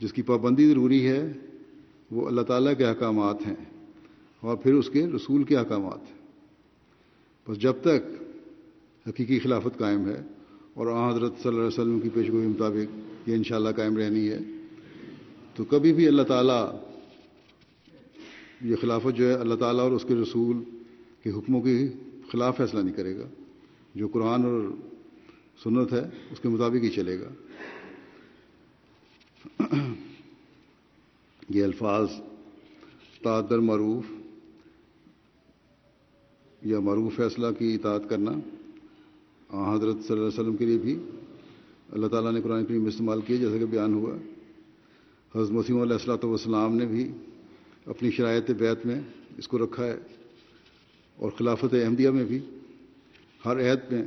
جس کی پابندی ضروری ہے، وہ اللہ تعالیٰ کے احکامات ہیں اور پھر اس کے رسول کے احکامات ہیں۔ بس جب تک حقیقی خلافت قائم ہے اور حضرت صلی اللہ علیہ وسلم کی پیشگوئی مطابق یہ انشاءاللہ قائم رہنی ہے۔ تو کبھی بھی اللہ تعالیٰ یہ خلافت جو ہے اللہ تعالیٰ اور اس کے رسول کے حکموں کے خلاف فیصلہ نہیں کرے گا۔ جو قرآن اور سنت ہے اس کے مطابق ہی چلے گا۔ یہ الفاظ اطاعت در معروف یا معروف فیصلہ کی اطاعت کرنا حضرت صلی اللہ علیہ وسلم کے لیے بھی اللہ تعالیٰ نے قرآن کریم استعمال کیا، جیسا کہ بیان ہوا۔ حضرت مسیم علیہ السلاۃ والسلام نے بھی اپنی شرائط بیت میں اس کو رکھا ہے اور خلافت احمدیہ میں بھی ہر عہد میں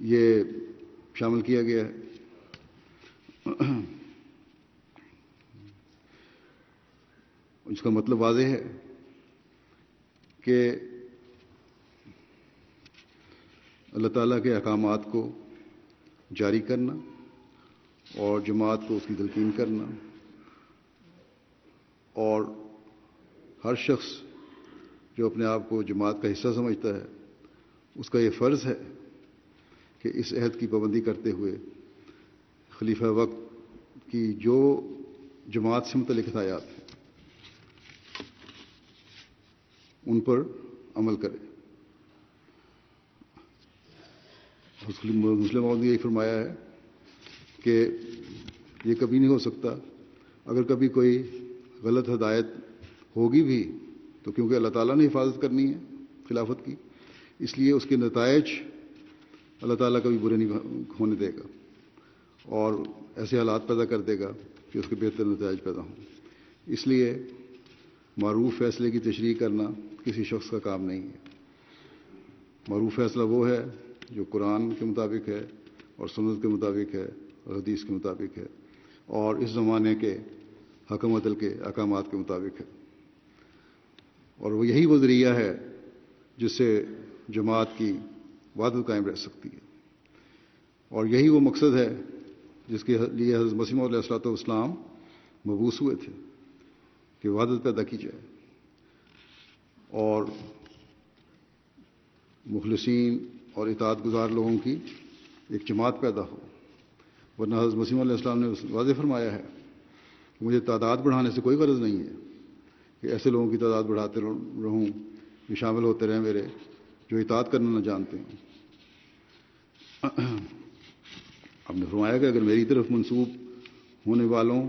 یہ شامل کیا گیا ہے۔ اس کا مطلب واضح ہے کہ اللہ تعالیٰ کے احکامات کو جاری کرنا اور جماعت کو اس کی تلقین کرنا اور ہر شخص جو اپنے آپ کو جماعت کا حصہ سمجھتا ہے، اس کا یہ فرض ہے کہ اس عہد کی پابندی کرتے ہوئے خلیفہ وقت کی جو جماعت سے متعلق ہدایات ہیں، ان پر عمل کرے۔ مسلم نے یہی فرمایا ہے کہ یہ کبھی نہیں ہو سکتا۔ اگر کبھی کوئی غلط ہدایت ہوگی بھی، تو کیونکہ اللہ تعالیٰ نے حفاظت کرنی ہے خلافت کی، اس لیے اس کے نتائج اللہ تعالیٰ کبھی برے نہیں ہونے دے گا۔ اور ایسے حالات پیدا کر دے گا کہ اس کے بہتر نتائج پیدا ہوں۔ اس لیے معروف فیصلے کی تشریح کرنا کسی شخص کا کام نہیں ہے۔ معروف فیصلہ وہ ہے جو قرآن کے مطابق ہے اور سنت کے مطابق ہے اور حدیث کے مطابق ہے اور اس زمانے کے حکم عدل کے احکامات کے مطابق ہے۔ اور وہ یہی وہ ذریعہ ہے جس سے جماعت کی وادت قائم رہ سکتی ہے۔ اور یہی وہ مقصد ہے جس کے لیے حضرت مسیم علیہ السلاۃ والسلام مبوس ہوئے تھے کہ وادت پیدا کی جائے۔ اور مخلصین اور اطاعت گزار لوگوں کی ایک جماعت پیدا ہو۔ ورنہ حضرت مسیم علیہ السلام نے واضح فرمایا ہے کہ مجھے تعداد بڑھانے سے کوئی غرض نہیں ہے کہ ایسے لوگوں کی تعداد بڑھاتے رہوں جو شامل ہوتے رہیں میرے جو اطاعت کرنا نہ جانتے ہیں آپ نے فرمایا کہ اگر میری طرف منسوب ہونے والوں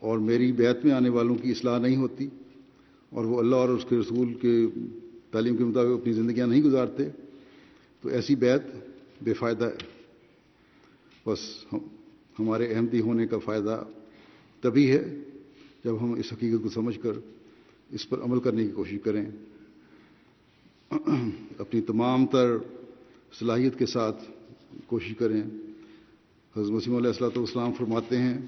اور میری بیت میں آنے والوں کی اصلاح نہیں ہوتی اور وہ اللہ اور اس کے رسول کے تعلیم کے مطابق اپنی زندگیاں نہیں گزارتے تو ایسی بیت بے فائدہ ہے۔ بس ہمارے احمدی ہونے کا فائدہ تبھی ہے جب ہم اس حقیقت کو سمجھ کر اس پر عمل کرنے کی کوشش کریں۔ اپنی تمام تر صلاحیت کے ساتھ کوشش کریں۔ حضرت مسیم علیہ السلاۃ والسلام فرماتے ہیں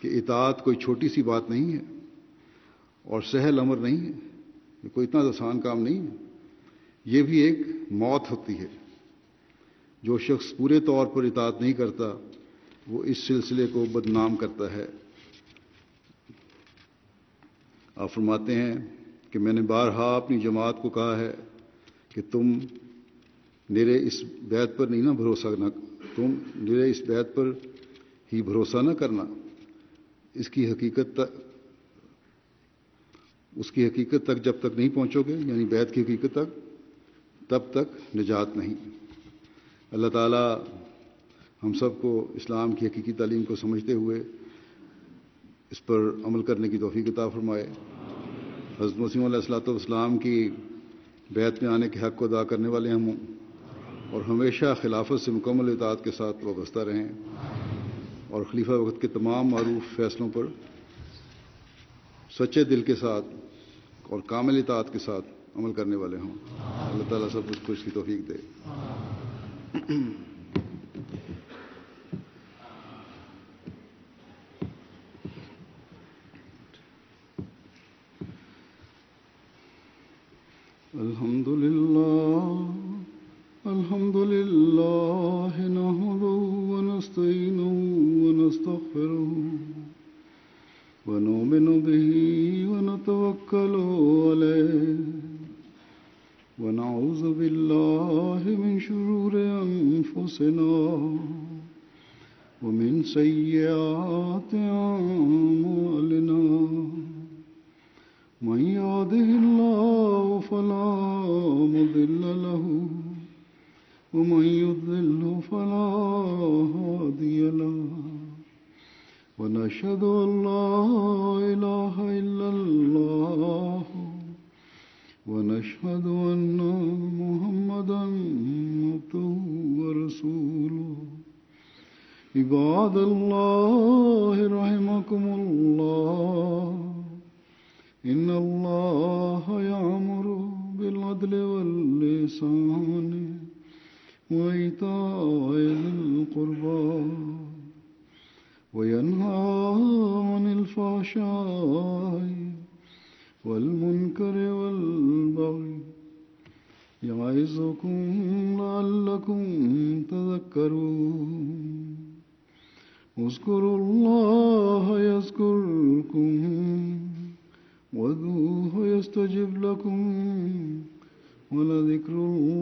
کہ اطاعت کوئی چھوٹی سی بات نہیں ہے اور سہل امر نہیں ہے یہ کوئی اتنا آسان کام نہیں ہے۔ یہ بھی ایک موت ہوتی ہے۔ جو شخص پورے طور پر اطاعت نہیں کرتا، وہ اس سلسلے کو بدنام کرتا ہے۔ آپ فرماتے ہیں کہ میں نے بارہا اپنی جماعت کو کہا ہے کہ تم میرے اس بیت پر نہیں نہ بھروسہ نہ تم میرے اس بیت پر ہی بھروسہ نہ کرنا۔ اس کی حقیقت تک، اس کی حقیقت تک جب تک نہیں پہنچو گے یعنی بیت کی حقیقت تک تب تک نجات نہیں۔ اللہ تعالیٰ ہم سب کو اسلام کی حقیقی تعلیم کو سمجھتے ہوئے اس پر عمل کرنے کی توفیق عطا فرمائے۔ حضرت مسیم علیہ السلاۃ والسلام کی بیت میں آنے کے حق کو ادا کرنے والے ہم ہوں اور ہمیشہ خلافت سے مکمل اطاعت کے ساتھ وابستہ رہیں۔ اور خلیفہ وقت کے تمام معروف فیصلوں پر سچے دل کے ساتھ اور کامل اطاعت کے ساتھ عمل کرنے والے ہوں۔ اللہ تعالیٰ سب کچھ خوش کی توفیق دے۔ الحمد لله الحمد لله نحمده ونستعينه ونستغفره ونؤمن به ونتوكل عليه ونعوذ بالله من شرور أنفسنا ومن سيئات أعمالنا. من يهده الله فلا مضل له، ومن يضل فلا هادي له. ونشهد أن لا إله إلا الله ونشهد أن محمدا عبده ورسوله. عباد الله رحمكم الله. إن الله يأمر بالعدل واللسان وإيتاء ذي القربى وينهى عن الفحشاء والمنكر والبغي يعظكم لعلكم تذكرون. اذكروا الله يذكركم وذوه يستجب لكم ولذكر الله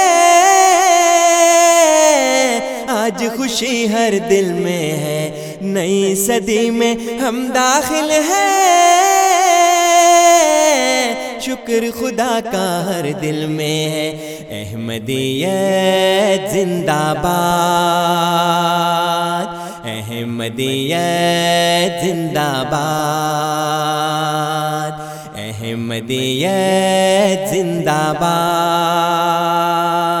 آج خوشی ہر دل میں ہے۔ نئی صدی میں ہم داخل ہیں۔ شکر خدا کا ہر دل میں ہے۔ احمدیت زندہ باد۔ احمدیت زندہ باد۔ احمدیت زندہ باد۔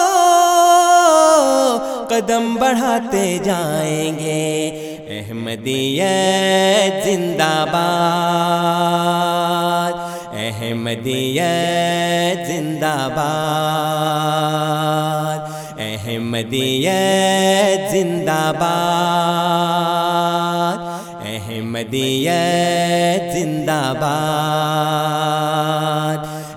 قدم بڑھاتے جائیں گے۔ احمدیت زندہ باد۔ احمدیت زندہ باد۔ احمدیت زندہ باد۔ احمدیت زندہ باد۔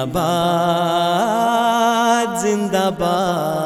آباد زندہ باد۔